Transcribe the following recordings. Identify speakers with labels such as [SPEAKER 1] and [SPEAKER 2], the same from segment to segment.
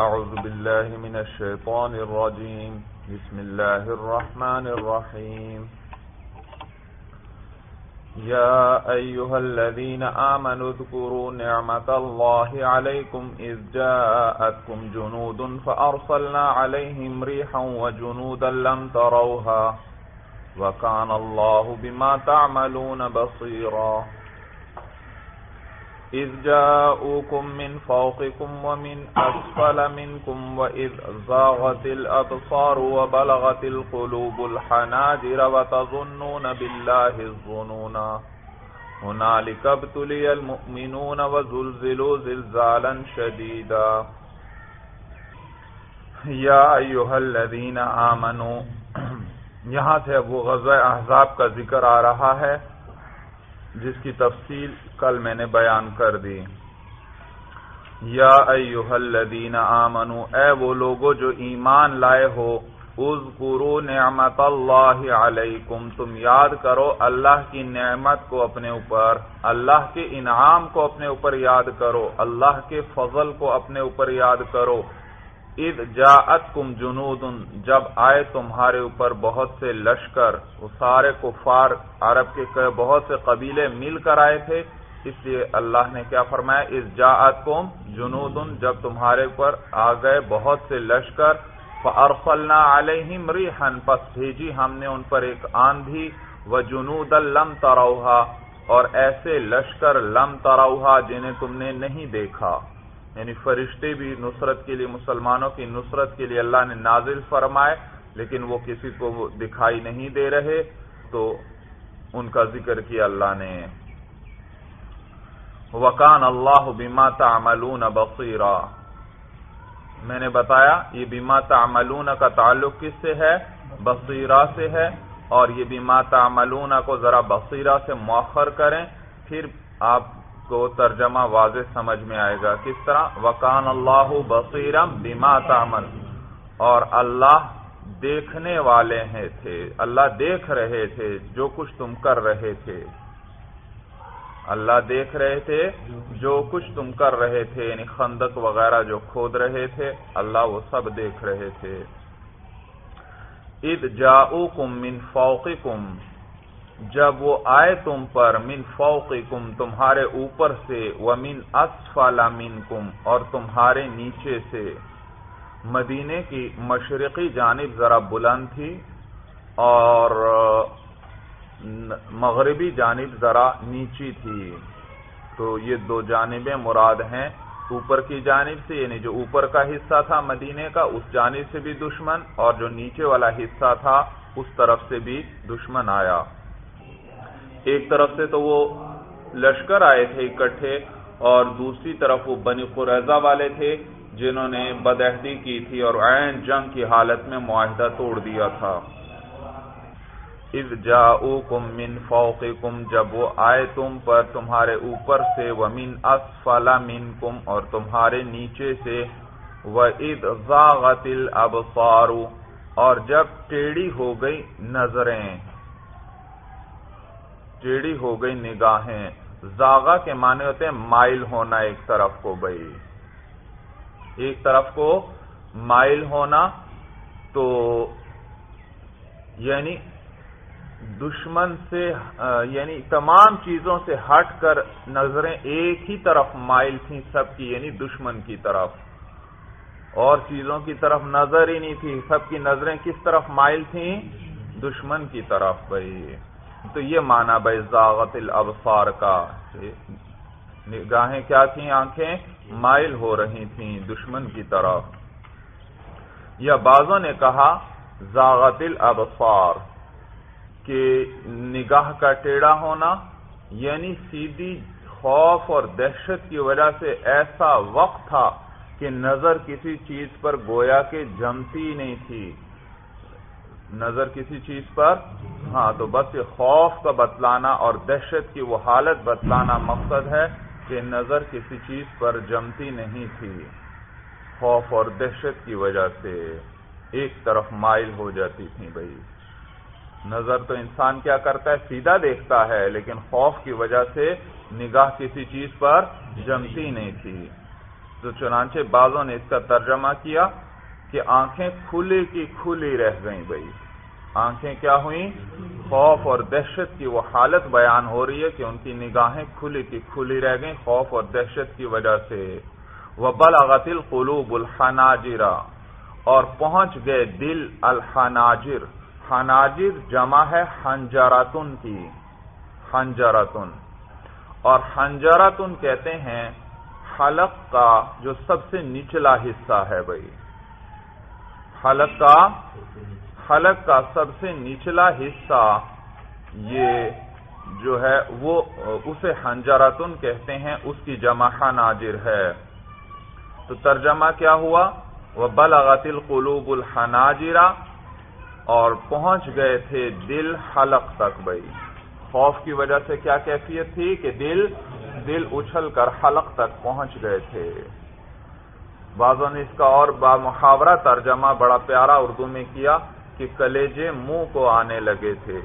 [SPEAKER 1] أعوذ بالله من الشيطان الرجيم. بسم الله الرحمن الرحيم. يا أيها الذين آمنوا اذكروا نعمة الله عليكم إذ جاءتكم جنود فأرسلنا عليهم ريحا وجنودا لم تروها وكان الله بما تعملون بصيرا. إذ جاءوكم من فوقكم ومن أسفل منكم وإذ زاغت الأبصار وبلغت القلوب الحناجر وتظنون بالله الظنونا هنالك ابتلي المؤمنون وزلزلوا زلزالا شديدا. يا أيها الذين آمنوا، یہاں سے اب وہ غزوہ احزاب کا ذکر آ رہا ہے۔ جس کی تفصیل کل میں نے بیان کر دی۔ یا ایوہ الذین آمنو، اے وہ لوگو جو ایمان لائے ہو اذکرو نعمت اللہ علیکم۔ تم یاد کرو، اللہ کی نعمت کو اپنے اوپر، اللہ کے انعام کو اپنے اوپر یاد کرو، اللہ کے فضل کو اپنے اوپر یاد کرو۔ اذ جاءتکم جنود، جب آئے تمہارے اوپر بہت سے لشکر، وہ سارے کفار عرب کے بہت سے قبیلے مل کر آئے تھے۔ اس لیے اللہ نے کیا فرمایا؟ اس جاءتکم جنود، جب تمہارے اوپر آ گئے بہت سے لشکر فارسلنا علیہم ریحا پس بھیجی ہم نے ان پر ایک آندھی و جنود لم تروہا اور ایسے لشکر لم تروہا جنہیں تم نے نہیں دیکھا۔ یعنی فرشتے بھی نصرت کے لیے، مسلمانوں کی نصرت کے لیے اللہ نے نازل فرمائے، لیکن وہ کسی کو دکھائی نہیں دے رہے۔ تو ان کا ذکر کیا اللہ نے۔ وکان اللہ بیما تعملون بصیرا میں نے بتایا، یہ بیما تعملون کا تعلق کس سے ہے؟ بصیرہ سے ہے۔ اور یہ بیما تعملون کو ذرا بصیرہ سے مؤخر کریں، پھر آپ کو ترجمہ واضح سمجھ میں آئے گا کس طرح؟ وکان اللہ بصیرم بیما تعمل اور اللہ دیکھنے والے ہیں تھے، اللہ دیکھ رہے تھے جو کچھ تم کر رہے تھے۔ اللہ دیکھ رہے تھے جو کچھ تم کر رہے تھے یعنی خندق وغیرہ جو کھود رہے تھے، اللہ وہ سب دیکھ رہے تھے۔ اد جاؤکم من فوقکم جب وہ آئے تم پر، من فوقکم، تمہارے اوپر سے، ومن اسفل منکم، اور تمہارے نیچے سے۔ مدینے کی مشرقی جانب ذرا بلند تھی، اور مغربی جانب ذرا نیچی تھی۔ تو یہ دو جانبیں مراد ہیں۔ اوپر کی جانب سے یعنی جو اوپر کا حصہ تھا مدینے کا، اس جانب سے بھی دشمن، اور جو نیچے والا حصہ تھا، اس طرف سے بھی دشمن آیا۔ ایک طرف سے تو وہ لشکر آئے تھے اکٹھے اور دوسری طرف وہ بنی قریضہ والے تھے جنہوں نے بدہدی کی تھی اور عین جنگ کی حالت میں معاہدہ توڑ دیا تھا۔ اذ جاؤکم من فوقکم، جب وہ آئے تم پر، تمہارے اوپر سے، ومن اسفل منکم، اور تمہارے نیچے سے، وَإِذْ ذَاغَتِ الْأَبْصَارُ، اور جب ٹیڑی ہو گئی نظریں۔ ٹیڑی ہو گئی نگاہیں۔ زاغا کے معنی ہوتے ہیں مائل ہونا ایک طرف کو بھائی ایک طرف کو مائل ہونا تو یعنی دشمن سے یعنی تمام چیزوں سے ہٹ کر نظریں ایک ہی طرف مائل تھیں سب کی یعنی دشمن کی طرف۔ اور چیزوں کی طرف نظر ہی نہیں تھی، سب کی نظریں کس طرف مائل تھیں؟ دشمن کی طرف بھائی تو یہ مانا بھائی الابصار کا نگاہیں کیا تھیں آنکھیں؟ مائل ہو رہی تھیں دشمن کی طرف۔ یا بعضوں نے کہا زاغت الابصار، کہ نگاہ کا ٹیڑھا ہونا یعنی سیدھی خوف اور دہشت کی وجہ سے ایسا وقت تھا کہ نظر کسی چیز پر گویا کے جمتی نہیں تھی۔ نظر کسی چیز پر؟ ہاں تو بس یہ خوف کا بتلانا اور دہشت کی وہ حالت بتلانا مقصد ہے کہ نظر کسی چیز پر جمتی نہیں تھی۔ خوف اور دہشت کی وجہ سے ایک طرف مائل ہو جاتی تھی بھائی۔ نظر تو انسان کیا کرتا ہے؟ سیدھا دیکھتا ہے، لیکن خوف کی وجہ سے نگاہ کسی چیز پر جمتی نہیں تھی۔ تو چنانچہ بعضوں نے اس کا ترجمہ کیا۔ کہ آنکھیں کھلی کی کھلی رہ گئیں بھائی۔ آنکھیں کیا ہوئیں؟ خوف اور دہشت کی وہ حالت بیان ہو رہی ہے کہ ان کی نگاہیں کھلی کی کھلی رہ گئیں، خوف اور دہشت کی وجہ سے۔ وہ بل اغتل قلوب الحناجرا اور پہنچ گئے دل الحناجر۔ حناجر جمع ہے حنجراتن کی۔ حنجراتن اور حنجراتن کہتے ہیں حلق کا جو سب سے نچلا حصہ ہے بھائی۔ حلق کا حلق کا سب سے نچلا حصہ یہ جو ہے وہ اسے حنجراتن کہتے ہیں، اس کی جمع حناجر ہے۔ تو ترجمہ کیا ہوا؟ وہ بلغت القلوب الحناجرا اور پہنچ گئے تھے دل حلق تک بھائی۔ خوف کی وجہ سے کیا کیفیت تھی؟ کہ دل دل اچھل کر حلق تک پہنچ گئے تھے۔ بعضوں نے اس کا اور با محاورہ ترجمہ بڑا پیارا اردو میں کیا کہ کلیجے منہ کو آنے لگے تھے۔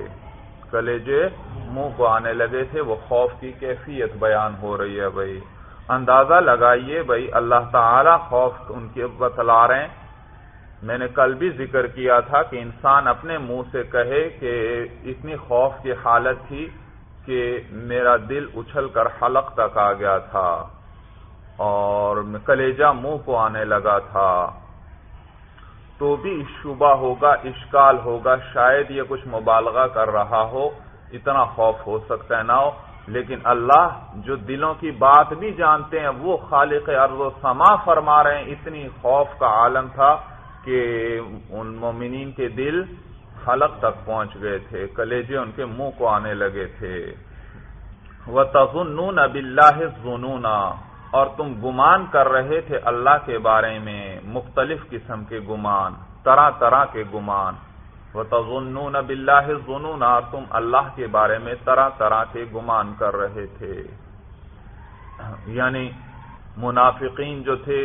[SPEAKER 1] کلیجے منہ کو آنے لگے تھے، وہ خوف کی کیفیت بیان ہو رہی ہے بھائی۔ اندازہ لگائیے بھائی، اللہ تعالی خوف ان کے بتلا رہے ہیں۔ میں نے کل بھی ذکر کیا تھا کہ انسان اپنے منہ سے کہے کہ اتنی خوف کی حالت تھی کہ میرا دل اچھل کر حلق تک آ گیا تھا۔ اور کلیجہ منہ کو آنے لگا تھا۔ تو بھی شبہ ہوگا، اشکال ہوگا، شاید یہ کچھ مبالغہ کر رہا ہو، اتنا خوف ہو سکتا ہے نہ ہو لیکن اللہ جو دلوں کی بات بھی جانتے ہیں، وہ خالق ارض و سما فرما رہے ہیں۔ اتنی خوف کا عالم تھا کہ ان مومنین کے دل حلق تک پہنچ گئے تھے، کلیجے ان کے منہ کو آنے لگے تھے۔ وہ تغن اب اللہ اور تم گمان کر رہے تھے اللہ کے بارے میں، مختلف قسم کے گمان، طرح طرح کے گمان۔ وہ تغن اب اللہ تم اللہ کے بارے میں طرح طرح کے گمان کر رہے تھے۔ یعنی منافقین جو تھے،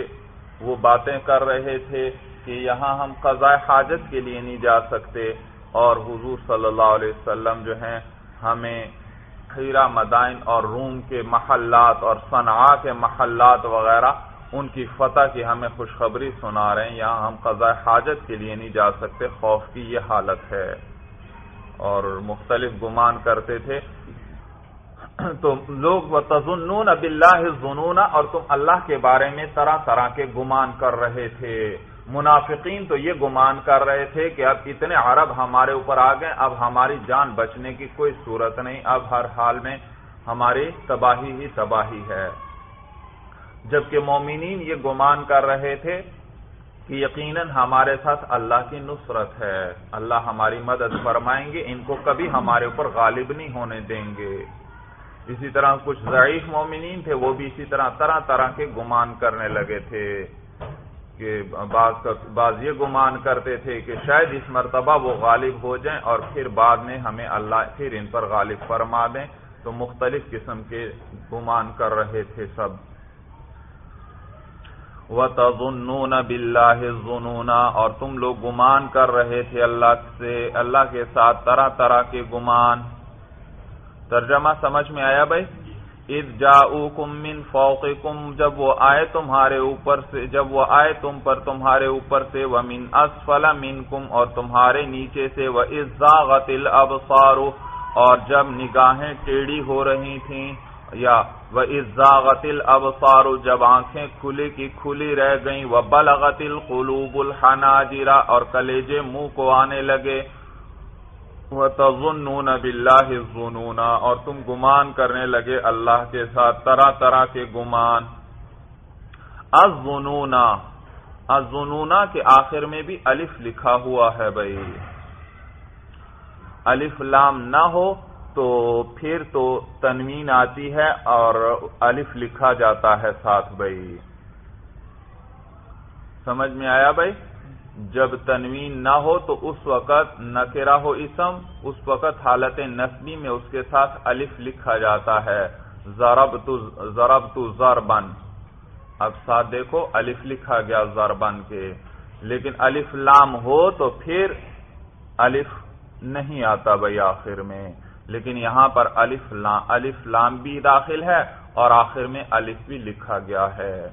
[SPEAKER 1] وہ باتیں کر رہے تھے کہ یہاں ہم قضاء حاجت کے لیے نہیں جا سکتے اور حضور صلی اللہ علیہ وسلم جو ہیں، ہمیں خیرہ مدائن اور روم کے محلات اور صنعا کے محلات وغیرہ، ان کی فتح کی ہمیں خوشخبری سنا رہے ہیں۔ یہاں ہم قضاء حاجت کے لیے نہیں جا سکتے، خوف کی یہ حالت ہے۔ اور مختلف گمان کرتے تھے۔ تو لوگ تزنون اب اللہ اور تم اللہ کے بارے میں طرح طرح کے گمان کر رہے تھے۔ منافقین تو یہ گمان کر رہے تھے کہ اب اتنے عرب ہمارے اوپر آ گئے، اب ہماری جان بچنے کی کوئی صورت نہیں، اب ہر حال میں ہماری تباہی ہی تباہی ہے۔ جبکہ مومنین یہ گمان کر رہے تھے کہ یقیناً ہمارے ساتھ اللہ کی نصرت ہے، اللہ ہماری مدد فرمائیں گے، ان کو کبھی ہمارے اوپر غالب نہیں ہونے دیں گے۔ اسی طرح کچھ ضعیف مومنین تھے، وہ بھی اسی طرح طرح طرح کے گمان کرنے لگے تھے۔ کہ بعض بعض یہ گمان کرتے تھے کہ شاید اس مرتبہ وہ غالب ہو جائیں اور پھر بعد میں ہمیں اللہ پھر ان پر غالب فرما دیں۔ تو مختلف قسم کے گمان کر رہے تھے سب۔ و تغن بلّہ اور تم لوگ گمان کر رہے تھے اللہ سے، اللہ کے ساتھ طرح طرح کے گمان۔ ترجمہ سمجھ میں آیا بھائی؟ من فوقکم جب وہ آئے تمہارے اوپر سے، جب وہ آئے تم پر تمہارے اوپر سے، ومن اسفل منکم اور تمہارے نیچے سے وہ ازاغت الابصار اور جب نگاہیں ٹیڑھی ہو رہی تھیں، یا وہ ازاغت الابصار جب آنکھیں کھلی کی کھلی رہ گئیں وہ بلغت القلوب الحناجرہ اور کلیجے منہ کو آنے لگے وَتَظُنُّونَ بِاللَّهِ الظُّنُونَ، اور تم گمان کرنے لگے اللہ کے ساتھ، طرح طرح کے گمان۔ الظُّنُونَ الظُّنُونَ کے آخر میں بھی الف لکھا ہوا ہے بھائی۔ الف لام نہ ہو تو پھر تو تنوین آتی ہے اور الف لکھا جاتا ہے ساتھ بھائی۔ سمجھ میں آیا بھائی؟ جب تنوین نہ ہو تو اس وقت نکرا ہو اسم، اس وقت حالت نسبی میں اس کے ساتھ الف لکھا جاتا ہے۔ ضرب تو ضرب تو زربن اب ساتھ دیکھو، الف لکھا گیا زربن کے۔ لیکن الف لام ہو تو پھر الف نہیں آتا بھائی آخر میں۔ لیکن یہاں پر الف لام الف لام بھی داخل ہے اور آخر میں الف بھی لکھا گیا ہے۔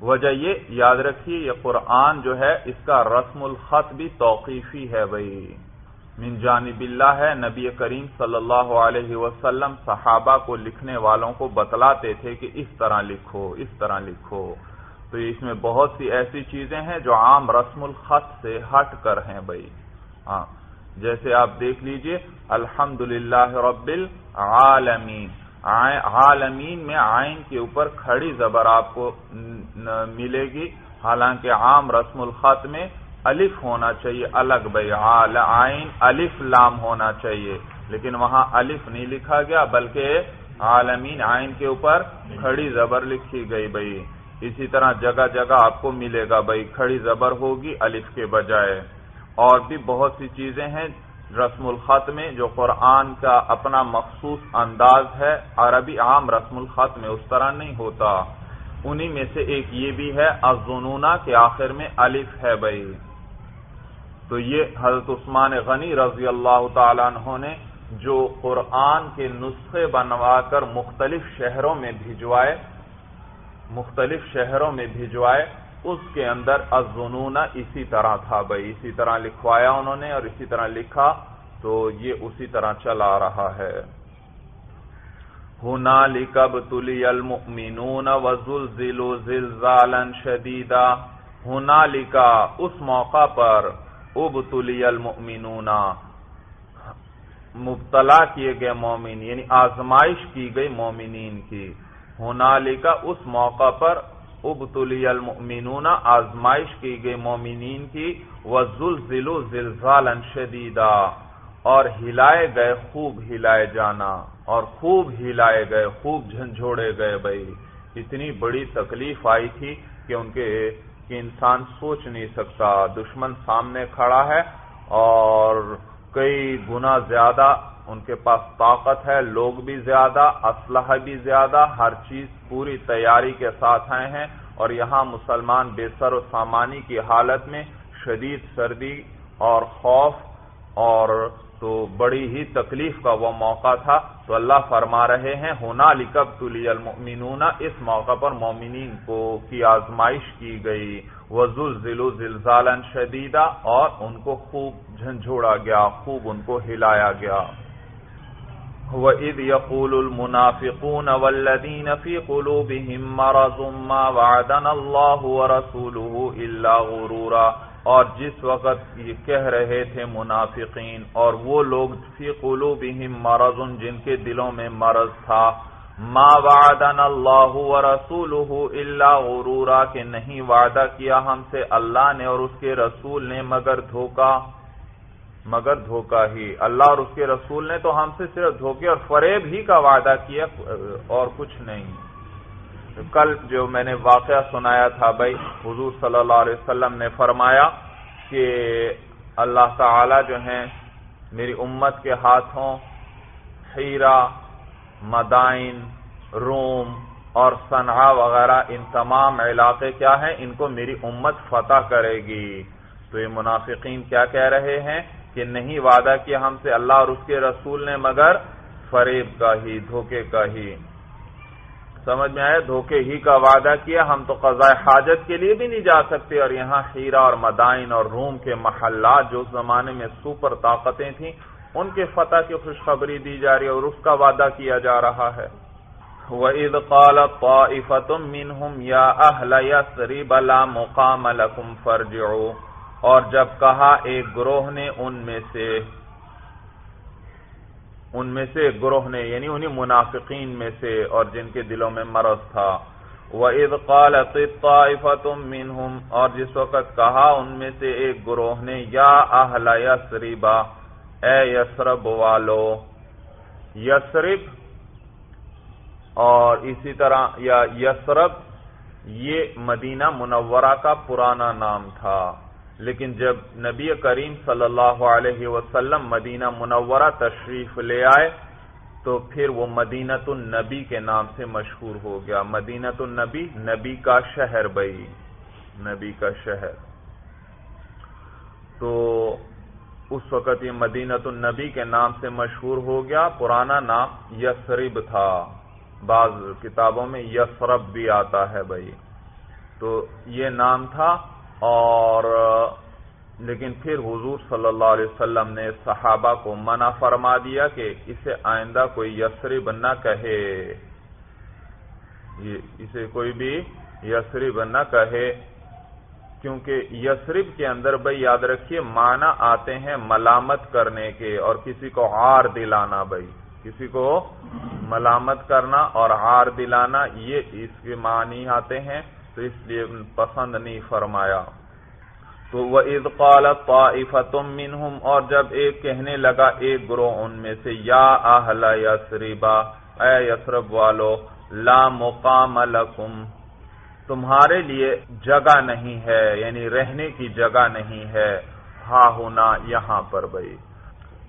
[SPEAKER 1] وجہ یہ یاد رکھیے، یہ قرآن جو ہے، اس کا رسم الخط بھی توقیفی ہے بھائی۔ من جانب اللہ ہے، نبی کریم صلی اللہ علیہ وسلم صحابہ کو لکھنے والوں کو بتلاتے تھے کہ اس طرح لکھو، اس طرح لکھو۔ تو اس میں بہت سی ایسی چیزیں ہیں جو عام رسم الخط سے ہٹ کر ہیں بھائی۔ ہاں جیسے آپ دیکھ لیجیے الحمد رب العالمین۔ عالمین میں آئین کے اوپر کھڑی زبر آپ کو ملے گی۔ حالانکہ عام رسم الخط میں الف ہونا چاہیے، الگ بھائی آئین الف لام ہونا چاہیے۔ لیکن وہاں الف نہیں لکھا گیا، بلکہ عالمین آئین کے اوپر کھڑی زبر لکھی گئی بھائی۔ اسی طرح جگہ جگہ آپ کو ملے گا بھائی، کھڑی زبر ہوگی الف کے بجائے۔ اور بھی بہت سی چیزیں ہیں رسم الخط میں جو قرآن کا اپنا مخصوص انداز ہے، عربی عام رسم الخط میں اس طرح نہیں ہوتا۔ انہی میں سے ایک یہ بھی ہے ازنونا کے آخر میں الف ہے بھائی۔ تو یہ حضرت عثمان غنی رضی اللہ تعالیٰ عنہ نے جو قرآن کے نسخے بنوا کر مختلف شہروں میں بھجوائے، مختلف شہروں میں بھجوائے اس کے اندر ازنون اسی طرح تھا بھائی، اسی طرح لکھوایا انہوں نے اور اسی طرح لکھا، تو یہ اسی طرح چلا رہا ہے۔ ہنا لکب تلی المؤمنون وزلزل زلزالا شدیدا۔ ہنا اس موقع پر اب تلی المؤمنون، مبتلا کیے گئے مومن یعنی آزمائش کی گئی مومنین کی۔ ہونا لکھا اس موقع پر ابتلی المؤمنون، آزمائش کی گئی مومنین کی وزلزل زلزالا شدیدا، اور ہلائے گئے، خوب ہلائے جانا، اور خوب ہلائے گئے، خوب جھنجھوڑے گئے بھائی۔ اتنی بڑی تکلیف آئی تھی کہ ان کے، کہ انسان سوچ نہیں سکتا۔ دشمن سامنے کھڑا ہے اور کئی گنا زیادہ ان کے پاس طاقت ہے، لوگ بھی زیادہ، اسلحہ بھی زیادہ، ہر چیز پوری تیاری کے ساتھ آئے ہیں۔ اور یہاں مسلمان بے سر و سامانی کی حالت میں شدید سردی اور خوف اور تو بڑی ہی تکلیف کا وہ موقع تھا۔ تو اللہ فرما رہے ہیں ہونا لکب تلی المؤمنون اس موقع پر مومنین کو کی آزمائش کی گئی۔ وزل ضلع زلزال شدیدہ اور ان کو خوب جھنجھوڑا گیا، خوب ان کو ہلایا گیا۔ وَإِذْ يَقُولُ الْمُنَافِقُونَ وَالَّذِينَ فِي قُلُوبِهِم مَّرَضٌ مَّا وَعَدَنَا اللَّهُ وَرَسُولُهُ إِلَّا غُرُورًا اور جس وقت یہ کہہ رہے تھے منافقین اور وہ لوگ فی قلوبہم مرض جن کے دلوں میں مرض تھا، ما وعدنا اللہ ورسولہ الا غرورا کہ نہیں وعدہ کیا ہم سے اللہ نے اور اس کے رسول نے مگر دھوکا مگر دھوکہ ہی۔ اللہ اور اس کے رسول نے تو ہم سے صرف دھوکے اور فریب ہی کا وعدہ کیا، اور کچھ نہیں۔ کل جو میں نے واقعہ سنایا تھا بھائی، حضور صلی اللہ علیہ وسلم نے فرمایا کہ اللہ تعالی جو ہیں، میری امت کے ہاتھوں ہیرا مدائن، روم اور صنعا وغیرہ، ان تمام علاقے کیا ہیں، ان کو میری امت فتح کرے گی۔ تو یہ منافقین کیا کہہ رہے ہیں؟ کہ نہیں وعدہ کیا ہم سے اللہ اور اس کے رسول نے، مگر فریب کا ہی، دھوکے کا ہی۔ سمجھ میں آئے دھوکے ہی کا وعدہ کیا، ہم تو قضاء حاجت کے لیے بھی نہیں جا سکتے۔ اور یہاں ہیرا اور مدائن اور روم کے محلات جو اس زمانے میں سپر طاقتیں تھیں، ان کے فتح کی خوشخبری دی جا رہی ہے اور اس کا وعدہ کیا جا رہا ہے۔ وَإِذْ قَالَ طَائِفَةٌ مِّنْهُمْ يَا أَهْلَ يَسْرِبَ لَا مُقَامَ لَكُمْ فَارْجِعُوا۔ اور جب کہا ایک گروہ نے ان میں سے ان میں سے گروہ نے یعنی انہیں منافقین میں سے اور جن کے دلوں میں مرض تھا، وَإِذْ قَالَتِ الطَّائِفَةٌ مِّنْهُمْ، اور جس وقت کہا ان میں سے ایک گروہ نے، یا اہل یسربا اے یسرب والو یسرب اور اسی طرح، یا یسرب یہ مدینہ منورہ کا پرانا نام تھا۔ لیکن جب نبی کریم صلی اللہ علیہ وسلم مدینہ منورہ تشریف لے آئے، تو پھر وہ مدینت النبی کے نام سے مشہور ہو گیا۔ مدینت النبی، نبی کا شہر بئی نبی کا شہر۔ تو اس وقت یہ مدینت النبی کے نام سے مشہور ہو گیا۔ پرانا نام یسرب تھا۔ بعض کتابوں میں یسرب بھی آتا ہے بھائی۔ تو یہ نام تھا اور، لیکن پھر حضور صلی اللہ علیہ وسلم نے صحابہ کو منع فرما دیا کہ اسے آئندہ کوئی یسرب نہ کہے۔ اسے کوئی بھی یسرب نہ کہے۔ کیونکہ یسرب کے اندر بھائی یاد رکھیے، معنی آتے ہیں ملامت کرنے کے اور کسی کو ہار دلانا بھائی۔ کسی کو ملامت کرنا اور ہار دلانا، یہ اس کے معنی آتے ہیں۔ تو اس لیے پسند نہیں فرمایا۔ تو وہ عزقال طائفتم منہم اور جب ایک کہنے لگا، ایک گروہ ان میں سے، یا اہل یسربا اے یسرب والو، لا مقام لکم، تمہارے لیے جگہ نہیں ہے یعنی رہنے کی جگہ نہیں ہے، ہا ہونا یہاں پر بھائی۔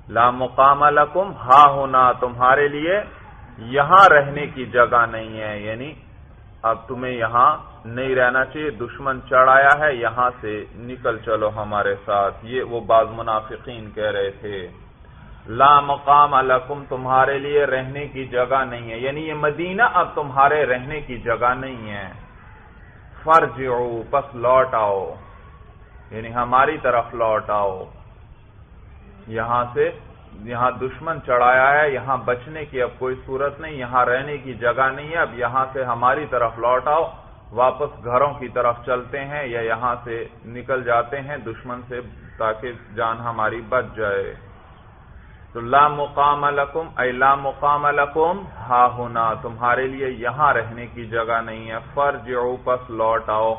[SPEAKER 1] لا مقام لکم، ہا ہونا تمہارے لیے یہاں رہنے کی جگہ نہیں ہے یعنی اب تمہیں یہاں نہیں رہنا چاہیے، دشمن چڑھایا ہے، یہاں سے نکل چلو ہمارے ساتھ۔ یہ وہ بعض منافقین کہہ رہے تھے۔ لا مقام لکم، تمہارے لیے رہنے کی جگہ نہیں ہے۔ یعنی یہ مدینہ اب تمہارے رہنے کی جگہ نہیں ہے۔ فرج پس لوٹ آؤ۔ یعنی ہماری طرف لوٹ آؤ۔ یہاں سے یہاں دشمن چڑھایا ہے، یہاں بچنے کی اب کوئی صورت نہیں، یہاں رہنے کی جگہ نہیں ہے۔ اب یہاں سے ہماری طرف لوٹ آؤ، واپس گھروں کی طرف چلتے ہیں یا یہاں سے نکل جاتے ہیں دشمن سے تاکہ جان ہماری بچ جائے۔ تو لا مقام لکم اے لا مقام لکم ہا ہونا، تمہارے لیے یہاں رہنے کی جگہ نہیں ہے۔ فرج پس لوٹ آؤ۔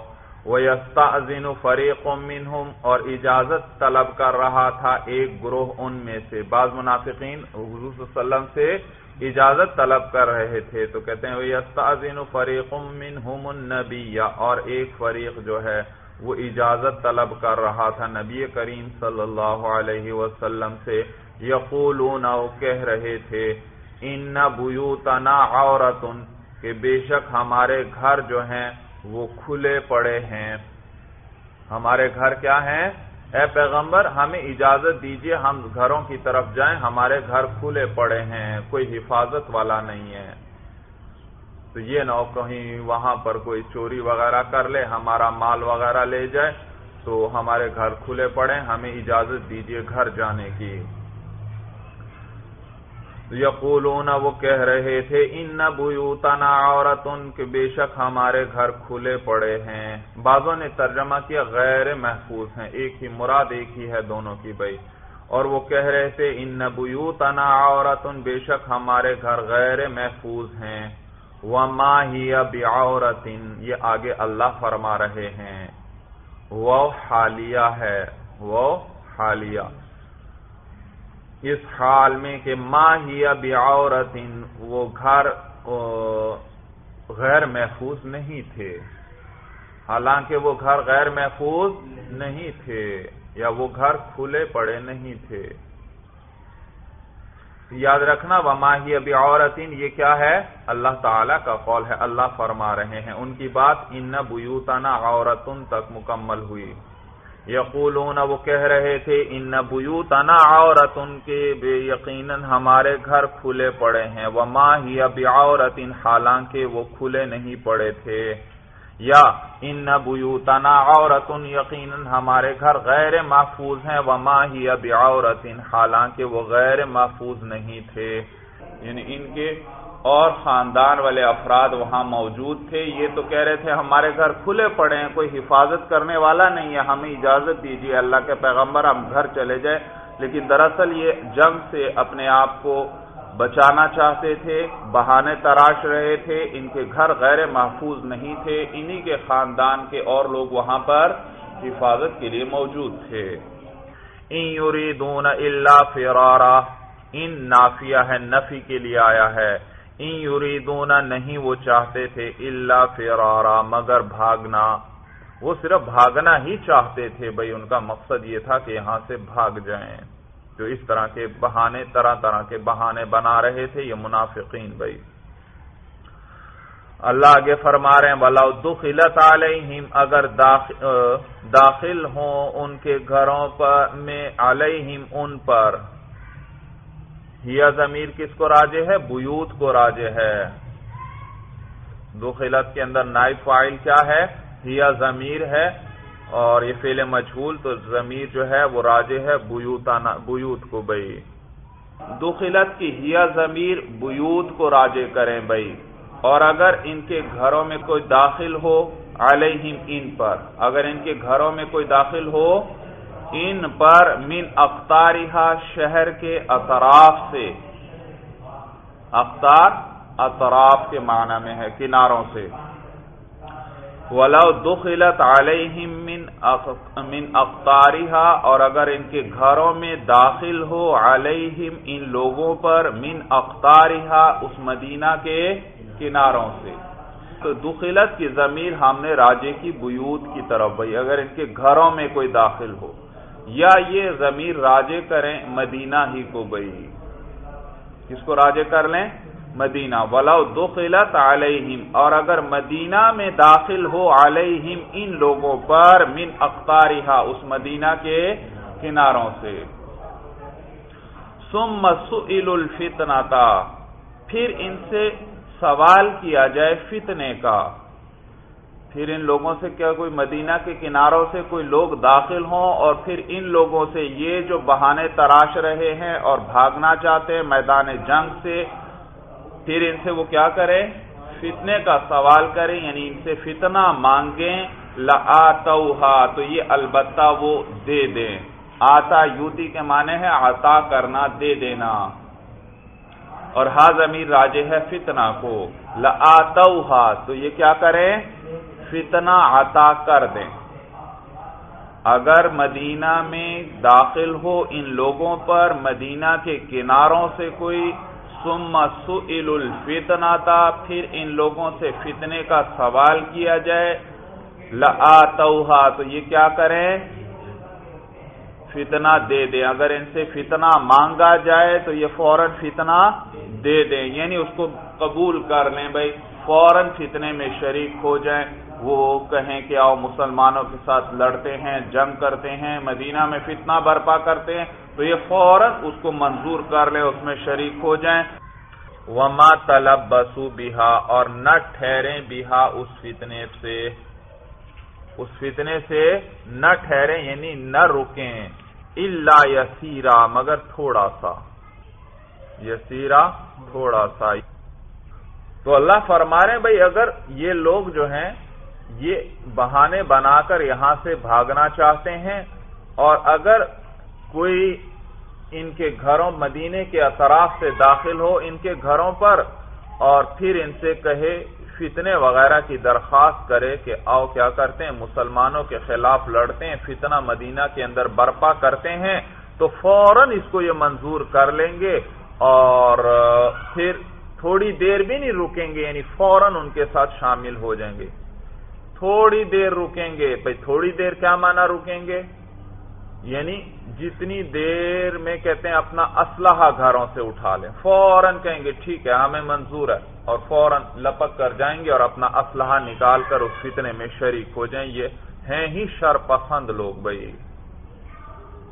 [SPEAKER 1] وَيَسْتَعْزِنُ فَرِيقٌ مِّنْهُمْ۔ اور اجازت طلب کر رہا تھا ایک گروہ ان میں سے۔ بعض منافقین حضور صلی اللہ علیہ وسلم سے اجازت طلب کر رہے تھے۔ تو کہتے ہیں وَيَسْتَعْزِنُ فَرِيقٌ مِّنْهُمُ النَّبِيَّ۔ اور ایک فریق جو ہے، وہ اجازت طلب کر رہا تھا نبی کریم صلی اللہ علیہ وسلم سے۔ یقولون او کہہ رہے تھے، ان بیوتنا عورتن۔ کہ بے شک ہمارے گھر جو ہیں وہ کھلے پڑے ہیں۔ ہمارے گھر کیا ہیں؟ اے پیغمبر، ہمیں اجازت دیجیے، ہم گھروں کی طرف جائیں۔ ہمارے گھر کھلے پڑے ہیں، کوئی حفاظت والا نہیں ہے۔ تو یہ نہ کہیں وہاں پر کوئی چوری وغیرہ کر لے، ہمارا مال وغیرہ لے جائے۔ تو ہمارے گھر کھلے پڑے ہمیں اجازت دیجیے گھر جانے کی۔ یقولون، وہ کہہ رہے تھے، ان بیوتنا عورتن، کہ بے شک ہمارے گھر کھلے پڑے ہیں۔ بعضوں نے ترجمہ کیا، غیر محفوظ ہیں، ایک ہی مراد، ایک ہی ہے دونوں کی، بھائی۔ اور وہ کہہ رہے تھے، ان بیوتنا عورتن، بے شک ہمارے گھر غیر محفوظ ہیں۔ وما ہی بعورتن، یہ آگے اللہ فرما رہے ہیں۔ وہ حالیہ ہے، وہ حالیہ۔ اس حال میں کہ ماں ہی بعورت وہ گھر غیر محفوظ نہیں تھے۔ حالانکہ وہ گھر غیر محفوظ نہیں تھے یا وہ گھر کھلے پڑے نہیں تھے۔ یاد رکھنا وہ ماہی ابھی عورتین یہ کیا ہے؟ اللہ تعالی کا قول ہے، اللہ فرما رہے ہیں۔ ان کی بات، ان بیوتنا عورتن تک مکمل ہوئی۔ یقولون، وہ کہہ رہے تھے، ان بیوتنا عورت ان کے بے یقیناً ہمارے گھر کھلے پڑے ہیں۔ وہ ماں ہی اب عورت ان حالانکہ وہ کھلے نہیں پڑے تھے۔ یا، ان بیوتنا عورت یقیناً ہمارے گھر غیر محفوظ ہیں۔ وہ ماں ہی اب عورت حالانکہ وہ غیر محفوظ نہیں تھے۔ یعنی ان کے اور خاندان والے افراد وہاں موجود تھے۔ یہ تو کہہ رہے تھے، ہمارے گھر کھلے پڑے ہیں، کوئی حفاظت کرنے والا نہیں ہے، ہمیں اجازت دیجیے اللہ کے پیغمبر ہم گھر چلے جائیں۔ لیکن دراصل یہ جنگ سے اپنے آپ کو بچانا چاہتے تھے، بہانے تراش رہے تھے، ان کے گھر غیر محفوظ نہیں تھے۔ انہی کے خاندان کے اور لوگ وہاں پر حفاظت کے لیے موجود تھے۔ ان یریدون الا فرارا، ان نافیہ ہے، نفی کے لیے آیا ہے۔ ان یریدون نہیں وہ چاہتے تھے اللہ فرارا، مگر بھاگنا۔ وہ صرف بھاگنا ہی چاہتے تھے بھائی ان کا مقصد یہ تھا کہ یہاں سے بھاگ جائیں۔ جو اس طرح کے بہانے، طرح طرح کے بہانے بنا رہے تھے، یہ منافقین بھائی اللہ آگے فرما رہے ہیں بلا دخلت علیہم اگر داخل ہوں ان کے گھروں پر، میں علیہم ان پر۔ ہیا ضمیر کس کو راجے ہے؟ بیوت کو راجے ہے۔ دو خلت کے اندر نائب فائل کیا ہے؟ ہیا ضمیر ہے۔ اور یہ فعل مجھول تو ضمیر جو ہے وہ راجے ہے بیوت کو بھائی دخلت کی ہیا ضمیر بیوت کو راجے کریں بھائی اور اگر ان کے گھروں میں کوئی داخل ہو علیہم ان پر، اگر ان کے گھروں میں کوئی داخل ہو ان پر من اختارہ شہر کے اطراف سے۔ اختار اطراف کے معنی میں ہے، کناروں سے۔ ولو دخلت علیہم من من اختارہ اور اگر ان کے گھروں میں داخل ہو علیہم ان لوگوں پر من اختارہ اس مدینہ کے کناروں سے۔ تو دخلت کی ضمیر ہم نے راجے کی بیوت کی طرف بھائی، اگر ان کے گھروں میں کوئی داخل ہو۔ یا یہ ضمیر راجے کریں مدینہ ہی کو بھائی کس کو راجے کر لیں؟ مدینہ۔ ولو دخلت علیہم اور اگر مدینہ میں داخل ہو علیہم ان لوگوں پر من اختارہ اس مدینہ کے کناروں سے۔ ثم سئل الفتنہ پھر ان سے سوال کیا جائے فتنے کا۔ پھر ان لوگوں سے کیا کوئی مدینہ کے کناروں سے کوئی لوگ داخل ہوں اور پھر ان لوگوں سے یہ جو بہانے تراش رہے ہیں اور بھاگنا چاہتے ہیں میدان جنگ سے، پھر ان سے وہ کیا کرے فتنے کا سوال کریں یعنی ان سے فتنہ مانگیں لا تو یہ البتہ وہ دے دیں۔ آتا یوتی کے معنی ہے عطا کرنا، دے دینا۔ اور ہا ضمیر راجے ہے فتنہ کو۔ لا تو یہ کیا کریں؟ فتنہ عطا کر دیں۔ اگر مدینہ میں داخل ہو ان لوگوں پر، مدینہ کے کناروں سے کوئی، ثم سئل الفتنہ تھا پھر ان لوگوں سے فتنے کا سوال کیا جائے۔ لآتوہا، تو یہ کیا کریں؟ فتنہ دے دیں۔ اگر ان سے فتنہ مانگا جائے تو یہ فوراً فتنہ دے دیں۔ یعنی اس کو قبول کر لیں بھائی، فوراً فتنے میں شریک ہو جائیں۔ وہ کہیں کہ آؤ مسلمانوں کے ساتھ لڑتے ہیں، جنگ کرتے ہیں، مدینہ میں فتنہ برپا کرتے ہیں، تو یہ فوراً اس کو منظور کر لیں اس میں شریک ہو جائیں۔ وما طلب بسو بہا اور نہ ٹھہریں بہا اس فتنے سے۔ اس فتنے سے نہ ٹھہریں یعنی نہ رکیں۔ اللہ یسیرا مگر تھوڑا سا۔ یسیرا تھوڑا سا۔ تو اللہ فرما رہے ہیں، بھائی اگر یہ لوگ جو ہیں یہ بہانے بنا کر یہاں سے بھاگنا چاہتے ہیں اور اگر کوئی ان کے گھروں مدینے کے اطراف سے داخل ہو ان کے گھروں پر اور پھر ان سے کہے فتنے وغیرہ کی درخواست کرے کہ آؤ کیا کرتے ہیں، مسلمانوں کے خلاف لڑتے ہیں، فتنہ مدینہ کے اندر برپا کرتے ہیں، تو فوراً اس کو یہ منظور کر لیں گے اور پھر تھوڑی دیر بھی نہیں رکیں گے یعنی فوراً ان کے ساتھ شامل ہو جائیں گے۔ تھوڑی دیر رکیں گے۔ بھائی، تھوڑی دیر کیا مانا رکیں گے؟ یعنی جتنی دیر میں کہتے ہیں اپنا اسلحہ گھروں سے اٹھا لیں۔ فوراً کہیں گے، ٹھیک ہے، ہمیں منظور ہے۔ اور فوراً لپک کر جائیں گے اور اپنا اسلحہ نکال کر اس فتنے میں شریک ہو جائیں۔ یہ ہیں ہی شر پسند لوگ، بھائی۔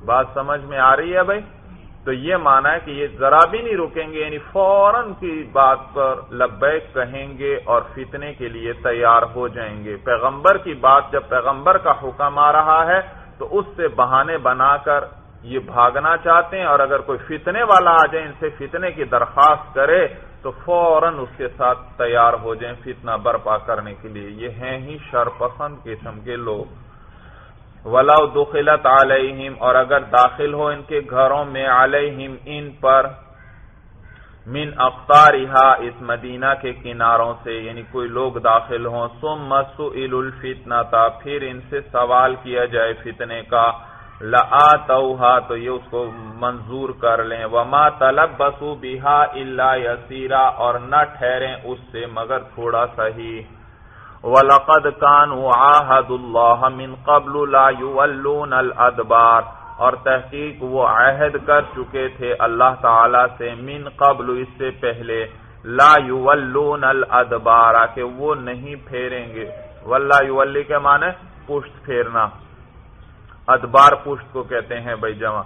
[SPEAKER 1] بات سمجھ میں آ رہی ہے، بھائی؟ تو یہ مانا ہے کہ یہ ذرا بھی نہیں رکیں گے یعنی فوراً کی بات پر لبیک کہیں گے اور فتنے کے لیے تیار ہو جائیں گے۔ پیغمبر کی بات جب پیغمبر کا حکم آ رہا ہے، تو اس سے بہانے بنا کر یہ بھاگنا چاہتے ہیں اور اگر کوئی فتنے والا آ جائے، ان سے فتنے کی درخواست کرے، تو فوراً اس کے ساتھ تیار ہو جائیں فتنہ برپا کرنے کے لیے۔ یہ ہیں ہی شرپسند قسم کے لوگ۔ ولا دخلت علیہم اور اگر داخل ہو ان کے گھروں میں علیہم ان پر من اختارہا اس مدینہ کے کناروں سے یعنی کوئی لوگ داخل ہوں سم مسو الفتنا تھا پھر ان سے سوال کیا جائے فتنے کا لا تو یہ اس کو منظور کر لیں، وما طلب بسو بہا اللہ یسیرا اور نہ ٹھہریں اس سے مگر تھوڑا سا ہی۔ وَلَقَدْ كَانُوا عَاهَدُ اللَّهَ مِنْ قَبْلُ لَا يُوَلُّونَ الْأَدْبَارِ اور تحقیق وہ عہد کر چکے تھے اللہ تعالی سے من قبل اس سے پہلے لا یولون الادبار کہ وہ نہیں پھیریں گے واللہ یولی کے معنی پشت پھیرنا ادبار پشت کو کہتے ہیں بھائی جمع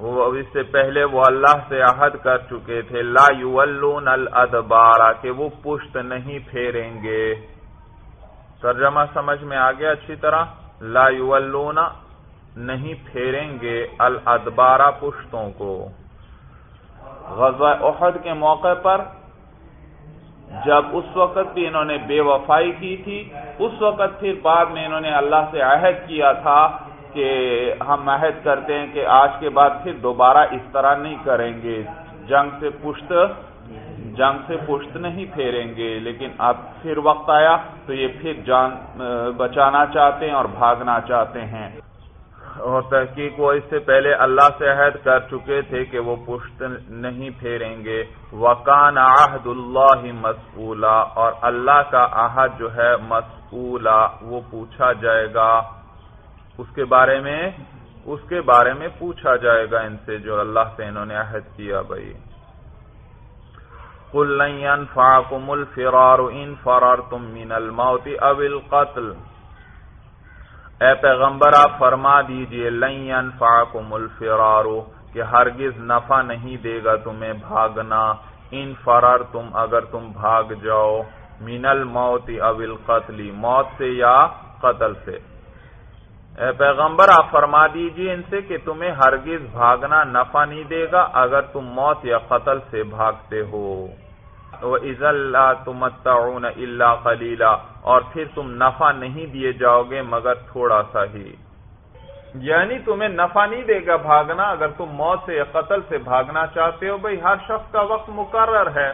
[SPEAKER 1] وہ اس سے پہلے وہ اللہ سے عہد کر چکے تھے لا یولون الادبار کہ وہ پشت نہیں پھیریں گے ترجمہ سمجھ میں آ گیا اچھی طرح۔ لا یولون، نہیں پھیریں گے الادبارہ پشتوں کو۔ غزوہ احد کے موقع پر جب اس وقت بھی انہوں نے بے وفائی کی تھی، اس وقت پھر بعد میں انہوں نے اللہ سے عہد کیا تھا کہ ہم عہد کرتے ہیں کہ آج کے بعد پھر دوبارہ اس طرح نہیں کریں گے۔ جنگ سے پشت جنگ سے پشت نہیں پھیریں گے، لیکن اب پھر وقت آیا تو یہ پھر جان بچانا چاہتے ہیں اور بھاگنا چاہتے ہیں۔ اور تحقیق وہ اس سے پہلے اللہ سے عہد کر چکے تھے کہ وہ پشت نہیں پھیریں گے۔ وکان عہد اللہ مسئولہ اور اللہ کا عہد جو ہے مسئولہ وہ پوچھا جائے گا۔ اس کے بارے میں، اس کے بارے میں پوچھا جائے گا ان سے جو اللہ سے انہوں نے عہد کیا بھائی۔ قل لن ينفعكم الفرار ان فررتم من الموت او القتل اے پیغمبر، آپ فرما دیجیے، لن ينفعكم الفرار، کہ ہرگز نفع نہیں دے گا تمہیں بھاگنا۔ ان فرار تم اگر تم بھاگ جاؤ، من الموت او القتل، موت سے یا قتل سے۔ اے پیغمبر، آپ فرما دیجیے ان سے کہ تمہیں ہرگز بھاگنا نفع نہیں دے گا اگر تم موت یا قتل سے بھاگتے ہو۔ تُمَتَّعُونَ إِلَّا قَلِيلًا اور پھر تم نفع نہیں دیے جاؤ گے مگر تھوڑا سا ہی۔ یعنی تمہیں نفع نہیں دے گا بھاگنا اگر تم موت سے یا قتل سے بھاگنا چاہتے ہو۔ بھائی ہر شخص کا وقت مقرر ہے۔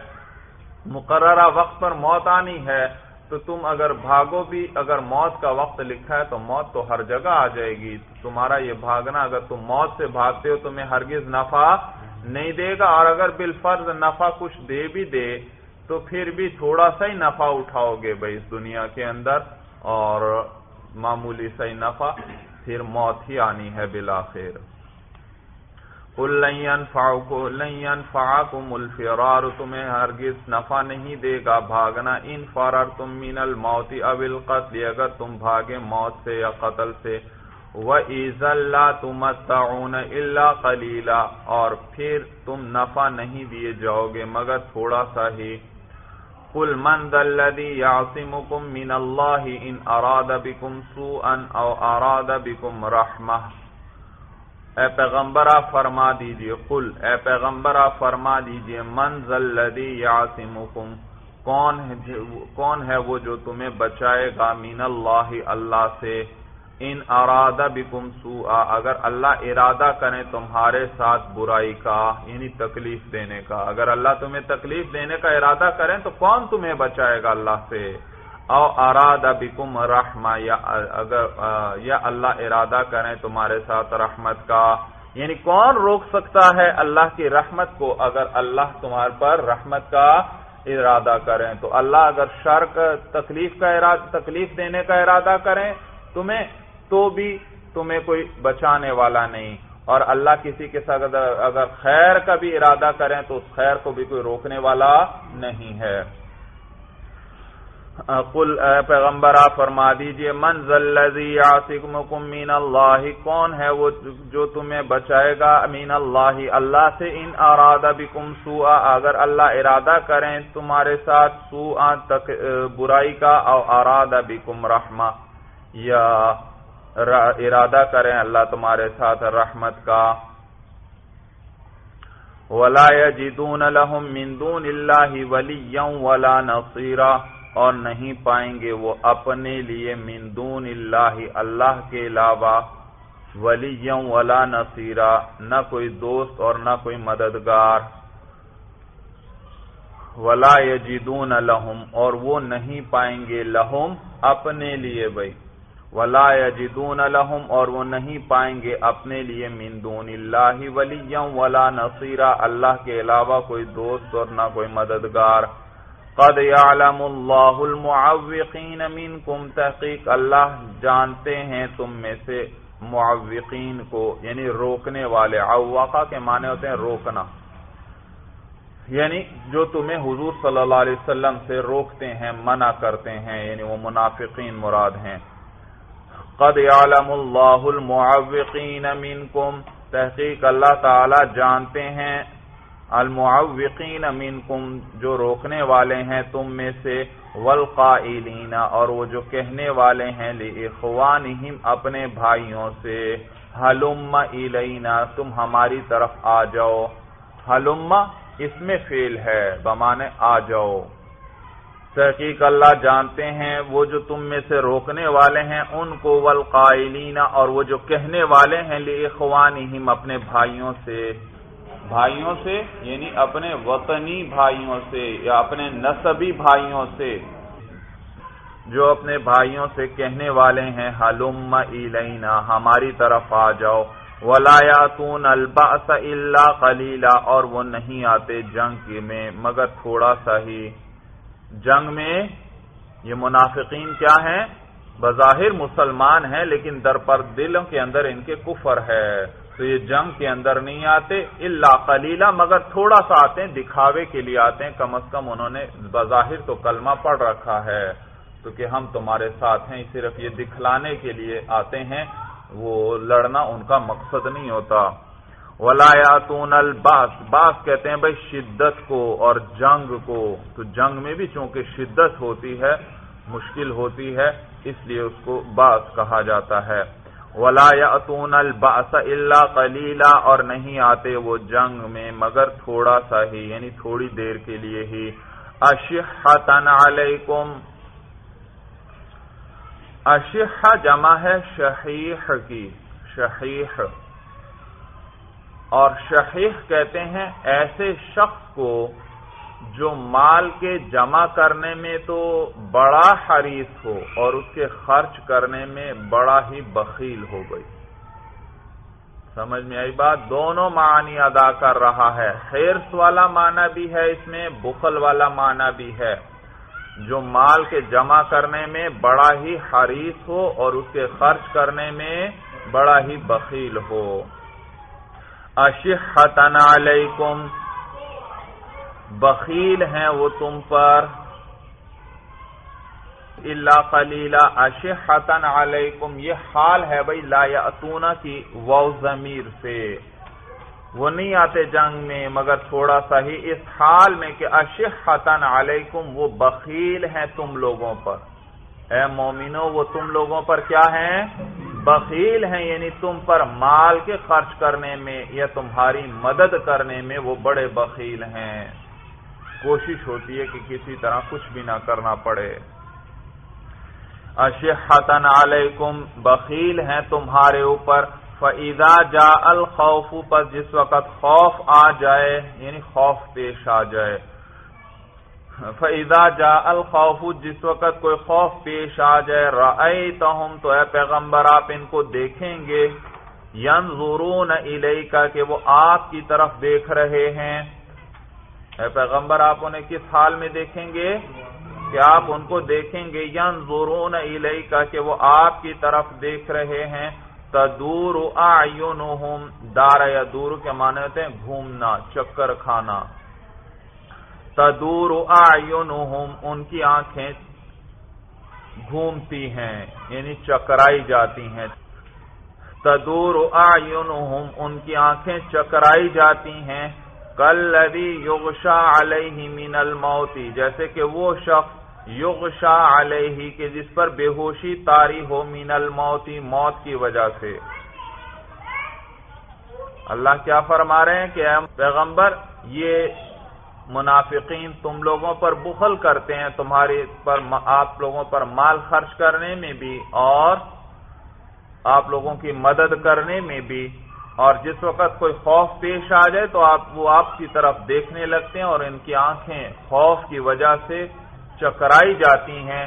[SPEAKER 1] مقررہ وقت پر موت آنی ہے۔ تو تم اگر بھاگو بھی، اگر موت کا وقت لکھا ہے تو موت تو ہر جگہ آ جائے گی۔ تمہارا یہ بھاگنا، اگر تم موت سے بھاگتے ہو، تمہیں ہرگز نفع نہیں دے گا۔ اور اگر بالفرض نفع کچھ دے بھی دے، تو پھر بھی تھوڑا سا ہی نفع اٹھاؤ گے بھائی اس دنیا کے اندر۔ اور معمولی سا ہی نفع، پھر موت ہی آنی ہے بلاخر فاکم الفرار، تمہیں ہرگز نفع نہیں دے گا، بھاگنا ان فرار تم مین الموتی ابل قتل اگر تم بھاگے موت سے یا قتل سے۔ وہ عز اللہ تم اللہ کلیلہ اور پھر تم نفع نہیں دیے جاؤ گے، مگر تھوڑا سا ہی۔ قل من ذا الذي يعصمكم من الله ان اراد بكم سوءا او اراد بكم رحمه اے پیغمبر فرما دیجیے، قل اے پیغمبر فرما دیجیے، من ذا الذي کون ہے کون ہے وہ جو تمہیں بچائے گا من اللہ اللہ سے؟ ان ارادہ بکم سوء اگر اللہ ارادہ کرے تمہارے ساتھ برائی کا یعنی تکلیف دینے کا۔ اگر اللہ تمہیں تکلیف دینے کا ارادہ کریں تو کون تمہیں بچائے گا اللہ سے؟ او ارادہ بکم رحمہ، یا اگر یا اللہ ارادہ کریں تمہارے ساتھ رحمت کا۔ یعنی کون روک سکتا ہے اللہ کی رحمت کو اگر اللہ تمہارے پر رحمت کا ارادہ کریں؟ تو اللہ اگر شرک، تکلیف کا ارادہ، تکلیف دینے کا ارادہ کریں، تمہیں تو بھی تمہیں کوئی بچانے والا نہیں۔ اور اللہ کسی کے ساتھ اگر خیر کا بھی ارادہ کریں، تو اس خیر کو بھی کوئی روکنے والا نہیں ہے۔ قل، اے پیغمبر آپ فرما دیجیے، من ذلذی یعصکمکم من اللہ، کون ہے وہ جو تمہیں بچائے گا امین اللہ؟ اللہ سے ان ارادہ بکم سوء اگر اللہ ارادہ کریں تمہارے ساتھ سوء تک برائی کا، او ارادہ بکم رحمہ، یا ارادہ کریں اللہ تمہارے ساتھ رحمت کا۔ ولا يجدون لهم من دون الله وليا ولا نصيرا اور نہیں پائیں گے وہ اپنے لیے من دون اللہ اللہ کے علاوہ ولی ولا نصیرا نہ کوئی دوست اور نہ کوئی مددگار۔ ولا یجدون لہم، اور وہ نہیں پائیں گے لہم اپنے لیے بھائی۔ ولا يجدون لهم اور وہ نہیں پائیں گے اپنے لیے من دون اللہ ولیا ولا نصیرا اللہ کے علاوہ کوئی دوست اور نہ کوئی مددگار۔ قد يعلم اللہ المعوقین منکم تحقیق اللہ جانتے ہیں تم میں سے معوقین کو یعنی روکنے والے عواقہ کے معنی ہوتے ہیں روکنا۔ یعنی جو تمہیں حضور صلی اللہ علیہ وسلم سے روکتے ہیں، منع کرتے ہیں یعنی وہ منافقین مراد ہیں۔ قد يعلم المعوقين منكم تحقیق اللہ تعالی جانتے ہیں المعوقین منکم، جو روکنے والے ہیں تم میں سے، والقائلین، اور وہ جو کہنے والے ہیں لإخوانہم اپنے بھائیوں سے۔ حلم الینا تم ہماری طرف آ جاؤ۔ حلم، اس میں فیل ہے، بمانے آ جاؤ۔ تحقیق اللہ جانتے ہیں، وہ جو تم میں سے روکنے والے ہیں، ان کو والقائلین، اور وہ جو کہنے والے ہیں لإخوانہم اپنے بھائیوں سے۔ بھائیوں سے یعنی اپنے وطنی بھائیوں سے یا اپنے نصبی بھائیوں سے، جو اپنے بھائیوں سے کہنے والے ہیں، حلم الینا ہماری طرف آ جاؤ۔ ولایاتون الباس اللہ قلیلا۔ اور وہ نہیں آتے جنگ میں، مگر تھوڑا سا ہی۔ جنگ میں یہ منافقین کیا ہیں؟ بظاہر مسلمان ہیں، لیکن در پر دلوں کے اندر ان کے کفر ہے۔ تو یہ جنگ کے اندر نہیں آتے اللہ قلیلہ، مگر تھوڑا سا آتے ہیں، دکھاوے کے لیے آتے ہیں۔ کم از کم انہوں نے بظاہر تو کلمہ پڑھ رکھا ہے۔ تو کہ ہم تمہارے ساتھ ہیں صرف یہ دکھلانے کے لیے آتے ہیں۔ وہ لڑنا ان کا مقصد نہیں ہوتا۔ ولایاتون الباس باس کہتے ہیں، بھائی، شدت کو اور جنگ کو۔ تو جنگ میں بھی چونکہ شدت ہوتی ہے، مشکل ہوتی ہے، اس لیے اس کو باس کہا جاتا ہے۔ ولا یاتون الباس الا قلیلا اور نہیں آتے وہ جنگ میں، مگر تھوڑا سا ہی یعنی تھوڑی دیر کے لیے ہی۔ اشحتن علیکم اشح جمع ہے شحیح کی، شحیح۔ اور شحیح کہتے ہیں ایسے شخص کو جو مال کے جمع کرنے میں تو بڑا حریص ہو اور اس کے خرچ کرنے میں بڑا ہی بخیل ہو گئی۔ سمجھ میں آئی بات؟ دونوں معنی ادا کر رہا ہے۔ خیرس والا معنی بھی ہے اس میں، بخل والا معنی بھی ہے۔ جو مال کے جمع کرنے میں بڑا ہی حریص ہو اور اس کے خرچ کرنے میں بڑا ہی بخیل ہو۔ اشحتن علیکم بخیل ہیں وہ تم پر۔ اللہ خلیلہ اشحتن علیکم، یہ حال ہے بھائی، لا یاتونا کی و ضمیر سے۔ وہ نہیں آتے جنگ میں، مگر تھوڑا سا ہی اس حال میں کہ اشحتن علیکم، وہ بخیل ہیں تم لوگوں پر۔ اے مومنو، وہ تم لوگوں پر کیا ہیں؟ بخیل ہیں یعنی تم پر مال کے خرچ کرنے میں یا تمہاری مدد کرنے میں وہ بڑے بخیل ہیں۔ کوشش ہوتی ہے کہ کسی طرح کچھ بھی نہ کرنا پڑے۔ اشحتن علیکم، بخیل ہیں تمہارے اوپر۔ فعدا جا الخوف پر جس وقت خوف آ جائے یعنی خوف پیش آ جائے۔ فعدا جا الخوف، جس وقت کوئی خوف پیش آ جائے رائے تو اے پیغمبر، آپ ان کو دیکھیں گے۔ ین ضرون کا کہ وہ آپ کی طرف دیکھ رہے ہیں۔ اے پیغمبر، آپ انہیں کس حال میں دیکھیں گے؟ کہ آپ ان کو دیکھیں گے ین زورون کا کہ وہ آپ کی طرف دیکھ رہے ہیں۔ تدور اعینہم، دار یا دور کے معنی ہوتے ہیں گھومنا، چکر کھانا۔ تدور اعینہم، ان کی آنکھیں گھومتی ہیں یعنی چکرائی جاتی ہیں۔ تدور اعینہم، ان کی آنکھیں چکرائی جاتی ہیں۔ کل لدی یوگشا علیہ من الموتی جیسے کہ وہ شخص یوگشا علیہ کے جس پر بے ہوشی تاری ہو من الموتی موت کی وجہ سے۔ اللہ کیا فرما رہے ہیں کہ پیغمبر، یہ منافقین تم لوگوں پر بخل کرتے ہیں تمہارے پر آپ لوگوں پر مال خرچ کرنے میں بھی اور آپ لوگوں کی مدد کرنے میں بھی۔ اور جس وقت کوئی خوف پیش آ جائے تو آپ وہ آپ کی طرف دیکھنے لگتے ہیں اور ان کی آنکھیں خوف کی وجہ سے چکرائی جاتی ہیں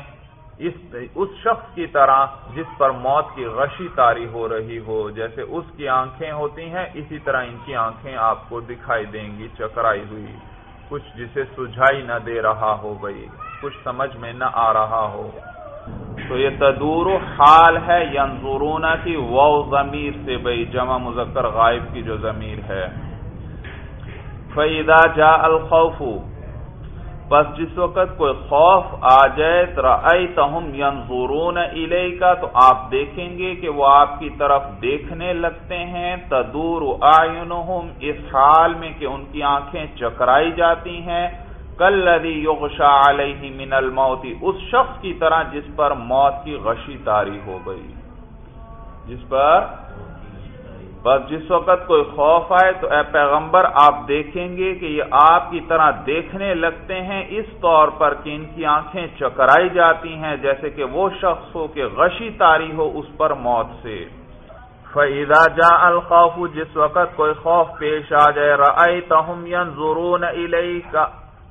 [SPEAKER 1] اس اس شخص کی طرح جس پر موت کی غشی تاری ہو رہی ہو، جیسے اس کی آنکھیں ہوتی ہیں، اسی طرح ان کی آنکھیں آپ کو دکھائی دیں گی، چکرائی ہوئی۔ کچھ جسے سجھائی نہ دے رہا ہو گئی کچھ سمجھ میں نہ آ رہا ہو۔ تو یہ تدور حال ہے، ینظرون کی و ضمیر سے بھائی جمع مذکر غائب کی جو ضمیر ہے۔ فیدا جا الخوف بس جس وقت کوئی خوف آ جائے رأیتہم ینظرون الیکا، تو آپ دیکھیں گے کہ وہ آپ کی طرف دیکھنے لگتے ہیں۔ تدور آئینہم اس حال میں کہ ان کی آنکھیں چکرائی جاتی ہیں۔ کلذی یغشا علیہ من الموت، اس شخص کی طرح جس پر موت کی غشی تاری ہو گئی۔ جس پر بس جس وقت کوئی خوف آئے تو اے پیغمبر، آپ دیکھیں گے کہ یہ آپ کی طرح دیکھنے لگتے ہیں، اس طور پر کہ ان کی آنکھیں چکرائی جاتی ہیں، جیسے کہ وہ شخص ہو کہ غشی تاری ہو اس پر موت سے۔ فعدا جا الخوف، جس وقت کوئی خوف پیش آ جائے رائے تہم ضرور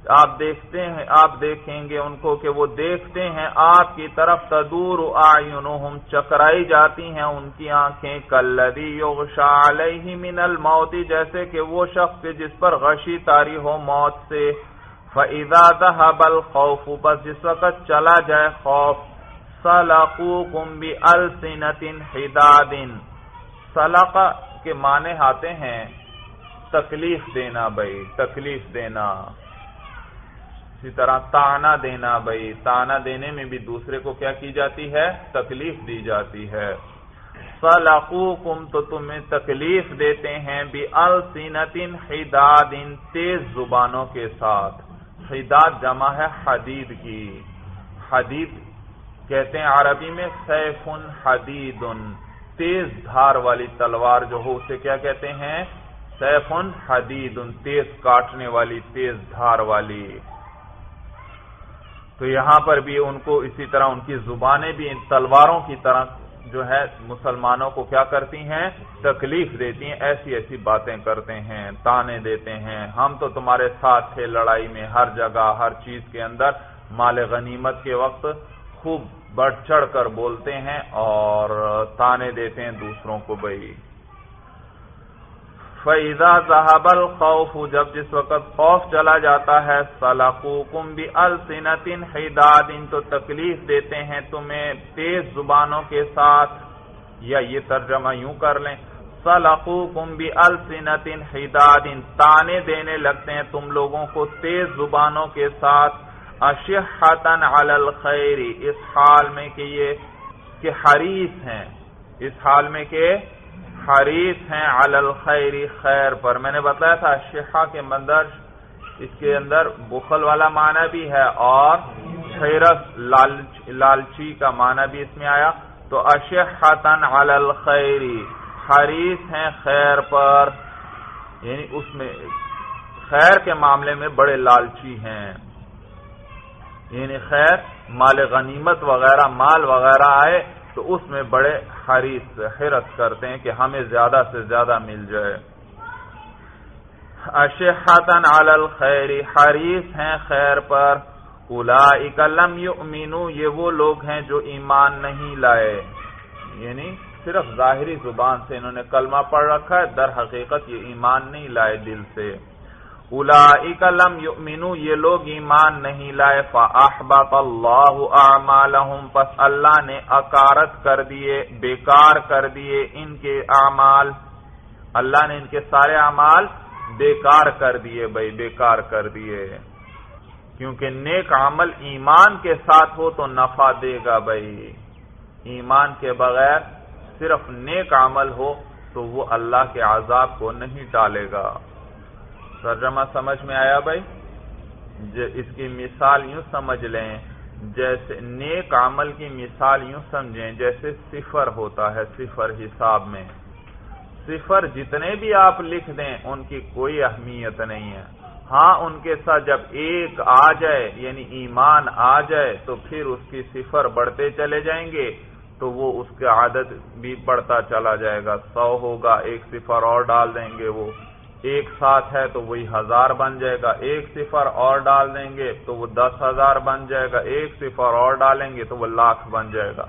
[SPEAKER 1] آپ دیکھتے ہیں، آپ دیکھیں گے ان کو کہ وہ دیکھتے ہیں، آپ کی طرف تدور آئینہم چکرائی جاتی ہیں ان کی آنکھیں کلدی یغشا علیہ من الموت، جیسے کہ وہ شخص جس پر غشی تاری ہو موت سے۔ فَإِذَا ذَهَبَ الْخَوْفُ، بس جس وقت چلا جائے خوف، سَلَقُوكُمْ بِأَلْسِنَةٍ حِدَادٍ۔ سلق کے معنی آتے ہیں، تکلیف دینا بھائی، تکلیف دینا۔ اسی طرح تانا دینا بھائی، تانا دینے میں بھی دوسرے کو کیا کی جاتی ہے؟ تکلیف دی جاتی ہے۔ سلاقوکم تو تمہیں تکلیف دیتے ہیں بھی السینتن حداد تیز زبانوں کے ساتھ۔ حداد جمع ہے حدید کی۔ حدید کہتے ہیں عربی میں سیف حدید تیز دھار والی تلوار جو ہو، اسے کیا کہتے ہیں؟ سیف حدید تیز کاٹنے والی، تیز دھار والی۔ تو یہاں پر بھی ان کو اسی طرح ان کی زبانیں بھی ان تلواروں کی طرح جو ہے مسلمانوں کو کیا کرتی ہیں؟ تکلیف دیتی ہیں، ایسی ایسی باتیں کرتے ہیں، تانے دیتے ہیں۔ ہم تو تمہارے ساتھ تھے لڑائی میں ہر جگہ، ہر چیز کے اندر۔ مال غنیمت کے وقت خوب بڑھ چڑھ کر بولتے ہیں اور تانے دیتے ہیں دوسروں کو بھائی۔ فیضا صاحب الخوف، جب جس وقت خوف چلا جاتا ہے سلاقوکم بھی السنتن حداد، تو تکلیف دیتے ہیں تمہیں تیز زبانوں کے ساتھ۔ یا یہ ترجمہ یوں کر لیں سلاقوکم بھی السنتن حداد، تانے دینے لگتے ہیں تم لوگوں کو تیز زبانوں کے ساتھ۔ اشحتن علی الخیر اس حال میں کہ یہ، کہ حریص ہیں۔ اس حال میں کہ حریف ہیں علی الخیر، خیر پر۔ میں نے بتایا تھا شہا کے مندر، اس کے اندر بخل والا معنی بھی ہے اور لالچی کا معنی بھی اس میں آیا۔ تو اشحتن علی الخیر حریف ہیں خیر پر۔ یعنی اس میں خیر کے معاملے میں بڑے لالچی ہیں۔ یعنی خیر، مال غنیمت وغیرہ، مال وغیرہ آئے تو اس میں بڑے حریص حرت کرتے ہیں کہ ہمیں زیادہ سے زیادہ مل جائے۔ اشحتن علی الخیر، حریص ہیں خیر پر اولئک لم یؤمنو، یہ وہ لوگ ہیں جو ایمان نہیں لائے۔ یعنی صرف ظاہری زبان سے انہوں نے کلمہ پڑھ رکھا ہے، در حقیقت یہ ایمان نہیں لائے دل سے۔ لم یؤمنو، یہ لوگ ایمان نہیں لائے، فاحبط اللہ اعمالہم، پس اللہ نے اکارت کر دیے، بیکار کر دیے ان کے اعمال۔ اللہ نے ان کے سارے اعمال بیکار کر دیے، بھائی، بیکار کر دیے۔ کیونکہ نیک عمل ایمان کے ساتھ ہو تو نفع دے گا، بھائی۔ ایمان کے بغیر صرف نیک عمل ہو تو وہ اللہ کے عذاب کو نہیں ٹالے گا۔ ترجمہ سمجھ میں آیا بھائی؟ اس کی مثال یوں سمجھ لیں، جیسے نیک عمل کی مثال یوں سمجھیں، جیسے صفر ہوتا ہے صفر حساب میں۔ صفر جتنے بھی آپ لکھ دیں، ان کی کوئی اہمیت نہیں ہے۔ ہاں ان کے ساتھ جب ایک آ جائے یعنی ایمان آ جائے، تو پھر اس کی صفر بڑھتے چلے جائیں گے، تو وہ اس کی عادت بھی بڑھتا چلا جائے گا۔ سو ہوگا، ایک صفر اور ڈال دیں گے وہ۔ ایک ساتھ ہے تو وہی ہزار بن جائے گا، ایک صفر اور ڈال دیں گے تو وہ دس ہزار بن جائے گا، ایک صفر اور ڈالیں گے تو وہ لاکھ بن جائے گا۔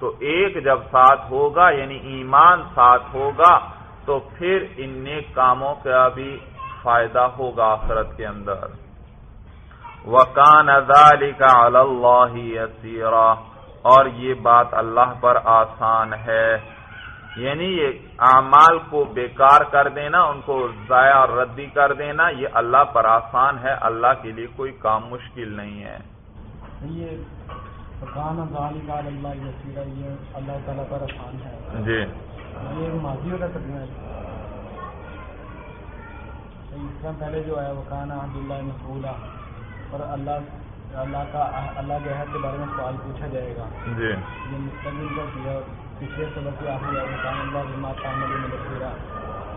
[SPEAKER 1] تو ایک جب ساتھ ہوگا یعنی ایمان ساتھ ہوگا، تو پھر ان نیک کاموں کا بھی فائدہ ہوگا آخرت کے اندر۔ وکان ازالی کا اللہ اور یہ بات اللہ پر آسان ہے۔ یعنی یہ اعمال کو بیکار کر دینا ان کو ضائع اور ردی کر دینا یہ اللہ پر آسان ہے اللہ کے لیے کوئی کام مشکل نہیں ہے۔
[SPEAKER 2] یہ اللہ تعالیٰ پر آسان ہے۔
[SPEAKER 1] جی۔
[SPEAKER 2] یہ ماضی ہوتا ترجمہ اس کا پہلے جو ہے وہ کہنا عبد اللہ مسولہ اور اللہ اللہ کا اللہ کے عہد کے بارے میں سوال پوچھا جائے گا۔
[SPEAKER 1] جی۔
[SPEAKER 2] یہ مستقبل کا کیا پچھلے سبق آخری ہے کان اللہ بما تعمل من بصیرہ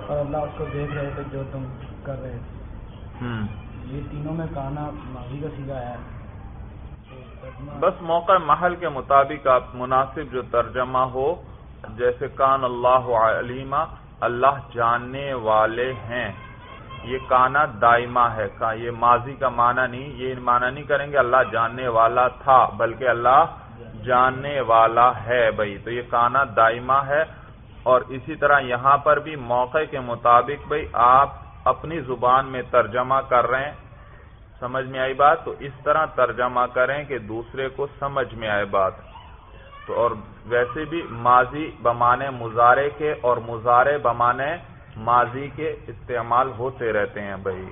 [SPEAKER 2] اور اللہ اس کو دیکھ رہے تھے جو تم کر رہے تھے۔ یہ تینوں میں کانا ماضی کا سیدھا ہے۔
[SPEAKER 1] بس موقع محل کے مطابق آپ مناسب جو ترجمہ ہو جیسے کان اللہ علیمہ اللہ جاننے والے ہیں۔ یہ کانا دائمہ ہے۔ یہ ماضی کا معنی نہیں یہ معنی نہیں کریں گے اللہ جاننے والا تھا بلکہ اللہ جاننے والا ہے بھائی۔ تو یہ کانا دائمہ ہے۔ اور اسی طرح یہاں پر بھی موقع کے مطابق بھائی آپ اپنی زبان میں ترجمہ کر رہے ہیں۔ سمجھ میں آئی بات؟ تو اس طرح ترجمہ کریں کہ دوسرے کو سمجھ میں آئے بات۔ تو اور ویسے بھی ماضی بمانے مزارے کے اور مزارے بمانے ماضی کے استعمال ہوتے رہتے ہیں بھائی۔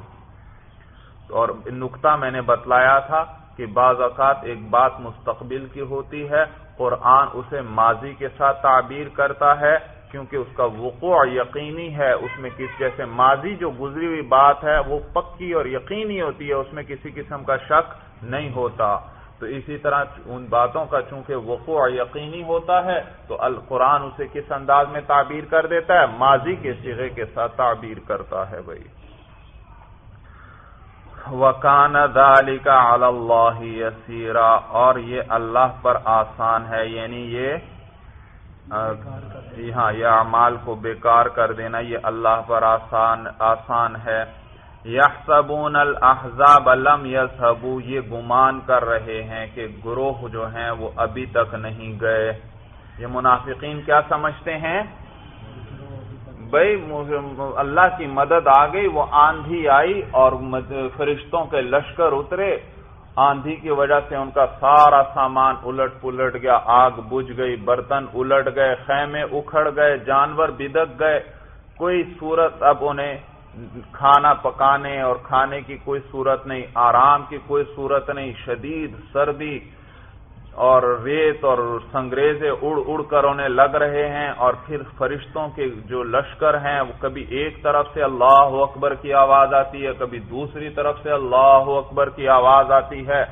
[SPEAKER 1] اور نقطہ میں نے بتلایا تھا کہ بعض اوقات ایک بات مستقبل کی ہوتی ہے، قرآن اسے ماضی کے ساتھ تعبیر کرتا ہے، کیونکہ اس کا وقوع یقینی ہے، اس میں کس جیسے ماضی جو گزری ہوئی بات ہے، وہ پکی اور یقینی ہوتی ہے، اس میں کسی قسم کا شک نہیں ہوتا۔ تو اسی طرح ان باتوں کا چونکہ وقوع یقینی ہوتا ہے، تو القرآن اسے کس انداز میں تعبیر کر دیتا ہے؟ ماضی کے سیغے کے ساتھ تعبیر کرتا ہے بھائی۔ وکان دالی کا اللہ یسیرا، اور یہ اللہ پر آسان ہے یعنی یہ ہاں یہ اعمال کو بیکار کر دینا، یہ اللہ پر آسان آسان ہے۔ یحسبون الاحزاب لم یذهبوا یہ گمان کر رہے ہیں کہ گروہ جو ہیں وہ ابھی تک نہیں گئے۔ یہ منافقین کیا سمجھتے ہیں؟ بھائی اللہ کی مدد آ گئی، وہ آندھی آئی اور فرشتوں کے لشکر اترے۔ آندھی کی وجہ سے ان کا سارا سامان الٹ پلٹ گیا، آگ بجھ گئی، برتن الٹ گئے، خیمے اکھڑ گئے، جانور بدک گئے۔ کوئی صورت اب انہیں کھانا پکانے اور کھانے کی کوئی صورت نہیں، آرام کی کوئی صورت نہیں، شدید سردی اور ریت اور سنگریزے اڑ اڑ کر انہیں لگ رہے ہیں اور پھر فرشتوں کے جو لشکر ہیں وہ کبھی ایک طرف سے اللہ اکبر کی آواز آتی ہے، کبھی دوسری طرف سے اللہ اکبر کی آواز آتی ہے۔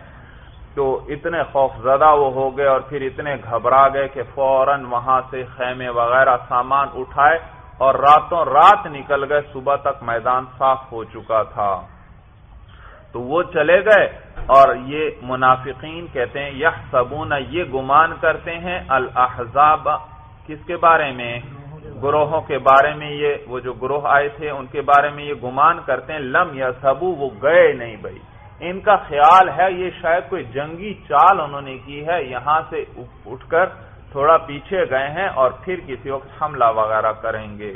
[SPEAKER 1] تو اتنے خوف زدہ وہ ہو گئے اور پھر اتنے گھبرا گئے کہ فوراً وہاں سے خیمے وغیرہ سامان اٹھائے اور راتوں رات نکل گئے، صبح تک میدان صاف ہو چکا تھا۔ تو وہ چلے گئے اور یہ منافقین کہتے ہیں یہ سبون یہ گمان کرتے ہیں الحضاب کس کے بارے میں؟ گروہوں کے بارے میں یہ، وہ جو گروہ آئے تھے، ان کے بارے میں یہ گمان کرتے ہیں، لم یا سبو وہ گئے نہیں بھائی۔ ان کا خیال ہے، یہ شاید کوئی جنگی چال انہوں نے کی ہے، یہاں سے اٹھ کر تھوڑا پیچھے گئے ہیں اور پھر کسی وقت حملہ وغیرہ کریں گے۔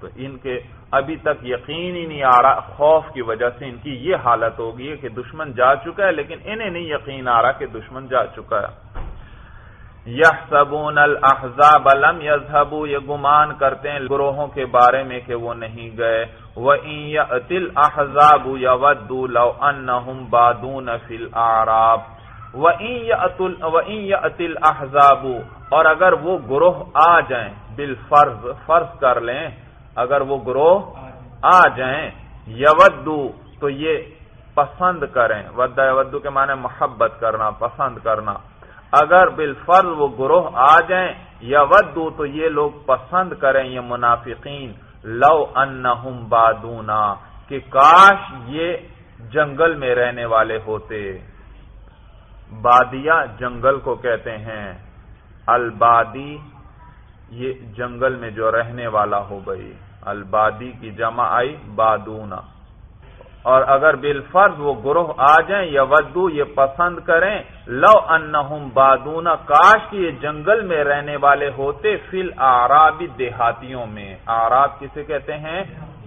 [SPEAKER 1] تو ان کے ابھی تک یقین ہی نہیں آ رہا، خوف کی وجہ سے ان کی یہ حالت ہوگی کہ دشمن جا چکا ہے، لیکن انہیں نہیں یقین آ رہا کہ دشمن جا چکا ہے۔ یہ سبون الحضاب علم یزبو یہ گمان کرتے ہیں گروہوں کے بارے میں کہ وہ نہیں گئے۔ وہ تل احزاب یا ودو لو ان بادون فل آراب وہ اتل احزاب اور اگر وہ گروہ آ جائیں بال فرض فرض کر لیں اگر وہ گروہ آ جائیں، یودو، تو یہ پسند کریں۔ ودا ودو کے معنی محبت کرنا، پسند کرنا۔ اگر بالفرض وہ گروہ آ جائیں یا ودو تو یہ لوگ پسند کریں یہ منافقین۔ لو انہم بادونا، کہ کاش یہ جنگل میں رہنے والے ہوتے۔ بادیا جنگل کو کہتے ہیں۔ البادی یہ جنگل میں جو رہنے والا ہو گئی البادی کی جمع آئی بادونا۔ اور اگر بالفرض وہ گروہ آ جائیں یا ودو یہ پسند کریں، لو انہم بادونا، کاش کی یہ جنگل میں رہنے والے ہوتے فل آرابی دیہاتیوں میں۔ آراب کسے کہتے ہیں؟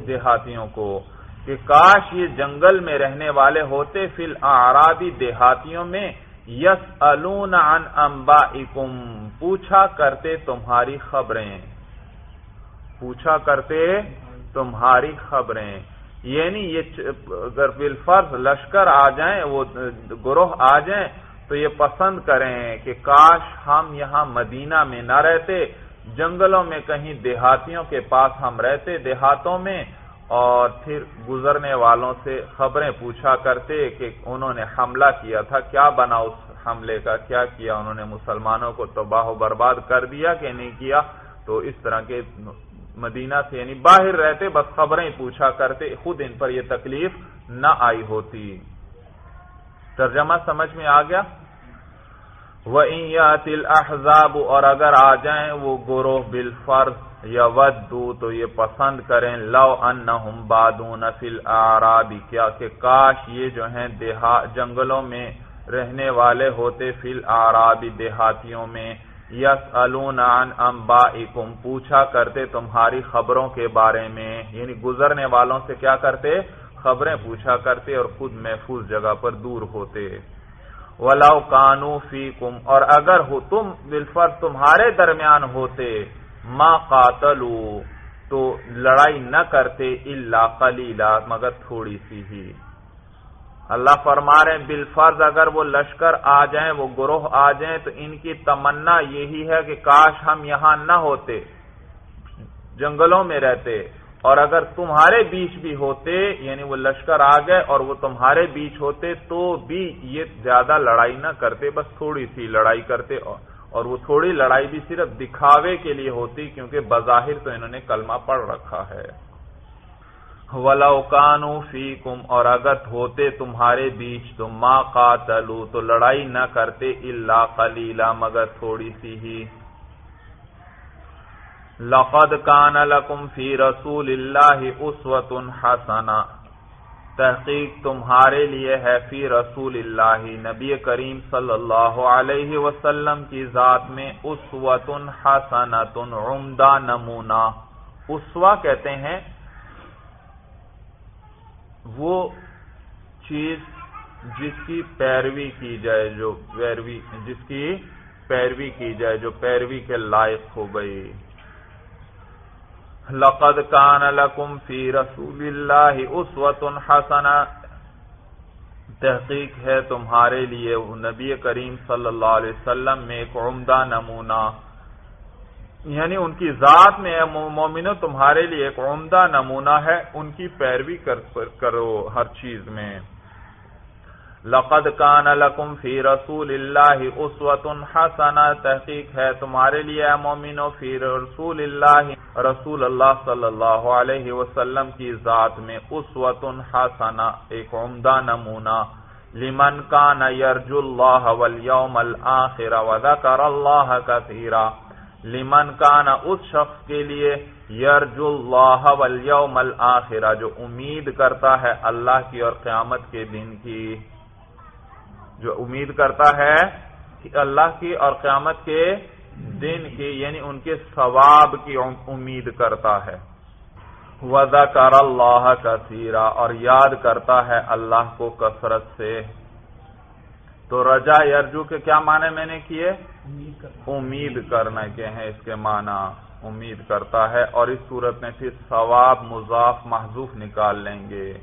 [SPEAKER 1] دیہاتیوں کو۔ کہ کاش یہ جنگل میں رہنے والے ہوتے فل آرابی دیہاتیوں میں۔ یس عن امبا پوچھا کرتے تمہاری خبریں۔ پوچھا کرتے تمہاری خبریں۔ یعنی یہ اگر بالفرض لشکر آ جائیں، وہ گروہ آ جائیں، تو یہ پسند کریں کہ کاش ہم یہاں مدینہ میں نہ رہتے، جنگلوں میں کہیں دیہاتیوں کے پاس ہم رہتے، دیہاتوں میں اور پھر گزرنے والوں سے خبریں پوچھا کرتے کہ انہوں نے حملہ کیا تھا، کیا بنا اس حملے کا؟ کیا کیا؟ انہوں نے مسلمانوں کو تباہ و برباد کر دیا کہ نہیں کیا؟ تو اس طرح کے مدینہ سے یعنی باہر رہتے بس خبریں پوچھا کرتے، خود ان پر یہ تکلیف نہ آئی ہوتی۔ ترجمہ سمجھ میں آ گیا؟ وہ تل احزاب اور اگر آ جائیں وہ گروہ بال یا ودو تو یہ پسند کریں، لو ان بادون فل آرابی کیا کہ کاش یہ جو ہیں جنگلوں میں رہنے والے ہوتے فل آرابی دیہاتیوں میں۔ یس عن انبائکم، پوچھا کرتے تمہاری خبروں کے بارے میں۔ یعنی گزرنے والوں سے کیا کرتے؟ خبریں پوچھا کرتے اور خود محفوظ جگہ پر دور ہوتے۔ ولاؤ کانو فی کم اور اگر ہو تم بالفر تمہارے درمیان ہوتے۔ ما قاتلو تو لڑائی نہ کرتے اللہ قلیلا مگر تھوڑی سی ہی۔ اللہ فرما رہے ہیں، بالفرض اگر وہ لشکر آ جائیں، وہ گروہ آ جائیں، تو ان کی تمنا یہی ہے کہ کاش ہم یہاں نہ ہوتے، جنگلوں میں رہتے۔ اور اگر تمہارے بیچ بھی ہوتے یعنی وہ لشکر آ گئے اور وہ تمہارے بیچ ہوتے، تو بھی یہ زیادہ لڑائی نہ کرتے، بس تھوڑی سی لڑائی کرتے۔ اور اور وہ تھوڑی لڑائی بھی صرف دکھاوے کے لیے ہوتی کیونکہ بظاہر تو انہوں نے کلمہ پڑھ رکھا ہے۔ ولاکانو فی کم اور اگر ہوتے تمہارے بیچ تو ماں قاتلو، تو لڑائی نہ کرتے اللہ قلیلا، مگر تھوڑی سی ہی۔ لقد کان لکم فی رسول اللہ اسوت حسنا تحقیق تمہارے لیے ہے فی رسول اللہ، نبی کریم صلی اللہ علیہ وسلم کی ذات میں اسوت حسنت عمدہ نمونہ۔ اسوا کہتے ہیں، وہ چیز جس کی پیروی کی جائے، جو پیروی، جس کی پیروی کی جائے، جو پیروی کے لائق ہو گئی۔ لقد کان لکم فی رسول اللہ اسوت حسنا تحقیق ہے تمہارے لیے۔ نبی کریم صلی اللہ علیہ وسلم میں ایک عمدہ نمونہ۔ یعنی ان کی ذات میں مومنو تمہارے لیے ایک عمدہ نمونہ ہے۔ ان کی پیروی کرو ہر چیز میں۔ لقد کان لکم فی رسول اللہ اسوت حسنہ، تحقیق ہے تمہارے لیے مومنو، فی رسول اللہ رسول اللہ صلی اللہ علیہ وسلم کی ذات میں اسوت حسنہ، ایک عمدہ نمونہ۔ لمن کان یرجو اللہ والیوم الاخر وذکر اللہ کثیرہ لمن کانا اس شخص کے لیے یرج اللہ والیوم الاخرہ جو امید کرتا ہے اللہ کی اور قیامت کے دن کی۔ جو امید کرتا ہے کہ اللہ کی اور قیامت کے دن کی یعنی ان کے ثواب کی امید کرتا ہے۔ وضا کر اللہ کا اور یاد کرتا ہے اللہ کو کثرت سے۔ تو رجا یرجو کے کیا معنی میں نے کیے؟ امید کرنا کے ہیں اس کے معنی۔ امید کرتا ہے اور اس صورت میں پھر ثواب، مضاف، محضوف نکال لیں گے۔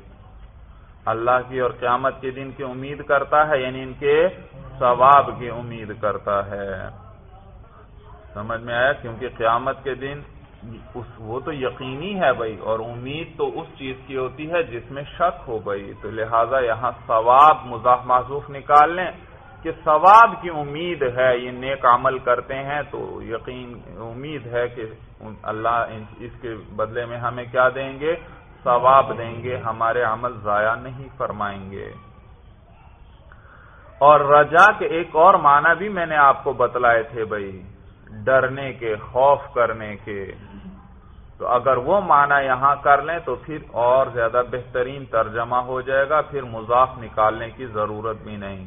[SPEAKER 1] اللہ کی اور قیامت کے دن کی امید کرتا ہے یعنی ان کے ثواب کی امید کرتا ہے۔ سمجھ میں آیا؟ کیونکہ قیامت کے دن وہ تو یقینی ہے بھائی، اور امید تو اس چیز کی ہوتی ہے جس میں شک ہو گئی تو لہٰذا یہاں ثواب مضاف معذوف نکال لیں کہ ثواب کی امید ہے، یہ نیک عمل کرتے ہیں تو یقین، امید ہے کہ اللہ اس کے بدلے میں ہمیں کیا دیں گے؟ ثواب دیں گے، ہمارے عمل ضائع نہیں فرمائیں گے۔ اور رجا کے ایک اور معنی بھی میں نے آپ کو بتلائے تھے بھائی، ڈرنے کے، خوف کرنے کے۔ تو اگر وہ معنی یہاں کر لیں تو پھر اور زیادہ بہترین ترجمہ ہو جائے گا، پھر مضاف نکالنے کی ضرورت بھی نہیں۔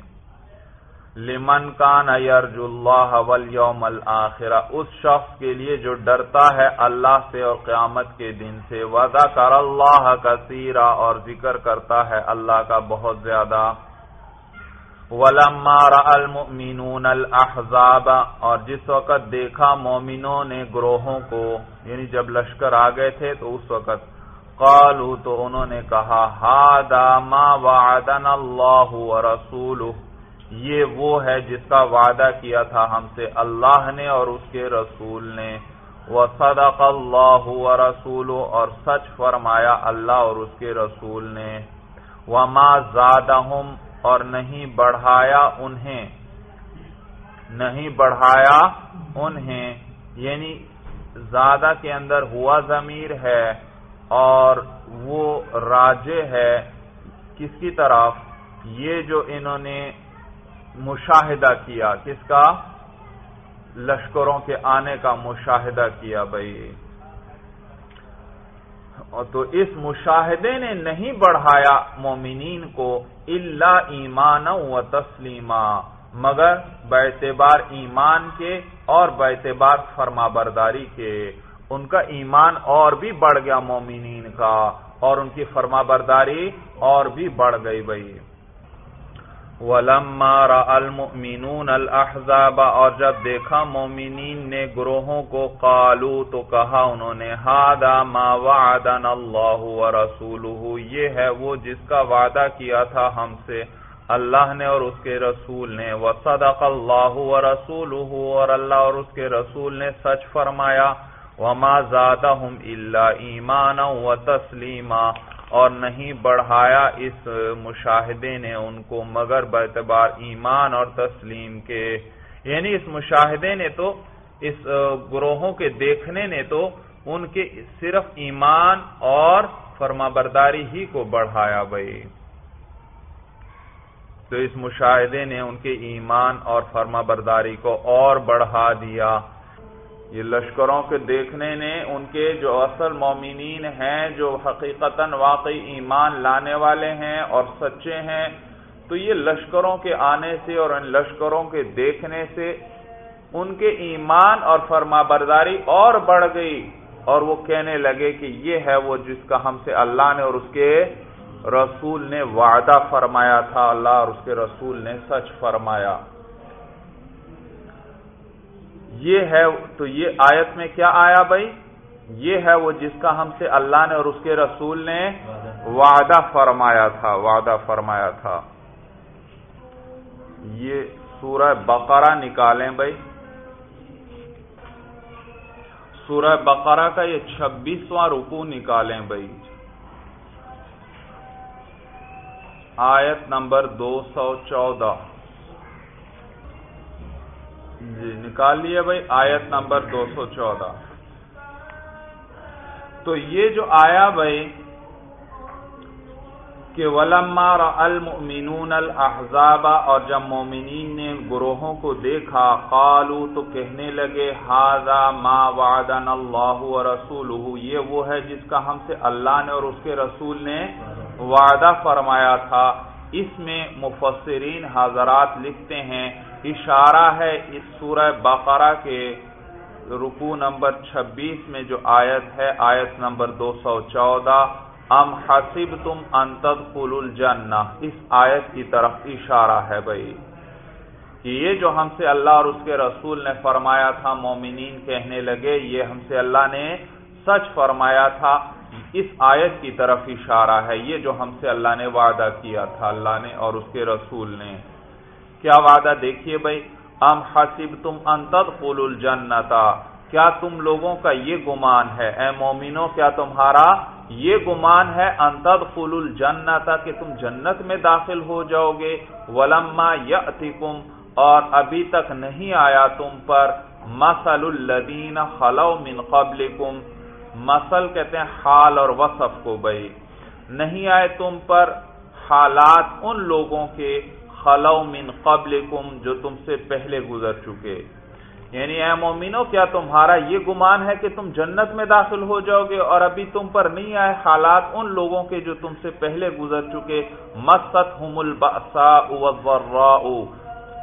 [SPEAKER 1] لمن کان یرج اللہ والیوم الاخرہ، اس شخص کے لیے جو ڈرتا ہے اللہ سے اور قیامت کے دن سے۔ وضا کر اللہ کا اور ذکر کرتا ہے اللہ کا بہت زیادہ۔ المؤمنون الاحزاب اور جس وقت دیکھا مومنوں نے گروہوں کو یعنی جب لشکر آ گئے تھے تو اس وقت۔ قالو تو انہوں نے کہا ہادا ما وعدنا اللہ ورسولہ۔ یہ وہ ہے جس کا وعدہ کیا تھا ہم سے اللہ نے اور اس کے رسول نے۔ وصدق اللہ ورسولہ اور سچ فرمایا اللہ اور اس کے رسول نے۔ وما زادہم اور نہیں بڑھایا انہیں۔ نہیں بڑھایا انہیں۔ یعنی زیادہ کے اندر ہوا ضمیر ہے اور وہ راجے ہے۔ کس کی طرف؟ یہ جو انہوں نے مشاہدہ کیا، کس کا؟ لشکروں کے آنے کا مشاہدہ کیا بھائی۔ تو اس مشاہدے نے نہیں بڑھایا مومنین کو اللہ ایمان و تسلیمہ مگر بیتبار ایمان کے اور بیتبار فرما برداری کے۔ ان کا ایمان اور بھی بڑھ گیا مومنین کا، اور ان کی فرما برداری اور بھی بڑھ گئی بھائی۔ المؤمنون الاحزاب اور جب دیکھا مومنین نے گروہوں کو قالو تو کہا انہوں نے ہادا ما وعدنا اللہ ورسولہ. یہ ہے وہ جس کا وعدہ کیا تھا ہم سے، اللہ نے اور اس کے رسول نے۔ وصدق اللہ ورسولہ، اور اللہ اور اس کے رسول نے سچ فرمایا۔ وما زادہم الا ایمانا و تسلیما اور نہیں بڑھایا اس مشاہدے نے ان کو، مگر بعتبار ایمان اور تسلیم کے۔ یعنی اس مشاہدے نے تو، اس گروہوں کے دیکھنے نے تو ان کے صرف ایمان اور فرما برداری ہی کو بڑھایا بھائی۔ تو اس مشاہدے نے ان کے ایمان اور فرما برداری کو اور بڑھا دیا۔ یہ لشکروں کے دیکھنے نے ان کے جو اصل مومنین ہیں، جو حقیقتا واقعی ایمان لانے والے ہیں اور سچے ہیں، تو یہ لشکروں کے آنے سے اور ان لشکروں کے دیکھنے سے ان کے ایمان اور فرما برداری اور بڑھ گئی اور وہ کہنے لگے کہ یہ ہے وہ جس کا ہم سے اللہ نے اور اس کے رسول نے وعدہ فرمایا تھا، اللہ اور اس کے رسول نے سچ فرمایا۔ یہ ہے تو یہ آیت میں کیا آیا بھائی؟ یہ ہے وہ جس کا ہم سے اللہ نے اور اس کے رسول نے وعدہ فرمایا تھا، وعدہ فرمایا تھا۔ یہ سورہ بقرہ نکالیں بھائی۔ سورہ بقرہ کا یہ چھبیسواں رکو نکالیں بھائی۔ آیت نمبر دو سو چودہ۔ جی نکال لیے بھائی، آیت نمبر دو سو چودہ۔ تو یہ جو آیا بھائی، کہ ولما المؤمنون الاحزاب اور جب مومنین نے گروہوں کو دیکھا قالو تو کہنے لگے، ہاذا ما وعدنا اللہ ورسولہ یہ وہ ہے جس کا ہم سے اللہ نے اور اس کے رسول نے وعدہ فرمایا تھا۔ اس میں مفسرین حضرات لکھتے ہیں اشارہ ہے اس سورہ بقرہ کے رکو نمبر چھبیس میں جو آیت ہے، آیت نمبر دو سو چودہ۔ ام حسب تم انتد الجنہ۔ اس آیت کی طرف اشارہ ہے بھائی۔ کہ یہ جو ہم سے اللہ اور اس کے رسول نے فرمایا تھا، مومنین کہنے لگے، یہ ہم سے اللہ نے سچ فرمایا تھا۔ اس آیت کی طرف اشارہ ہے۔ یہ جو ہم سے اللہ نے وعدہ کیا تھا، اللہ نے اور اس کے رسول نے۔ کیا وعدہ دیکھیے بھائی؟ ام حسب تم انتد قول الجنتا کیا تم لوگوں کا یہ گمان ہے؟ اے مومنو کیا تمہارا یہ گمان ہے انتد قول الجنتا کہ تم جنت میں داخل ہو جاؤ گے؟ ولما یاتکم اور ابھی تک نہیں آیا تم پر. مسل الدین خلو من قبلکم. مسل کہتے ہیں حال اور وصف کو بھائی. نہیں آئے تم پر حالات ان لوگوں کے خلو من قبلکم جو تم سے پہلے گزر چکے۔ یعنی اے مومنو، کیا تمہارا یہ گمان ہے کہ تم جنت میں داخل ہو جاؤ گے اور ابھی تم پر نہیں آئے حالات ان لوگوں کے جو تم سے پہلے گزر چکے؟ مست ہم الباسا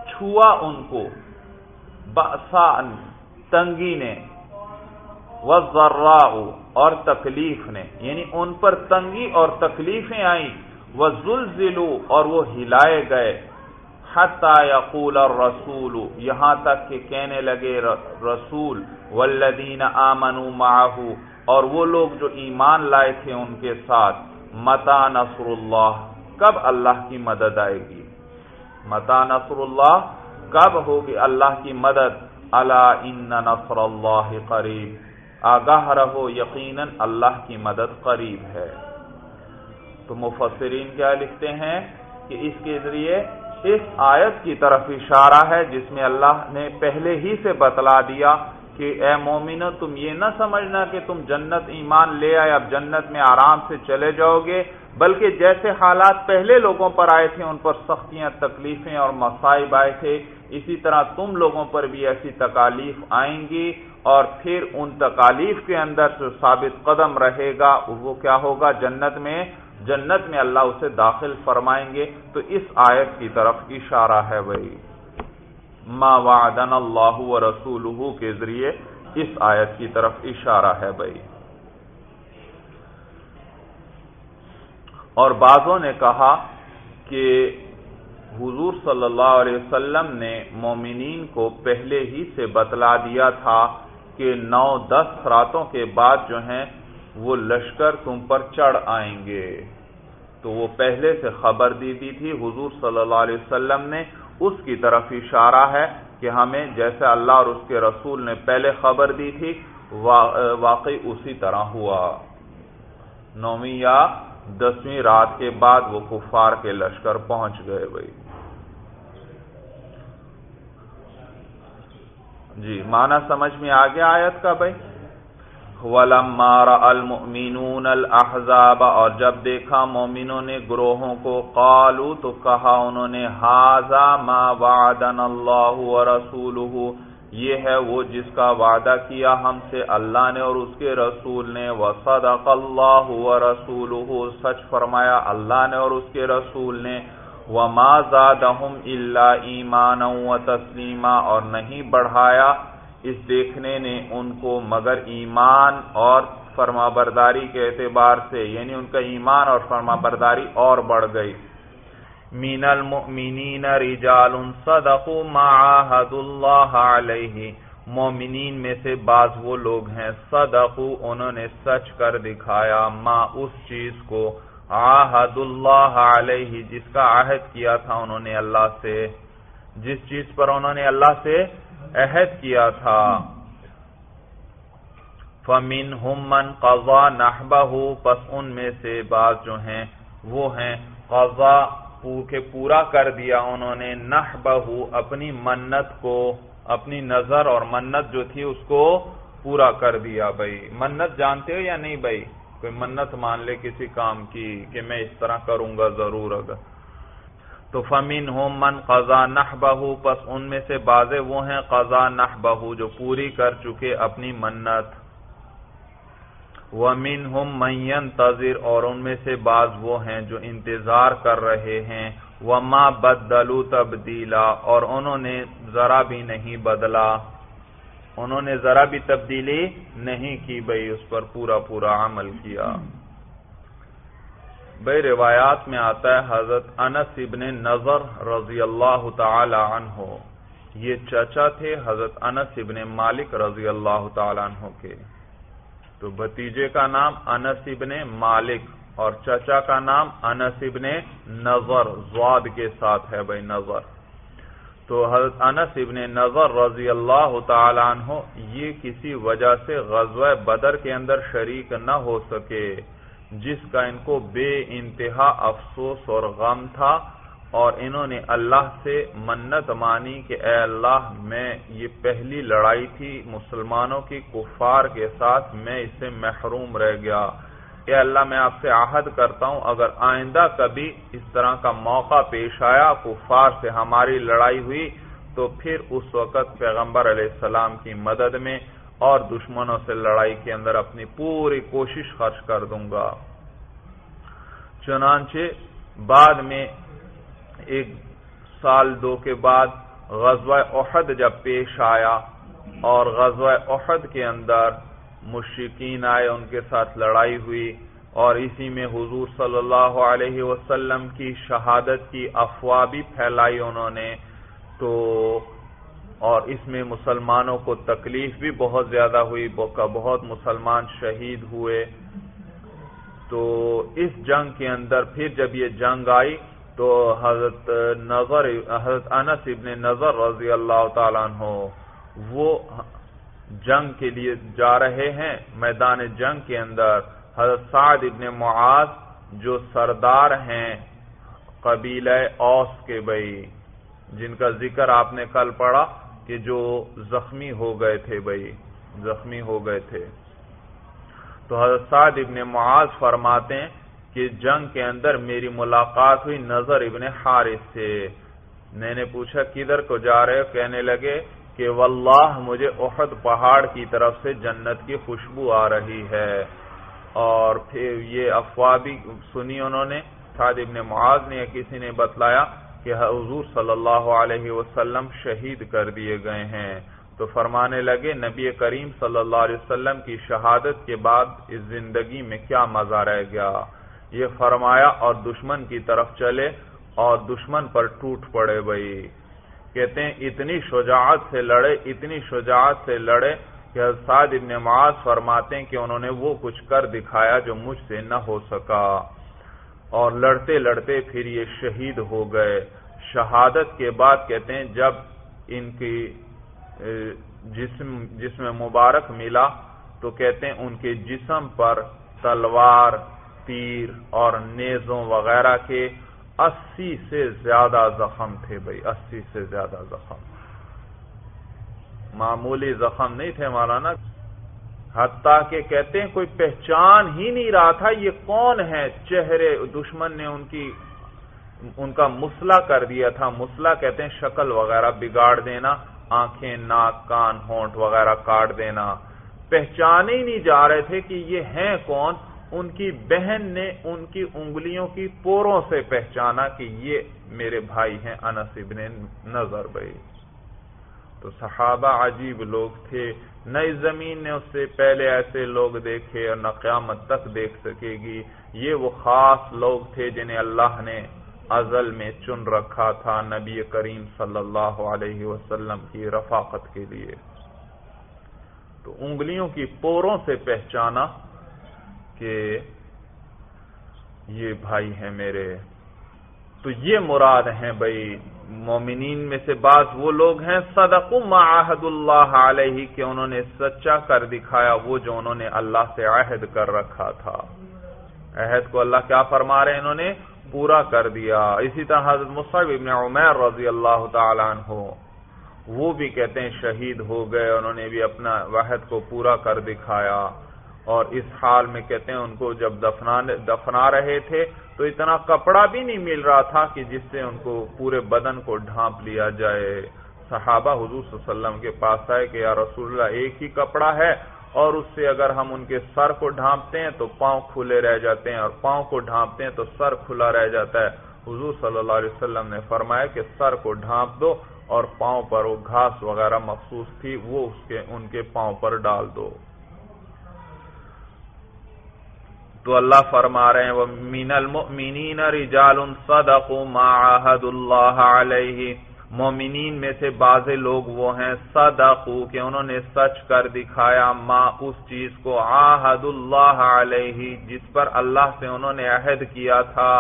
[SPEAKER 1] چھوا ان کو۔ باسا تنگی نے وزرا اور تکلیف نے یعنی ان پر تنگی اور تکلیفیں آئیں۔ وہ اور وہ ہلائے گئے۔ حتی یقول الرسول، یہاں تک کہ کہنے لگے رسول، والذین آمنوا معه، اور وہ لوگ جو ایمان لائے تھے ان کے ساتھ۔ متا نصر اللہ، کب اللہ کی مدد آئے گی؟ متا نصر اللہ، کب ہوگی اللہ کی مدد؟ اللہ ان نصر اللہ قریب۔ آگاہ رہو، یقیناً اللہ کی مدد قریب ہے۔ تو مفسرین کیا لکھتے ہیں کہ اس کے ذریعے اس آیت کی طرف اشارہ ہے جس میں اللہ نے پہلے ہی سے بتلا دیا کہ اے مومنو تم یہ نہ سمجھنا کہ تم جنت ایمان لے آئے، اب جنت میں آرام سے چلے جاؤ گے، بلکہ جیسے حالات پہلے لوگوں پر آئے تھے، ان پر سختیاں، تکلیفیں اور مصائب آئے تھے، اسی طرح تم لوگوں پر بھی ایسی تکالیف آئیں گی اور پھر ان تکالیف کے اندر جو ثابت قدم رہے گا، وہ کیا ہوگا؟ جنت میں جنت میں اللہ اسے داخل فرمائیں گے، تو اس آیت کی طرف اشارہ ہے بھائی ما وعدن اللہ و رسول کے ذریعے اس آیت کی طرف اشارہ ہے بھائی اور بعضوں نے کہا کہ حضور صلی اللہ علیہ وسلم نے مومنین کو پہلے ہی سے بتلا دیا تھا کہ نو دس راتوں کے بعد جو ہیں وہ لشکر تم پر چڑھ آئیں گے۔ تو وہ پہلے سے خبر دی دی تھی، حضور صلی اللہ علیہ وسلم نے اس کی طرف اشارہ ہے کہ ہمیں جیسے اللہ اور اس کے رسول نے پہلے خبر دی تھی واقعی اسی طرح ہوا۔ نویں یا دسویں رات کے بعد وہ کفار کے لشکر پہنچ گئے بھائی۔ جی مانا سمجھ میں آگے آیت کا بھائی؟ وَلَمَّا الْمُؤْمِنُونَ الْأَحْزَابَ، اور جب دیکھا مومنوں نے گروہوں کو قالو تو کہا انہوں نے حَازَا مَا وَعَدَنَ اللَّهُ وَرَسُولُهُ یہ ہے وہ جس کا وعدہ کیا ہم سے اللہ نے اور اس کے رسول نے۔ وَصَدَقَ اللَّهُ وَرَسُولُهُ سچ فرمایا اللہ نے اور اس کے رسول نے۔ وَمَا زَادَهُمْ إِلَّا إِيمَانًا وَتَسْلِيمًا اور نہیں بڑھایا اس دیکھنے نے ان کو مگر ایمان اور فرما برداری کے اعتبار سے یعنی ان کا ایمان اور فرما برداری اور بڑھ گئی۔ مین المؤمنین رجال صدقوا ما عاهد اللہ علیہ مومنین میں سے بعض وہ لوگ ہیں، صدقوا، انہوں نے سچ کر دکھایا ما اس چیز کو۔ عاهد اللہ علیہ جس کا عہد کیا تھا انہوں نے اللہ سے۔ جس چیز پر انہوں نے اللہ سے عہد کیا تھا۔ فمن من قضا نحبہ پس ان میں سے بعض جو ہیں وہ ہیں۔ قضا کے پورا کر دیا انہوں نے۔ نحبہ اپنی منت کو، اپنی نظر اور منت جو تھی اس کو پورا کر دیا۔ بھائی منت جانتے ہو یا نہیں بھائی کوئی منت مان لے کسی کام کی کہ میں اس طرح کروں گا ضرور اگر۔ تو فمین ہوں من قزا نہ بہو پس ان میں سے بازے وہ ہیں قزا نہ بہو جو پوری کر چکے اپنی منت۔ ومن ہم مین تذر اور ان میں سے بعض وہ ہیں جو انتظار کر رہے ہیں۔ وما بدلو تبدیلا اور انہوں نے ذرا بھی نہیں بدلا۔ انہوں نے ذرا بھی تبدیلی نہیں کی بھائی اس پر پورا پورا عمل کیا۔ بے روایات میں آتا ہے حضرت انس ابن نظر رضی اللہ تعالی عنہ۔ یہ چچا تھے حضرت انس ابن مالک رضی اللہ تعالی عنہ کے۔ تو بھتیجے کا نام انس ابن مالک اور چچا کا نام انس ابن نظر، زواد کے ساتھ ہے بھائی نظر۔ تو حضرت انس ابن نظر رضی اللہ تعالی عنہ یہ کسی وجہ سے غزوہ بدر کے اندر شریک نہ ہو سکے۔ جس کا ان کو بے انتہا افسوس اور غم تھا اور انہوں نے اللہ سے منت مانی کہ اے اللہ، میں یہ پہلی لڑائی تھی مسلمانوں کی کفار کے ساتھ، میں اس سے محروم رہ گیا۔ اے اللہ، میں آپ سے عہد کرتا ہوں۔ اگر آئندہ کبھی اس طرح کا موقع پیش آیا، کفار سے ہماری لڑائی ہوئی، تو پھر اس وقت پیغمبر علیہ السلام کی مدد میں اور دشمنوں سے لڑائی کے اندر اپنی پوری کوشش خرچ کر دوں گا۔ چنانچہ بعد میں ایک سال دو کے بعد غزوہ احد جب پیش آیا اور غزوہ احد کے اندر مشرقین آئے، ان کے ساتھ لڑائی ہوئی اور اسی میں حضور صلی اللہ علیہ وسلم کی شہادت کی افواہ بھی پھیلائی انہوں نے، تو اور اس میں مسلمانوں کو تکلیف بھی بہت زیادہ ہوئی بہت مسلمان شہید ہوئے۔ تو اس جنگ کے اندر پھر جب یہ جنگ آئی تو حضرت نظر، حضرت انس ابن نظر رضی اللہ تعالیٰ عنہ، وہ جنگ کے لیے جا رہے ہیں۔ میدان جنگ کے اندر حضرت سعد ابن معاذ جو سردار ہیں قبیلہ اوس کے بھائی، جن کا ذکر آپ نے کل پڑھا۔ کہ جو زخمی ہو گئے تھے بھائی، زخمی ہو گئے تھے۔ تو حضرت سعد ابن معاذ فرماتے ہیں کہ جنگ کے اندر میری ملاقات ہوئی نظر ابن حارث سے۔ میں نے پوچھا، کدھر کو جا رہے کہنے لگے کہ واللہ، مجھے احد پہاڑ کی طرف سے جنت کی خوشبو آ رہی ہے۔ اور پھر یہ افواہ بھی سنی انہوں نے۔ سعد ابن معاذ نے کسی نے بتلایا کہ حضور صلی اللہ علیہ وسلم شہید کر دیے گئے ہیں۔ تو فرمانے لگے، نبی کریم صلی اللہ علیہ وسلم کی شہادت کے بعد اس زندگی میں کیا مزہ رہ گیا؟ یہ فرمایا، اور دشمن کی طرف چلے اور دشمن پر ٹوٹ پڑے بھائی۔ کہتے ہیں، اتنی شجاعت سے لڑے، اتنی شجاعت سے لڑے کہ سعد ابن معاذ فرماتے ہیں کہ انہوں نے وہ کچھ کر دکھایا جو مجھ سے نہ ہو سکا۔ اور لڑتے لڑتے پھر یہ شہید ہو گئے۔ شہادت کے بعد کہتے ہیں جب ان کی جسم جسم مبارک ملا تو کہتے ہیں ان کے جسم پر تلوار، تیر اور نیزوں وغیرہ کے اسی سے زیادہ زخم تھے بھائی، اسی سے زیادہ زخم۔ معمولی زخم نہیں تھے مولانا۔ حتیٰ کہ کہتے ہیں کوئی پہچان ہی نہیں رہا تھا یہ کون ہے؟ چہرے دشمن نے ان کی ان کا مسئلہ کر دیا تھا۔ مسئلہ کہتے ہیں شکل وغیرہ بگاڑ دینا، آنکھیں، ناک، کان، ہونٹ وغیرہ کاٹ دینا۔ پہچانے ہی نہیں جا رہے تھے کہ یہ ہیں کون۔ ان کی بہن نے ان کی انگلیوں کی پوروں سے پہچانا کہ یہ میرے بھائی ہیں انس ابن نظر بھائی۔ تو صحابہ عجیب لوگ تھے۔ نئی زمین نے اس سے پہلے ایسے لوگ دیکھے اور نہ قیامت تک دیکھ سکے گی۔ یہ وہ خاص لوگ تھے جنہیں اللہ نے ازل میں چن رکھا تھا نبی کریم صلی اللہ علیہ وسلم کی رفاقت کے لیے۔ تو انگلیوں کی پوروں سے پہچانا کہ یہ بھائی ہیں میرے تو یہ مراد ہیں بھائی، مومنین میں سے بعض وہ لوگ ہیں صدق معاہد اللہ علیہ، کہ انہوں نے سچا کر دکھایا وہ جو انہوں نے اللہ سے عہد کر رکھا تھا۔ عہد کو اللہ کیا فرما رہے ہیں؟ انہوں نے پورا کر دیا۔ اسی طرح حضرت مصعب ابن عمیر رضی اللہ تعالیٰ عنہ، وہ بھی کہتے ہیں شہید ہو گئے، انہوں نے بھی اپنا واحد کو پورا کر دکھایا۔ اور اس حال میں کہتے ہیں ان کو جب دفنا رہے تھے، تو اتنا کپڑا بھی نہیں مل رہا تھا کہ جس سے ان کو پورے بدن کو ڈھانپ لیا جائے۔ صحابہ حضور صلی اللہ علیہ وسلم کے پاس آئے کہ، یا رسول اللہ، ایک ہی کپڑا ہے اور اس سے اگر ہم ان کے سر کو ڈھانپتے ہیں تو پاؤں کھلے رہ جاتے ہیں اور پاؤں کو ڈھانپتے ہیں تو سر کھلا رہ جاتا ہے۔ حضور صلی اللہ علیہ وسلم نے فرمایا کہ، سر کو ڈھانپ دو اور پاؤں پر وہ گھاس وغیرہ مخصوص تھی، وہ اس کے ان کے پاؤں پر ڈال دو۔ تو اللہ فرما رہے ہیں وہ مین المؤمنین رجال صدقوا ما عهد اللہ علیہ مومنین میں سے بعض لوگ وہ ہیں صدقو کہ انہوں نے سچ کر دکھایا ما اس چیز کو عہد اللہ علیہ جس پر اللہ سے انہوں نے عہد کیا تھا۔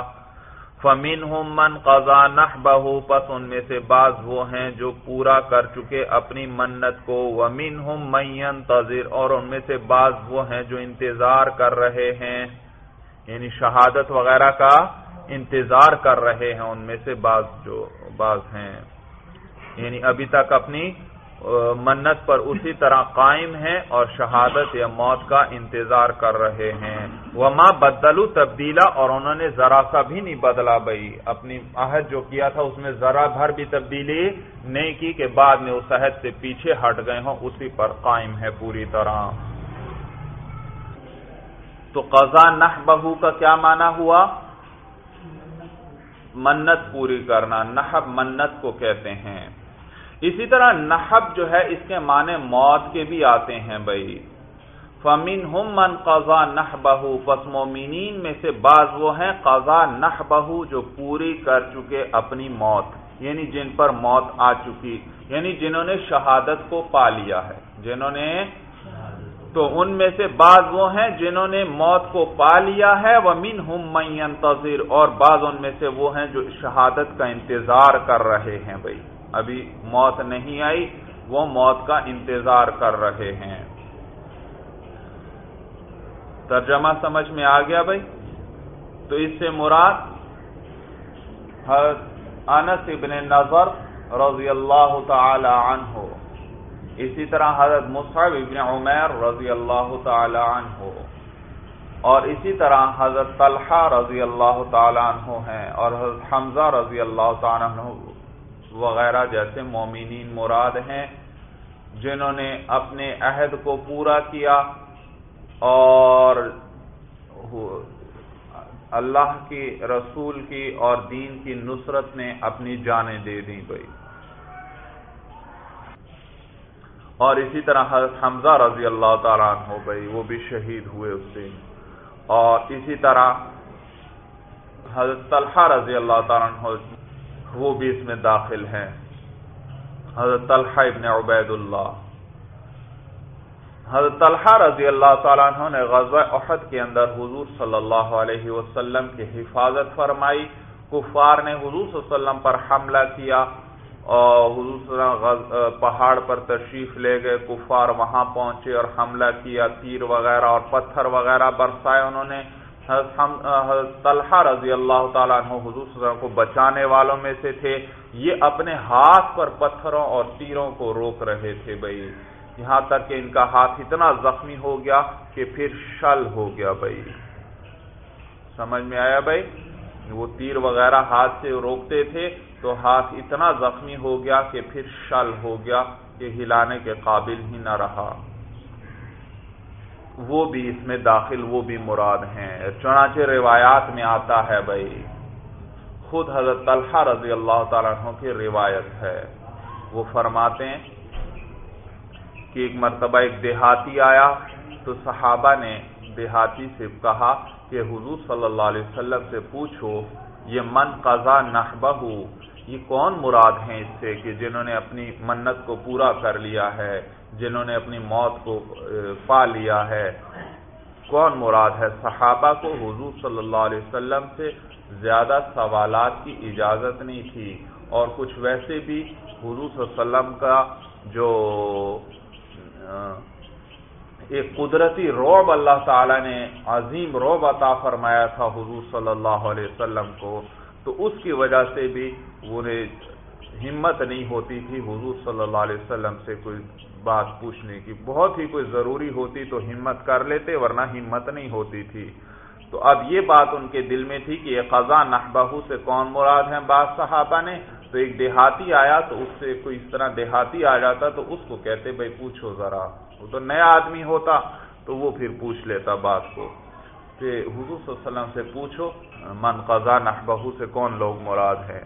[SPEAKER 1] فَمِنْهُمْ مَنْ قَضَى نَحْبَهُ، پس ان میں سے بعض وہ ہیں جو پورا کر چکے اپنی منت کو۔ وَمِنْهُمْ مَنْ يَنْتَظِرْ، اور ان میں سے بعض وہ ہیں جو انتظار کر رہے ہیں۔ یعنی شہادت وغیرہ کا انتظار کر رہے ہیں، ان میں سے بعض جو، بعض ہیں۔ یعنی ابھی تک اپنی منت پر اسی طرح قائم ہیں اور شہادت یا موت کا انتظار کر رہے ہیں۔ وہ ماں بدلو تبدیلا اور انہوں نے ذرا سا بھی نہیں بدلا بھائی اپنی عہد جو کیا تھا اس میں ذرا بھر بھی تبدیلی نہیں کی کہ بعد میں اس عہد سے پیچھے ہٹ گئے ہوں، اسی پر قائم ہے پوری طرح۔ تو قضا نہ بہو کا کیا معنی ہوا؟ منت پوری کرنا، نحب منت کو کہتے ہیں۔ اسی طرح نحب جو ہے، اس کے معنی موت کے بھی آتے ہیں بھائی۔ فمن ہم من قضا نہ بہو مومنین میں سے بعض وہ ہیں قضا نہ بہو جو پوری کر چکے اپنی موت یعنی جن پر موت آ چکی یعنی جنہوں نے شہادت کو پا لیا ہے۔ جنہوں نے تو ان میں سے بعض وہ ہیں جنہوں نے موت کو پا لیا ہے۔ وہ من ہم اور بعض ان میں سے وہ ہیں جو شہادت کا انتظار کر رہے ہیں بھائی۔ ابھی موت نہیں آئی، وہ موت کا انتظار کر رہے ہیں۔ ترجمہ سمجھ میں آ گیا بھائی؟ تو اس سے مراد انس ابن نظر رضی اللہ تعالی عنہ، اسی طرح حضرت مصعب ابن عمیر رضی اللہ تعالی عنہ، اور اسی طرح حضرت طلحہ رضی اللہ تعالی عنہ ہیں، اور حضرت حمزہ رضی اللہ تعالی عنہ۔ وغیرہ جیسے مومنین مراد ہیں، جنہوں نے اپنے عہد کو پورا کیا اور اللہ کی، رسول کی اور دین کی نصرت نے اپنی جانیں دے دی بھائی۔ اور اسی طرح حضرت حمزہ رضی اللہ تعالیٰ عنہ بھائی، وہ بھی شہید ہوئے اس دن۔ اور اسی طرح حضرت طلحہ رضی اللہ تعالیٰ عنہ وہ بھی اس میں داخل ہیں۔ حضرت طلحہ ابن عبید اللہ حضرت طلحہ رضی اللہ تعالیٰ عنہ نے غزوہ احد کے اندر حضور صلی اللہ علیہ وسلم کی حفاظت فرمائی۔ کفار نے حضور صلی اللہ علیہ وسلم پر حملہ کیا اور حضور پہاڑ پر تشریف لے گئے۔ کفار وہاں پہنچے اور حملہ کیا، تیر وغیرہ اور پتھر وغیرہ برسائے انہوں نے۔ حضرت طلحہ رضی اللہ تعالیٰ عنہ حضور صلی اللہ علیہ وسلم کو بچانے والوں میں سے تھے۔ یہ اپنے ہاتھ پر پتھروں اور تیروں کو روک رہے تھے بھائی۔ یہاں تک کہ ان کا ہاتھ اتنا زخمی ہو گیا کہ پھر شل ہو گیا بھائی۔ سمجھ میں آیا بھائی؟ وہ تیر وغیرہ ہاتھ سے روکتے تھے تو ہاتھ اتنا زخمی ہو گیا کہ پھر شل ہو گیا کہ ہلانے کے قابل ہی نہ رہا۔ وہ بھی اس میں داخل، وہ بھی مراد ہیں۔ چنانچہ روایات میں آتا ہے بھائی، خود حضرت طلحہ رضی اللہ تعالیٰ عنہ کی روایت ہے۔ وہ فرماتے ہیں کہ ایک مرتبہ ایک دیہاتی آیا تو صحابہ نے دیہاتی سے کہا کہ حضور صلی اللہ علیہ وسلم سے پوچھو، یہ من قضا نحبہ، یہ کون مراد ہیں اس سے کہ جنہوں نے اپنی منت کو پورا کر لیا ہے؟ جنہوں نے اپنی موت کو پا لیا ہے۔ کون مراد ہے؟ صحابہ کو حضور صلی اللہ علیہ وسلم سے زیادہ سوالات کی اجازت نہیں تھی۔ اور کچھ ویسے بھی حضور صلی اللہ علیہ وسلم کا جو ایک قدرتی روب اللہ تعالی نے، عظیم روب عطا فرمایا تھا حضور صلی اللہ علیہ وسلم کو، تو اس کی وجہ سے بھی انہیں ہمت نہیں ہوتی تھی حضور صلی اللہ علیہ وسلم سے کوئی بات پوچھنے کی۔ بہت ہی کوئی ضروری ہوتی تو ہمت کر لیتے، ورنہ ہمت نہیں ہوتی تھی۔ تو اب یہ بات ان کے دل میں تھی کہ یہ خزاں نحبہ سے کون مراد ہیں؟ بعض صحابہ نے۔ تو ایک دیہاتی آیا تو اس سے کوئی اس طرح دیہاتی آ جاتا تو اس کو کہتے، بھائی پوچھو ذرا۔ وہ تو نیا آدمی ہوتا۔ تو وہ پھر پوچھ لیتا بات کو۔ کہ حضور صلی اللہ علیہ وسلم سے پوچھو، من قضا نحبہ سے کون لوگ مراد ہیں؟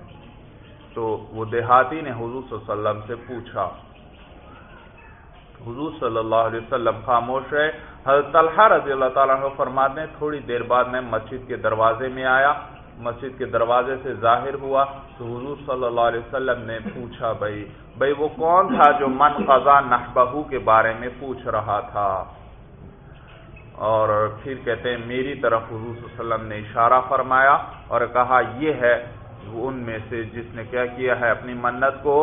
[SPEAKER 1] تو وہ دیہاتی نے حضور صلی اللہ علیہ وسلم سے پوچھا۔ حضور صلی اللہ علیہ وسلم خاموش رہے۔ حضرت طلحہ رضی اللہ تعالیٰ عنہ فرماتے ہیں، تھوڑی دیر بعد میں مسجد کے دروازے میں آیا۔ مسجد کے دروازے سے ظاہر ہوا تو حضور صلی اللہ علیہ وسلم نے پوچھا، بھائی بھائی، وہ کون تھا جو من قضا نحبہ کے بارے میں پوچھ رہا تھا؟ اور پھر کہتے ہیں، میری طرف حضور صلی اللہ علیہ وسلم نے اشارہ فرمایا اور کہا، یہ ہے، ان میں سے جس نے کیا کیا ہے اپنی منت کو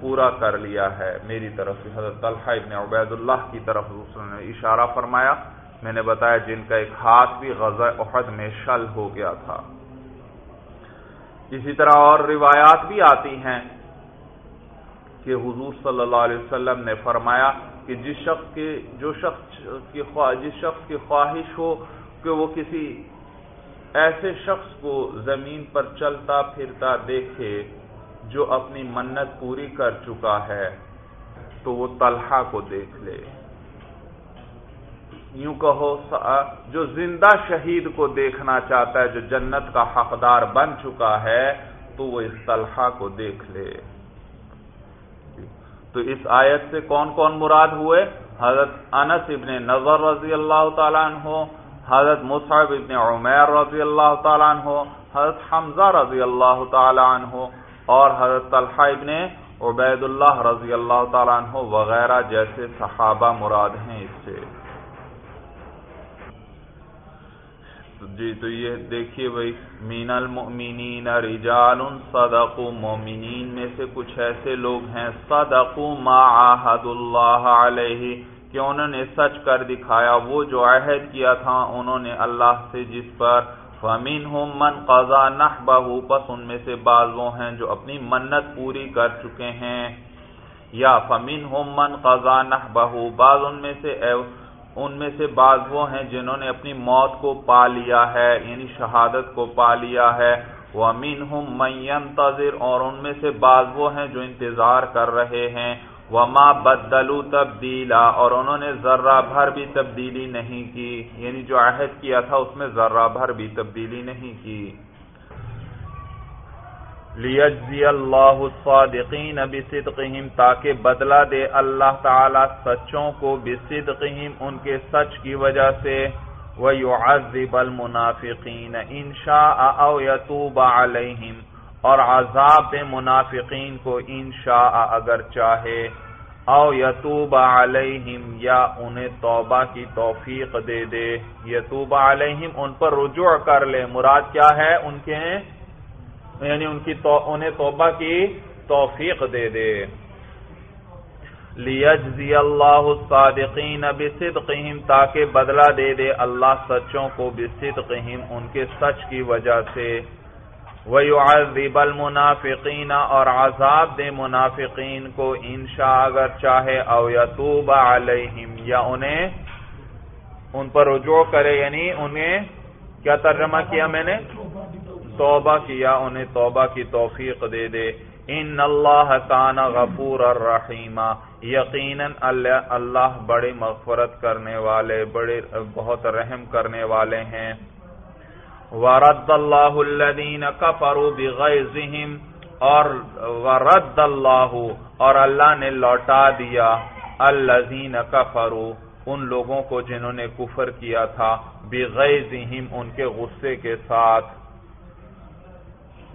[SPEAKER 1] پورا کر لیا ہے میری طرف سے۔ حضرت طلحہ ابن عبید اللہ کی طرف نے اشارہ فرمایا۔ میں نے بتایا جن کا ایک ہاتھ بھی غزہ احد میں شل ہو گیا تھا۔ اسی طرح اور روایات بھی آتی ہیں کہ حضور صلی اللہ علیہ وسلم نے فرمایا کہ جس شخص کے جو شخص کی جس شخص کی خواہش ہو کہ وہ کسی ایسے شخص کو زمین پر چلتا پھرتا دیکھے جو اپنی منت پوری کر چکا ہے، تو وہ طلحہ کو دیکھ لے۔ یوں کہو جو زندہ شہید کو دیکھنا چاہتا ہے، جو جنت کا حقدار بن چکا ہے، تو وہ اس طلحہ کو دیکھ لے۔ تو اس آیت سے کون کون مراد ہوئے؟ حضرت انس ابن نظر رضی اللہ تعالیٰ عنہ، حضرت مصعب ابن عمیر رضی اللہ تعالیٰ عنہ، حضرت حمزہ رضی اللہ تعالیٰ عنہ اور حضرت طلحہ ابن عبید اللہ رضی اللہ تعالیٰ عنہ وغیرہ جیسے صحابہ مراد ہیں اس سے۔ جی تو یہ دیکھیے بھائی مین المؤمنین رجال صدقوا مومنین میں سے کچھ ایسے لوگ ہیں، صدقوا ما عاہد اللہ علیہ کہ انہوں نے سچ کر دکھایا، وہ جو عہد کیا تھا، انہوں نے اللہ سے جس پر فَمِنْهُمْ مَنْ قَضَى نَحْبَهُ پس ان میں سے بعض وہ ہیں جو اپنی منت پوری کر چکے ہیں۔ یا فَمِنْهُمْ مَنْ قَضَى نَحْبَهُ، بعض ان میں سے ان میں سے بعض وہ ہیں جنہوں نے اپنی موت کو پا لیا ہے یعنی شہادت کو پا لیا ہے۔ وَمِنْهُمْ مَنْ يَنْتَظِرْ، اور ان میں سے بعض وہ ہیں جو انتظار کر رہے ہیں۔ وما بدلو تبدیلا اور انہوں نے ذرہ بھر بھی تبدیلی نہیں کی یعنی جو عہد کیا تھا اس میں ذرہ بھر بھی تبدیلی نہیں کی۔ لیجزی اللہ الصادقین بصدقہم تاکہ بدلہ دے اللہ تعالی سچوں کو بصدقہم ان کے سچ کی وجہ سے۔ وَيُعَذِّبَ الْمُنَافِقِينَ إِن شَاءَ أَوْ يَتُوبَ عَلَيْهِمْ۔ اور عذاب منافقین کو انشاء اگر چاہے، او یتوب علیہم، یا انہیں توبہ کی توفیق دے دے۔ یتوب علیہم، ان پر رجوع کر لے۔ مراد کیا ہے؟ ان کے یعنی ان کی تو، انہیں توبہ کی توفیق دے دے۔ لیجزی اللہ الصادقین بصدقہم، تاکہ بدلہ دے دے اللہ سچوں کو بصدقہم، ان کے سچ کی وجہ سے۔ وَيُعَذِّبَ الْمُنَافِقِينَ، اور عذاب دے منافقین کو انشاء اگر چاہے او یتوب علیہم، یا انہیں، ان پر رجوع کرے یعنی انہیں، کیا ترجمہ کیا میں نے؟ توبہ کیا، انہیں توبہ کی توفیق دے دے۔ ان اللہ کان غفور الرحیم، یقیناً اللہ بڑے مغفرت کرنے والے بڑے بہت رحم کرنے والے ہیں۔ ورد اللہ الذین کفروا بغیظہم اور ورد اللہ اور اللہ نے لوٹا دیا الذین کفروا ان لوگوں کو جنہوں نے کفر کیا تھا بغیظہم ان کے غصے کے ساتھ۔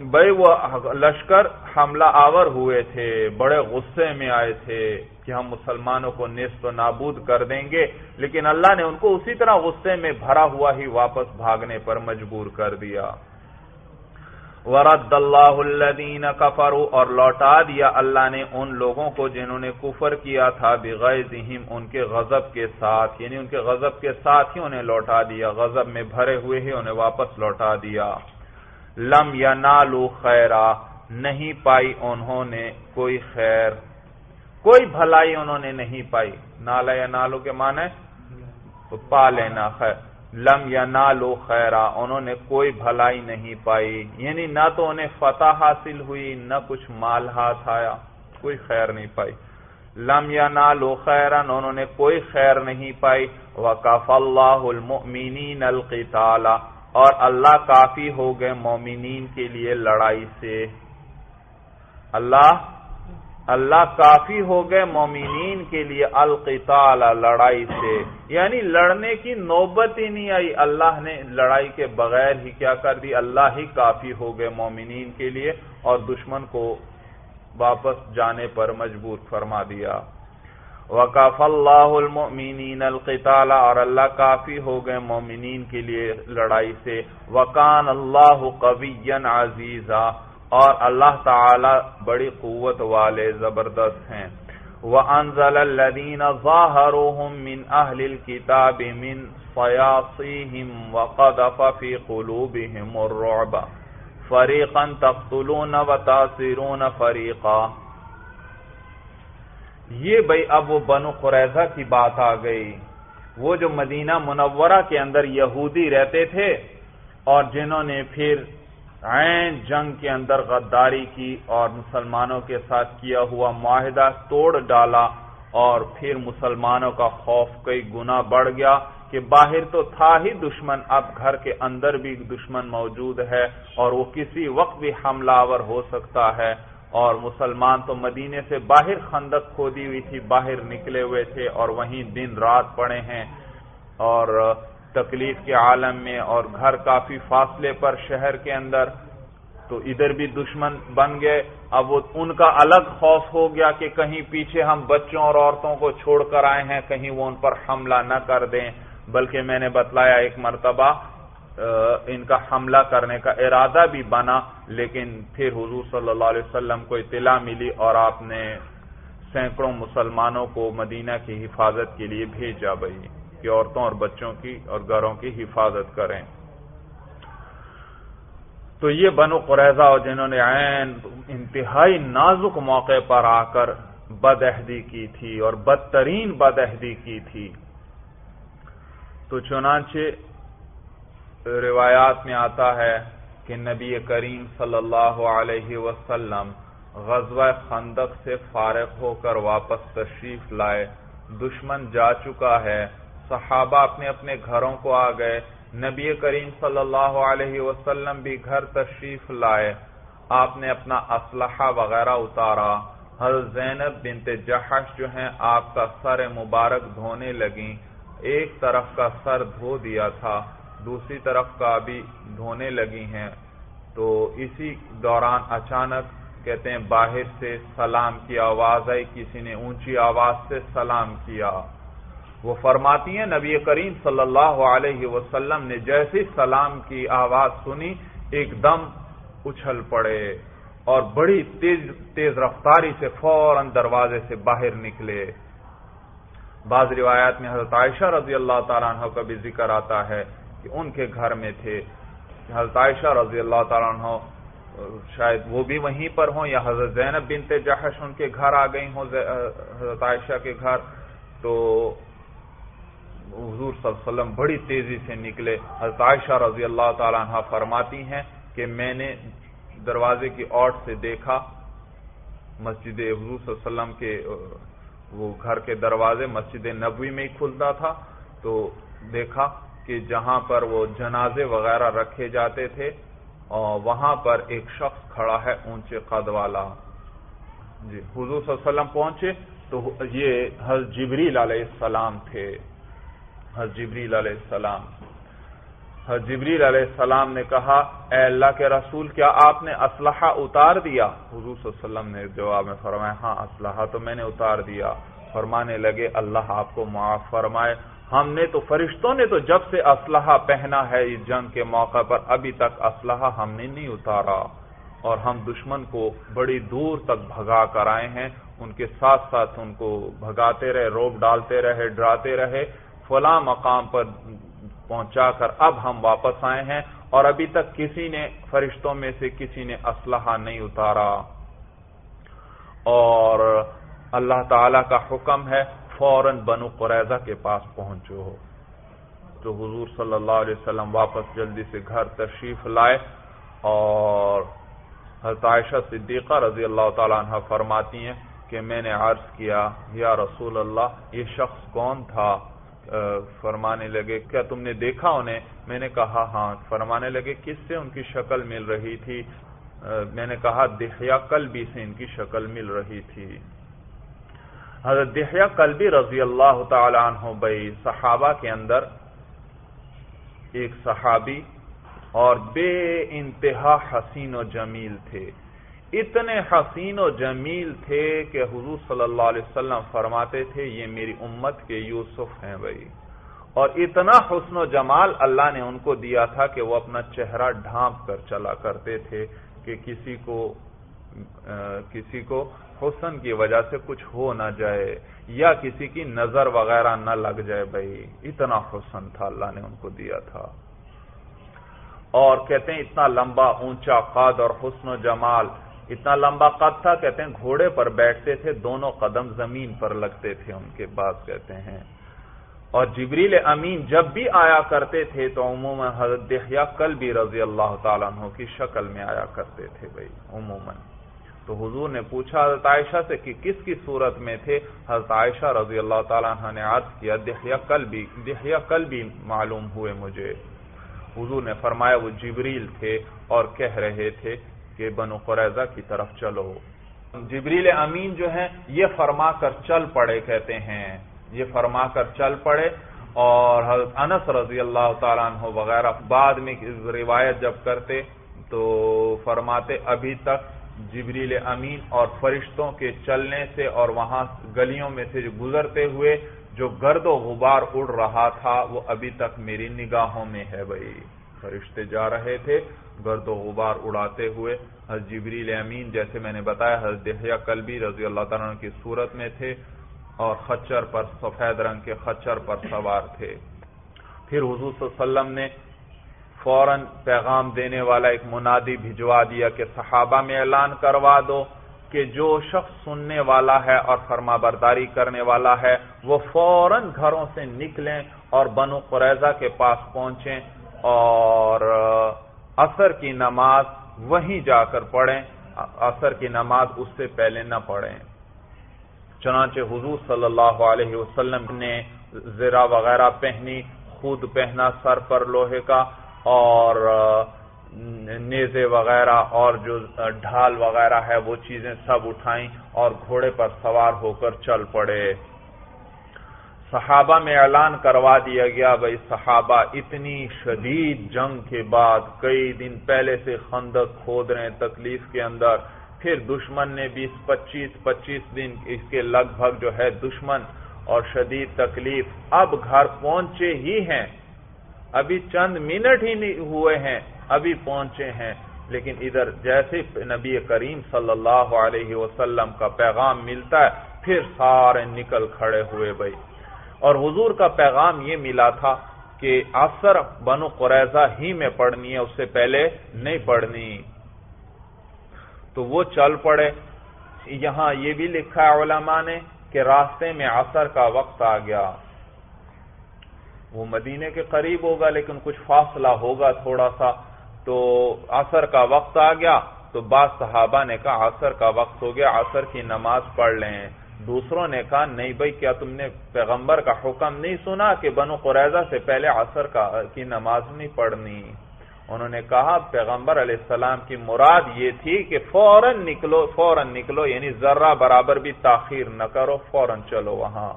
[SPEAKER 1] بھائی وہ لشکر حملہ آور ہوئے تھے، بڑے غصے میں آئے تھے۔ کہ ہم مسلمانوں کو نصف نابود کر دیں گے، لیکن اللہ نے ان کو اسی طرح غصے میں بھرا ہوا ہی واپس بھاگنے پر مجبور کر دیا۔ ورد اللہ الذین کفروا اور لوٹا دیا اللہ نے ان لوگوں کو جنہوں نے کفر کیا تھا بغیظہم ان کے غضب کے ساتھ یعنی ان کے غضب کے ساتھ ہی انہیں لوٹا دیا، غضب میں بھرے ہوئے ہی انہیں واپس لوٹا دیا۔ لم یا نالو خیرا نہیں پائی انہوں نے کوئی خیر۔ کوئی بھلائی انہوں نے نہیں پائی۔ نالا یا نالو کے معنی پا لینا خیر۔ لم یا نالو خیرا، انہوں نے کوئی بھلائی نہیں پائی۔ یعنی نہ تو انہیں فتح حاصل ہوئی، نہ کچھ مال ہاتھ آیا، کوئی خیر نہیں پائی۔ لم یا نالو خیرن انہوں نے کوئی خیر نہیں پائی۔ وکف اللہ المؤمنین القتال، اور اللہ کافی ہو گئے مومنین کے لیے لڑائی سے۔ اللہ اللہ کافی ہو گئے مومنین کے لیے القتال، لڑائی سے۔ یعنی لڑنے کی نوبت ہی نہیں آئی۔ اللہ نے لڑائی کے بغیر ہی کیا کر دی۔ اللہ ہی کافی ہو گئے مومنین کے لیے اور دشمن کو واپس جانے پر مجبور فرما دیا۔ وقف اللہ المؤمنین القتال اور اللہ کافی ہو گئے مومنین کے لیے لڑائی سے۔ وکان اللہ قوی عزیزا۔ اور اللہ تعالی بڑی قوت والے زبردست ہیں۔ وَأَنزَلَ الَّذِينَ ظَاهَرُهُم مِّنْ أَهْلِ الْكِتَابِ مِنْ صَيَاصِيهِمْ وَقَذَفَ فِي قُلُوبِهِمُ الرُّعْبَ۔ فَرِيقًا تَقْتُلُونَ وَتَأْسِرُونَ فَرِيقًا۔ یہ بھئی اب وہ بنو قریضہ کی بات آ گئی۔ وہ جو مدینہ منورہ کے اندر یہودی رہتے تھے اور جنہوں نے پھر عین جنگ کے اندر غداری کی اور مسلمانوں کے ساتھ کیا ہوا معاہدہ توڑ ڈالا اور پھر مسلمانوں کا خوف کئی گنا بڑھ گیا کہ باہر تو تھا ہی دشمن، اب گھر کے اندر بھی دشمن موجود ہے اور وہ کسی وقت بھی حملہ آور ہو سکتا ہے۔ اور مسلمان تو مدینے سے باہر خندق کھودی ہوئی تھی، باہر نکلے ہوئے تھے اور وہیں دن رات پڑے ہیں۔ اور تکلیف کے عالم میں اور گھر کافی فاصلے پر شہر کے اندر تو ادھر بھی دشمن بن گئے۔ اب وہ ان کا الگ خوف ہو گیا کہ کہیں پیچھے ہم بچوں اور عورتوں کو چھوڑ کر آئے ہیں، کہیں وہ ان پر حملہ نہ کر دیں۔ بلکہ میں نے بتلایا ایک مرتبہ ان کا حملہ کرنے کا ارادہ بھی بنا، لیکن پھر حضور صلی اللہ علیہ وسلم کو اطلاع ملی اور آپ نے سینکڑوں مسلمانوں کو مدینہ کی حفاظت کے لیے بھیجا بھائی۔ کہ عورتوں اور بچوں کی اور گھروں کی حفاظت کریں۔ تو یہ بنو قریضہ اور جنہوں نے عین انتہائی نازک موقع پر آ کر بد عہدی کی تھی اور بدترین بد عہدی کی تھی۔ تو چنانچہ روایات میں آتا ہے کہ نبی کریم صلی اللہ علیہ وسلم غزوہ خندق سے فارغ ہو کر واپس تشریف لائے۔ دشمن جا چکا ہے۔ صحابہ اپنے اپنے گھروں کو آ گئے۔ نبی کریم صلی اللہ علیہ وسلم بھی گھر تشریف لائے۔ آپ نے اپنا اسلحہ وغیرہ اتارا۔ حضرت زینب بنت جہش جو ہیں، آپ کا سر مبارک دھونے لگیں۔ ایک طرف کا سر دھو دیا تھا، دوسری طرف کا بھی دھونے لگی ہیں۔ تو اسی دوران اچانک کہتے ہیں، باہر سے سلام کی آواز آئی، کسی نے اونچی آواز سے سلام کیا۔ وہ فرماتی ہیں، نبی کریم صلی اللہ علیہ وسلم نے جیسی سلام کی آواز سنی، ایک دم اچھل پڑے اور بڑی تیز تیز رفتاری سے فوراً دروازے سے باہر نکلے۔ بعض روایات میں حضرت عائشہ رضی اللہ تعالیٰ عنہ کا بھی ذکر آتا ہے کہ ان کے گھر میں تھے۔ حضرت عائشہ رضی اللہ تعالیٰ عنہ، شاید وہ بھی وہیں پر ہوں یا حضرت زینب بنت جہش ان کے گھر آ گئی ہوں حضرت عائشہ کے گھر۔ تو حضور صلی اللہ علیہ وسلم بڑی تیزی سے نکلے۔ حضرت عائشہ رضی اللہ تعالیٰ عنہ فرماتی ہیں کہ میں نے دروازے کی اوٹ سے دیکھا، مسجد حضور صلی اللہ علیہ وسلم کے، وہ گھر کے دروازے مسجد نبوی میں ہی کھلتا تھا۔ تو دیکھا کہ جہاں پر وہ جنازے وغیرہ رکھے جاتے تھے، اور وہاں پر ایک شخص کھڑا ہے اونچے قد والا۔ جی حضور صلی اللہ علیہ وسلم پہنچے تو یہ حضرت جبریل علیہ السلام تھے۔ حضرت جبریل علیہ السلام۔ حضرت جبریل علیہ السلام نے کہا، اے اللہ کے رسول، کیا آپ نے اسلحہ اتار دیا؟ حضور صلی اللہ علیہ وسلم نے جواب میں فرمایا ہاں اسلحہ تو میں نے اتار دیا۔ فرمانے لگے، اللہ آپ کو معاف فرمائے۔ ہم نے تو، فرشتوں نے تو جب سے اسلحہ پہنا ہے اس جنگ کے موقع پر، ابھی تک اسلحہ ہم نے نہیں اتارا۔ اور ہم دشمن کو بڑی دور تک بھگا کر آئے ہیں۔ ان کے ساتھ ساتھ ان کو بھگاتے رہے، روب ڈالتے رہے، ڈراتے رہے۔ فلاں مقام پر پہنچا کر اب ہم واپس آئے ہیں اور ابھی تک کسی نے فرشتوں میں سے کسی نے اسلحہ نہیں اتارا۔ اور اللہ تعالی کا حکم ہے فوراً بنو قریضہ کے پاس پہنچو۔ تو حضور صلی اللہ علیہ وسلم واپس جلدی سے گھر تشریف لائے اور حضرت عائشہ صدیقہ رضی اللہ تعالیٰ عنہ فرماتی ہیں کہ میں نے عرض کیا، یا رسول اللہ، یہ شخص کون تھا؟ فرمانے لگے، کیا تم نے دیکھا انہیں؟ میں نے کہا ہاں. فرمانے لگے، کس سے ان کی شکل مل رہی تھی؟ میں نے کہا دہیا کلبی سے ان کی شکل مل رہی تھی. حضرت دہیا کلبی رضی اللہ تعالی عنہ بھائی، صحابہ کے اندر ایک صحابی اور بے انتہا حسین و جمیل تھے۔ اتنے حسین و جمیل تھے کہ حضور صلی اللہ علیہ وسلم فرماتے تھے، یہ میری امت کے یوسف ہیں بھائی۔ اور اتنا حسن و جمال اللہ نے ان کو دیا تھا کہ وہ اپنا چہرہ ڈھانپ کر چلا کرتے تھے کہ کسی کو کسی کو حسن کی وجہ سے کچھ ہو نہ جائے یا کسی کی نظر وغیرہ نہ لگ جائے بھائی۔ اتنا حسن تھا اللہ نے ان کو دیا تھا۔ اور کہتے ہیں اتنا لمبا، اونچا قد اور حسن و جمال اتنا لمبا قد تھا، کہتے ہیں گھوڑے پر بیٹھتے تھے، دونوں قدم زمین پر لگتے تھے، ان کے بعد کہتے ہیں۔ اور جبریل امین جب بھی آیا کرتے تھے تو عموماً حضرت دہیا کل بھی رضی اللہ تعالیٰ عنہ کی شکل میں آیا کرتے تھے بھائی، عموماً۔ تو حضور نے پوچھا حضرت عائشہ سے کہ کس کی صورت میں تھے؟ حضرت عائشہ رضی اللہ تعالیٰ عنہ نے عرض کیا دہیا کل بھی دہیا کل بھی معلوم ہوئے مجھے۔ حضور نے فرمایا وہ جبریل تھے اور کہہ رہے تھے کہ بنو قریضہ کی طرف چلو۔ جبریل امین جو ہیں، یہ فرما کر چل پڑے، کہتے ہیں۔ یہ فرما کر چل پڑے۔ اور حضرت انس رضی اللہ تعالیٰ عنہ وغیرہ بعد میں روایت جب کرتے تو فرماتے، ابھی تک جبریل امین اور فرشتوں کے چلنے سے اور وہاں گلیوں میں سے جو گزرتے ہوئے، جو گرد و غبار اڑ رہا تھا، وہ ابھی تک میری نگاہوں میں ہے بھائی۔ فرشتے جا رہے تھے، گرد و غبار اڑاتے ہوئے۔ حضرت جبریل امین، جیسے میں نے بتایا، حضرت دہیا کلبی رضی اللہ تعالیٰ کی صورت میں تھے اور خچر پر سفید رنگ کے خچر پر سوار تھے۔ پھر حضور صلی اللہ علیہ وسلم نے فوراً پیغام دینے والا ایک منادی بھجوا دیا کہ صحابہ میں اعلان کروا دو کہ جو شخص سننے والا ہے اور فرما برداری کرنے والا ہے، وہ فوراً گھروں سے نکلیں اور بنو قریضہ کے پاس پہنچیں۔ اور اثر کی نماز وہیں جا کر پڑھیں اثر کی نماز اس سے پہلے نہ پڑھیں۔ چنانچہ حضور صلی اللہ علیہ وسلم نے زرا وغیرہ پہنی، خود پہنا سر پر لوہے کا، اور نیزے وغیرہ اور جو ڈھال وغیرہ ہے، وہ چیزیں سب اٹھائیں اور گھوڑے پر سوار ہو کر چل پڑے۔ صحابہ میں اعلان کروا دیا گیا، بھائی صحابہ اتنی شدید جنگ کے بعد کئی دن پہلے سے خندق کھود رہے تکلیف کے اندر۔ پھر دشمن نے بیس، پچیس پچیس دن اس کے لگ بھگ جو ہے دشمن اور شدید تکلیف۔ اب گھر پہنچے ہی ہیں۔ ابھی چند منٹ ہی نہیں ہوئے ہیں، ابھی پہنچے ہیں۔ لیکن ادھر جیسے نبی کریم صلی اللہ علیہ وسلم کا پیغام ملتا ہے، پھر سارے نکل کھڑے ہوئے بھائی۔ اور حضور کا پیغام یہ ملا تھا کہ اثر بنو قریضہ ہی میں پڑھنی ہے، اس سے پہلے نہیں پڑھنی۔ تو وہ چل پڑے۔ یہاں یہ بھی لکھا ہے علماء نے کہ راستے میں عصر کا وقت آ گیا۔ وہ مدینے کے قریب ہوگا، لیکن کچھ فاصلہ ہوگا تھوڑا سا۔ تو عصر کا وقت آ گیا۔ تو بعض صحابہ نے کہا عصر کا وقت ہو گیا عصر کی نماز پڑھ لیں۔ دوسروں نے کہا، نہیں بھائی، کیا تم نے پیغمبر کا حکم نہیں سنا کہ بنو قریضہ سے پہلے عصر کی نماز نہیں پڑھنی؟ انہوں نے کہا، پیغمبر علیہ السلام کی مراد یہ تھی کہ فوراً نکلو فوراً نکلو یعنی ذرہ برابر بھی تاخیر نہ کرو، فوراً چلو وہاں۔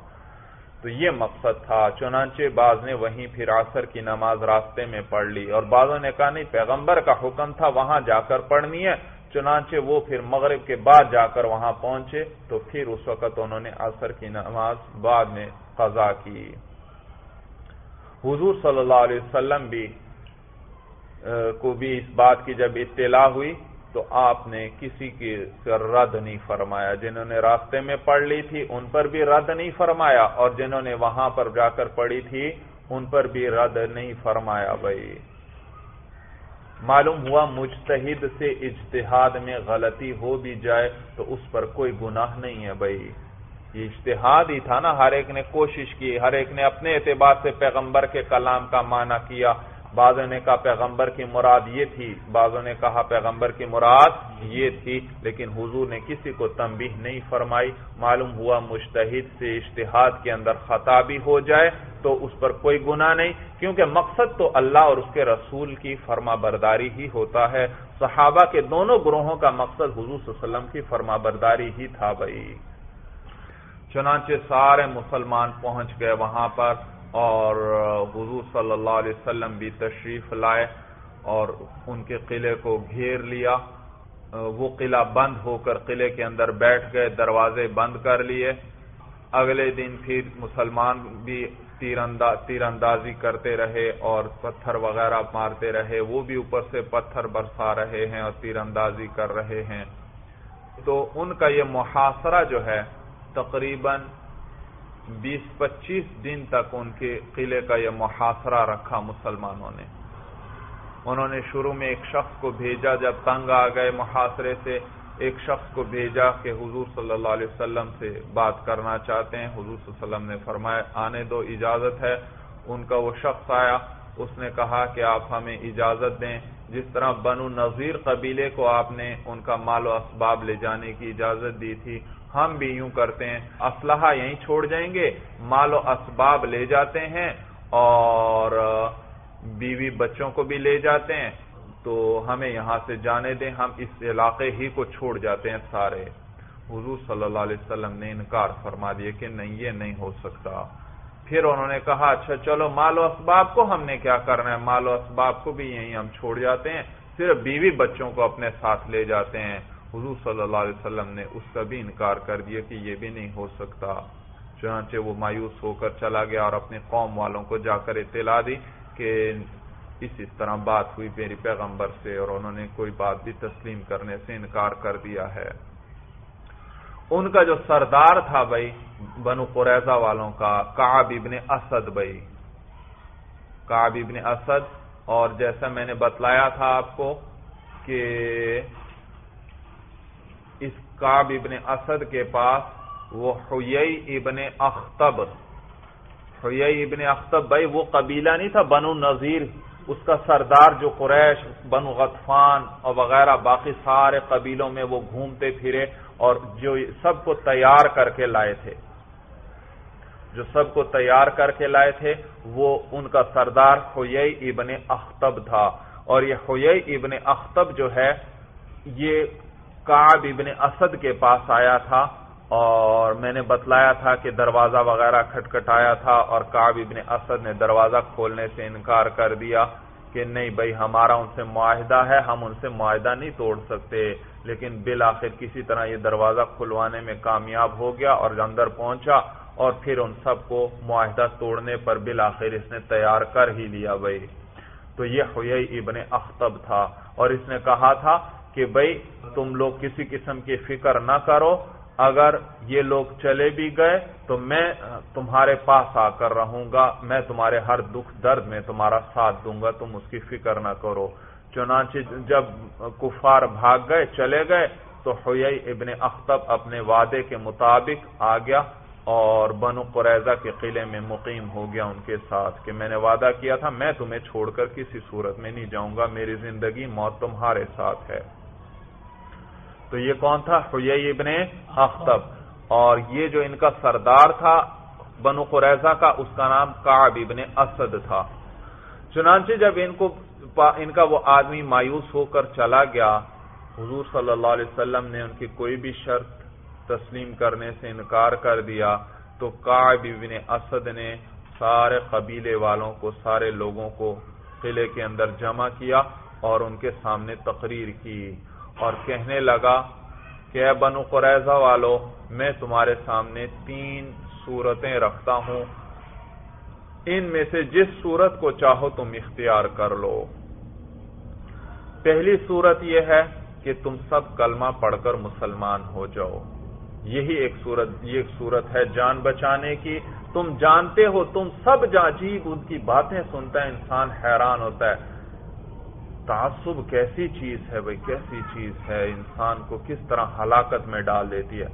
[SPEAKER 1] تو یہ مقصد تھا۔ چنانچہ بعض نے وہیں پھر عصر کی نماز راستے میں پڑھ لی۔ اور بعضوں نے کہا، نہیں، پیغمبر کا حکم تھا وہاں جا کر پڑھنی ہے۔ چنانچہ وہ پھر مغرب کے بعد جا کر وہاں پہنچے تو پھر اس وقت انہوں نے عصر کی نماز بعد میں قضا کی۔ حضور صلی اللہ علیہ وسلم بھی کو بھی اس بات کی جب اطلاع ہوئی تو آپ نے کسی کی رد نہیں فرمایا۔ جنہوں نے راستے میں پڑھ لی تھی ان پر بھی رد نہیں فرمایا اور جنہوں نے وہاں پر جا کر پڑھی تھی ان پر بھی رد نہیں فرمایا بھائی۔ معلوم ہوا مجتہد سے اجتہاد میں غلطی ہو بھی جائے تو اس پر کوئی گناہ نہیں ہے بھائی۔ یہ اجتہاد ہی تھا نا، ہر ایک نے کوشش کی، ہر ایک نے اپنے اعتبار سے پیغمبر کے کلام کا معنی کیا۔ بعضوں نے کہا پیغمبر کی مراد یہ تھی بعضوں نے کہا پیغمبر کی مراد یہ تھی، لیکن حضور نے کسی کو تنبیہ نہیں فرمائی۔ معلوم ہوا مشتحد سے اشتہاد کے اندر خطا بھی ہو جائے تو اس پر کوئی گناہ نہیں، کیونکہ مقصد تو اللہ اور اس کے رسول کی فرما برداری ہی ہوتا ہے۔ صحابہ کے دونوں گروہوں کا مقصد حضور صلی اللہ علیہ وسلم کی فرما برداری ہی تھا بھائی۔ چنانچہ سارے مسلمان پہنچ گئے وہاں پر۔ اور حضور صلی اللہ علیہ وسلم بھی تشریف لائے اور ان کے قلعے کو گھیر لیا۔ وہ قلعہ بند ہو کر قلعے کے اندر بیٹھ گئے، دروازے بند کر لیے۔ اگلے دن پھر مسلمان بھی تیر اندازی کرتے رہے اور پتھر وغیرہ مارتے رہے۔ وہ بھی اوپر سے پتھر برسا رہے ہیں اور تیر اندازی کر رہے ہیں۔ تو ان کا یہ محاصرہ جو ہے تقریباً بیس پچیس دن تک ان کے قلعے کا یہ محاصرہ رکھا مسلمانوں نے۔ انہوں نے شروع میں ایک شخص کو بھیجا، جب تنگ آ گئے محاصرے سے، ایک شخص کو بھیجا کہ حضور صلی اللہ علیہ وسلم سے بات کرنا چاہتے ہیں۔ حضور صلی اللہ علیہ وسلم نے فرمایا، آنے دو، اجازت ہے۔ ان کا وہ شخص آیا، اس نے کہا کہ آپ ہمیں اجازت دیں۔ جس طرح بنو نذیر قبیلے کو آپ نے ان کا مال و اسباب لے جانے کی اجازت دی تھی ہم بھی یوں کرتے ہیں۔ اسلحہ یہیں چھوڑ جائیں گے۔ مال و اسباب لے جاتے ہیں اور بیوی بچوں کو بھی لے جاتے ہیں۔ تو ہمیں یہاں سے جانے دیں۔ ہم اس علاقے ہی کو چھوڑ جاتے ہیں سارے۔ حضور صلی اللہ علیہ وسلم نے انکار فرما دیا کہ نہیں، یہ نہیں ہو سکتا۔ پھر انہوں نے کہا اچھا چلو، مال و اسباب کو ہم نے کیا کرنا ہے؟ مال و اسباب کو بھی یہیں ہم چھوڑ جاتے ہیں۔ صرف بیوی بچوں کو اپنے ساتھ لے جاتے ہیں۔ حضور صلی اللہ علیہ وسلم نے اس کا بھی انکار کر دیا کہ یہ بھی نہیں ہو سکتا۔ چنانچہ وہ مایوس ہو کر چلا گیا اور اپنی قوم والوں کو جا کر اطلاع دی کہ اس اس طرح بات ہوئی میری پیغمبر سے اور انہوں نے کوئی بات بھی تسلیم کرنے سے انکار کر دیا ہے۔ ان کا جو سردار تھا بھائی، بنو قریضہ والوں کا، کعب ابن اسد بھائی۔ کعب ابن اسد اور جیسا میں نے بتلایا تھا آپ کو کہ کعب ابن اسد کے پاس، وہ حیئی ابن اختب حیئی ابن اختب بھائی وہ قبیلہ نہیں تھا، بنو نذیر۔ اس کا سردار جو قریش، بنو غطفان اور وغیرہ، باقی سارے قبیلوں میں وہ گھومتے پھرے اور جو سب کو تیار کر کے لائے تھے۔ جو سب کو تیار کر کے لائے تھے، وہ ان کا سردار ہوئی ابن اختب تھا۔ اور یہ ہوئی ابن اختب جو ہے، یہ کاب ابن اسد کے پاس آیا تھا اور میں نے بتلایا تھا کہ دروازہ وغیرہ کھٹکھٹایا تھا اور کاب ابن اسد نے دروازہ کھولنے سے انکار کر دیا کہ نہیں بھائی ہمارا ان سے معاہدہ ہے، ہم ان سے معاہدہ نہیں توڑ سکتے۔ لیکن بالآخر کسی طرح یہ دروازہ کھلوانے میں کامیاب ہو گیا اور اندر پہنچا اور پھر ان سب کو معاہدہ توڑنے پر بالآخر اس نے تیار کر ہی لیا بھائی۔ تو یہ ہوئی ابن اختب تھا اور اس نے کہا تھا کہ بھائی تم لوگ کسی قسم کی فکر نہ کرو، اگر یہ لوگ چلے بھی گئے تو میں تمہارے پاس آ کر رہوں گا، میں تمہارے ہر دکھ درد میں تمہارا ساتھ دوں گا، تم اس کی فکر نہ کرو۔ چنانچہ جب کفار بھاگ گئے، چلے گئے، تو ہوئی ابن اختب اپنے وعدے کے مطابق آ گیا اور بنو قریضہ کے قلعے میں مقیم ہو گیا ان کے ساتھ کہ میں نے وعدہ کیا تھا، میں تمہیں چھوڑ کر کسی صورت میں نہیں جاؤں گا، میری زندگی موت تمہارے ساتھ ہے۔ تو یہ کون تھا؟ ہوئی ابن اختب اور یہ جو ان کا سردار تھا، بنو قریضہ کا، اس کا نام کعب ابن اسد تھا۔ چنانچہ جب ان کو ان کا وہ آدمی مایوس ہو کر چلا گیا، حضور صلی اللہ علیہ وسلم نے ان کی کوئی بھی شرط تسلیم کرنے سے انکار کر دیا، تو کعب ابن اسد نے سارے قبیلے والوں کو، سارے لوگوں کو قلعے کے اندر جمع کیا اور ان کے سامنے تقریر کی۔ اور کہنے لگا کہ اے بنو قریضہ والو، میں تمہارے سامنے تین صورتیں رکھتا ہوں۔ ان میں سے جس صورت کو چاہو تم اختیار کر لو۔ پہلی صورت یہ ہے کہ تم سب کلمہ پڑھ کر مسلمان ہو جاؤ۔ یہی ایک صورت، یہ ایک صورت ہے جان بچانے کی۔ تم جانتے ہو، تم سب جاجیب ان کی باتیں سنتا ہے انسان حیران ہوتا ہے۔ تعصب کیسی چیز ہے بھائی؟ کیسی چیز ہے؟ انسان کو کس طرح ہلاکت میں ڈال دیتی ہے؟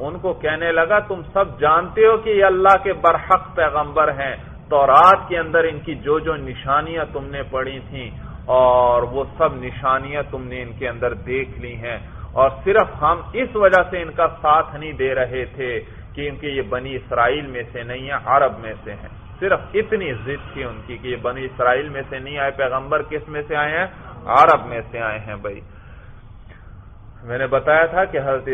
[SPEAKER 1] ان کو کہنے لگا، تم سب جانتے ہو کہ یہ اللہ کے برحق پیغمبر ہیں۔ تو رات کے اندر ان کی جو جو نشانیاں تم نے پڑھی تھیں، اور وہ سب نشانیاں تم نے ان کے اندر دیکھ لی ہیں۔ اور صرف ہم اس وجہ سے ان کا ساتھ نہیں دے رہے تھے کیونکہ یہ بنی اسرائیل میں سے نہیں ہے عرب میں سے ہیں۔ صرف اتنی ضد تھی ان کی کہ یہ بنی اسرائیل میں سے نہیں آئے، پیغمبر کس میں سے آئے ہیں؟ عرب میں سے آئے ہیں بھائی۔ میں نے بتایا تھا کہ حضرت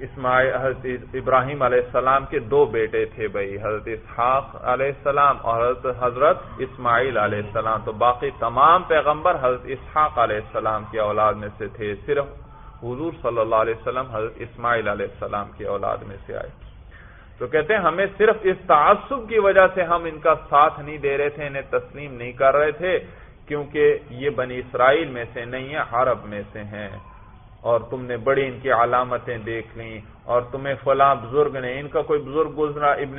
[SPEAKER 1] اسماعیل، حضرت ابراہیم علیہ السلام کے دو بیٹے تھے بھائی، حضرت اسحاق علیہ السلام اور حضرت حضرت اسماعیل علیہ السلام۔ تو باقی تمام پیغمبر حضرت اسحاق علیہ السلام کی اولاد میں سے تھے، صرف حضور صلی اللہ علیہ وسلم حضرت اسماعیل علیہ السلام کی اولاد میں سے آئے۔ تو کہتے ہیں ہمیں صرف اس تعصب کی وجہ سے ہم ان کا ساتھ نہیں دے رہے تھے، انہیں تسلیم نہیں کر رہے تھے، کیونکہ یہ بنی اسرائیل میں سے نہیں ہے، عرب میں سے ہیں۔ اور تم نے بڑی ان کی علامتیں دیکھ لیں، اور تمہیں فلاں بزرگ نے، ان کا کوئی بزرگ گزرا، ابن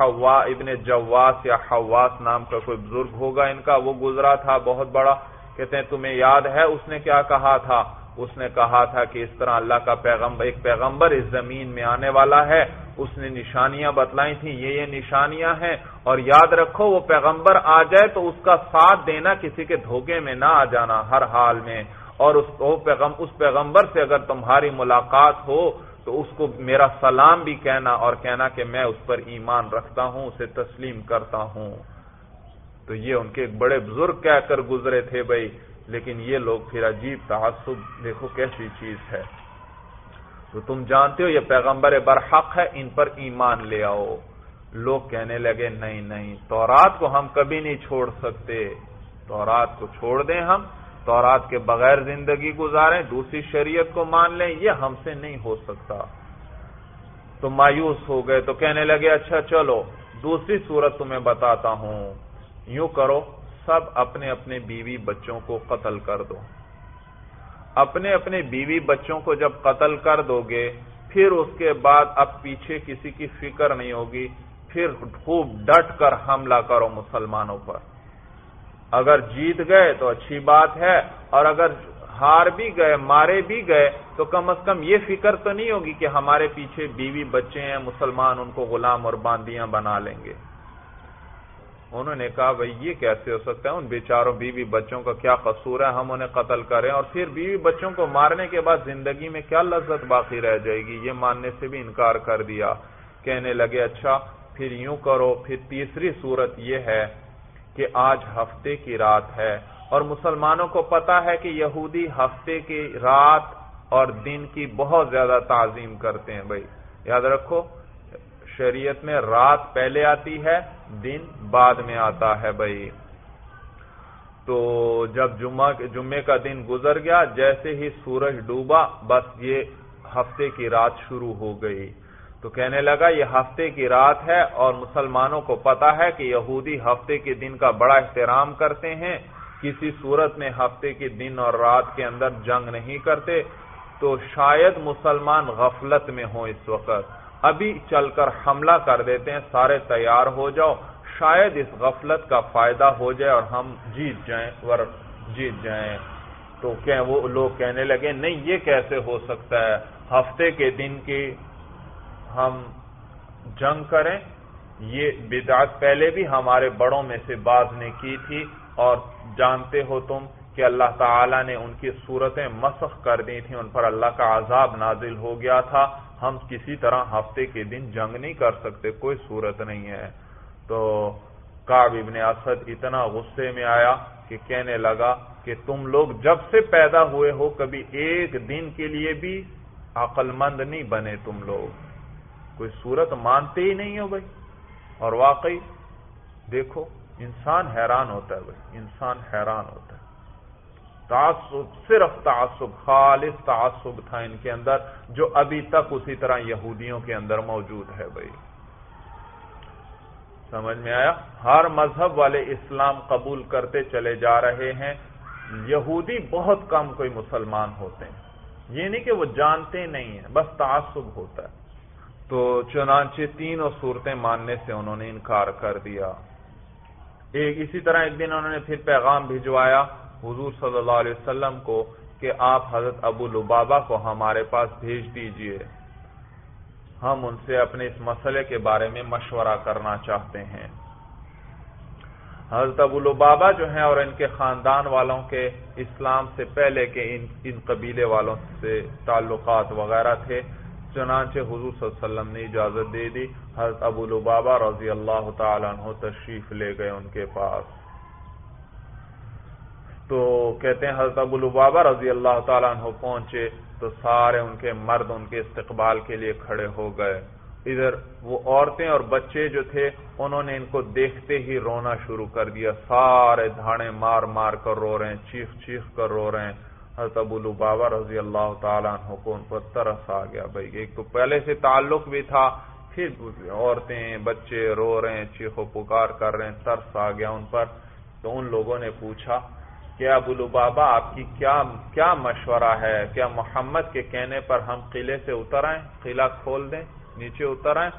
[SPEAKER 1] حوا، ابن جواس یا حواس نام کا کوئی بزرگ ہوگا ان کا، وہ گزرا تھا بہت بڑا۔ کہتے ہیں، تمہیں یاد ہے اس نے کیا کہا تھا؟ اس نے کہا تھا کہ اس طرح اللہ کا پیغمبر، ایک پیغمبر اس زمین میں آنے والا ہے، اس نے نشانیاں بتلائی تھیں، یہ یہ نشانیاں ہیں، اور یاد رکھو وہ پیغمبر آ جائے تو اس کا ساتھ دینا کسی کے دھوکے میں نہ آ جانا ہر حال میں۔ اور اس پیغم، اس پیغمبر سے اگر تمہاری ملاقات ہو تو اس کو میرا سلام بھی کہنا اور کہنا کہ میں اس پر ایمان رکھتا ہوں، اسے تسلیم کرتا ہوں۔ تو یہ ان کے ایک بڑے بزرگ کہہ کر گزرے تھے بھائی۔ لیکن یہ لوگ پھر عجیب تعصب، دیکھو کیسی چیز ہے۔ تو تم جانتے ہو یہ پیغمبر برحق ہے، ان پر ایمان لے آؤ۔ لوگ کہنے لگے، نہیں نہیں، تورات کو ہم کبھی نہیں چھوڑ سکتے۔ تورات کو چھوڑ دیں ہم، تورات کے بغیر زندگی گزاریں، دوسری شریعت کو مان لیں، یہ ہم سے نہیں ہو سکتا۔ تو مایوس ہو گئے، تو کہنے لگے اچھا چلو، دوسری صورت تمہیں بتاتا ہوں۔ یوں کرو سب اپنے اپنے بیوی بچوں کو قتل کر دو۔ اپنے اپنے بیوی بچوں کو جب قتل کر دو گے، پھر اس کے بعد اب پیچھے کسی کی فکر نہیں ہوگی، پھر خوب ڈٹ کر حملہ کرو مسلمانوں پر۔ اگر جیت گئے تو اچھی بات ہے، اور اگر ہار بھی گئے، مارے بھی گئے، تو کم از کم یہ فکر تو نہیں ہوگی کہ ہمارے پیچھے بیوی بچے ہیں، مسلمان ان کو غلام اور باندیاں بنا لیں گے۔ انہوں نے کہا، بھائی، یہ کیسے ہو سکتا ہے؟ ان بیچاروں، بیوی بچوں کا کیا قصور ہے؟ ہم انہیں قتل کریں۔ اور پھر بیوی بچوں کو مارنے کے بعد زندگی میں کیا لذت باقی رہ جائے گی؟ یہ ماننے سے بھی انکار کر دیا۔ کہنے لگے اچھا پھر یوں کرو۔ پھر تیسری صورت یہ ہے کہ آج ہفتے کی رات ہے۔ اور مسلمانوں کو پتا ہے کہ یہودی ہفتے کی رات اور دن کی بہت زیادہ تعظیم کرتے ہیں۔ بھائی، یاد رکھو شریعت میں رات پہلے آتی ہے، دن بعد میں آتا ہے بھائی۔ تو جب جمعہ جمعے کا دن گزر گیا، جیسے ہی سورج ڈوبا، بس یہ ہفتے کی رات شروع ہو گئی۔ تو کہنے لگا، یہ ہفتے کی رات ہے اور مسلمانوں کو پتا ہے کہ یہودی ہفتے کے دن کا بڑا احترام کرتے ہیں۔ کسی صورت میں ہفتے کے دن اور رات کے اندر جنگ نہیں کرتے، تو شاید مسلمان غفلت میں ہوں اس وقت۔ ابھی چل کر حملہ کر دیتے ہیں، سارے تیار ہو جاؤ۔ شاید اس غفلت کا فائدہ ہو جائے اور ہم جیت جائیں، ور جیت جائیں۔ تو کہ وہ لوگ کہنے لگے، نہیں، یہ کیسے ہو سکتا ہے؟ ہفتے کے دن کی ہم جنگ کریں۔ یہ بدعت پہلے بھی ہمارے بڑوں میں سے بعض نے کی تھی۔ اور جانتے ہو تم کہ اللہ تعالی نے ان کی صورتیں مسخ کر دی تھیں، ان پر اللہ کا عذاب نازل ہو گیا تھا۔ ہم کسی طرح ہفتے کے دن جنگ نہیں کر سکتے، کوئی صورت نہیں ہے۔ تو کاب ابن اسد اتنا غصے میں آیا کہ کہنے لگا کہ تم لوگ جب سے پیدا ہوئے ہو، کبھی ایک دن کے لیے بھی عقل مند نہیں بنے تم لوگ۔ کوئی صورت مانتے ہی نہیں ہو بھائی۔ اور واقعی دیکھو، انسان حیران ہوتا ہے بھائی، انسان حیران ہوتا ہے۔ تعصب، صرف تعصب، خالص تعصب تھا ان کے اندر، جو ابھی تک اسی طرح یہودیوں کے اندر موجود ہے بھائی۔ سمجھ میں آیا؟ ہر مذہب والے اسلام قبول کرتے چلے جا رہے ہیں۔ یہودی بہت کم کوئی مسلمان ہوتے ہیں۔ یہ نہیں کہ وہ جانتے نہیں ہیں، بس تعصب ہوتا ہے۔ تو چنانچہ تینوں صورتیں ماننے سے انہوں نے انکار کر دیا۔ ایک اسی طرح ایک دن انہوں نے پھر پیغام بھجوایا۔ حضور صلی اللہ علیہ وسلم کو کہ آپ حضرت ابو لبابا کو ہمارے پاس بھیج دیجیے۔ ہم ان سے اپنے اس مسئلے کے بارے میں مشورہ کرنا چاہتے ہیں۔ حضرت ابو لبابا جو ہیں اور ان کے خاندان والوں کے اسلام سے پہلے کے ان ان قبیلے والوں سے تعلقات وغیرہ تھے، چنانچہ حضور صلی اللہ علیہ وسلم نے اجازت دے دی۔ حضرت ابو لبابا رضی اللہ تعالیٰ عنہ تشریف لے گئے ان کے پاس۔ تو کہتے ہیں حضرت ابو البابا رضی اللہ تعالیٰ عنہ پہنچے تو سارے ان کے مرد ان کے استقبال کے لیے کھڑے ہو گئے۔ ادھر وہ عورتیں اور بچے جو تھے انہوں نے ان کو دیکھتے ہی رونا شروع کر دیا۔ سارے دھاڑے مار مار کر رو رہے ہیں، چیخ چیخ کر رو رہے ہیں۔ حضرت ابو البابا رضی اللہ تعالیٰ عنہ کو ان پر ترس آ گیا۔ بھائی، ایک تو پہلے سے تعلق بھی تھا، پھر عورتیں، بچے رو رہے ہیں چیخ و پکار کر رہے ہیں، ترس آ گیا ان پر۔ تو ان لوگوں نے پوچھا کیا ابو بابا آپ کی کیا کیا مشورہ ہے؟ کیا محمد کے کہنے پر ہم قلعے سے اتر آئیں؟ قلعہ کھول دیں؟ نیچے اتر آئیں؟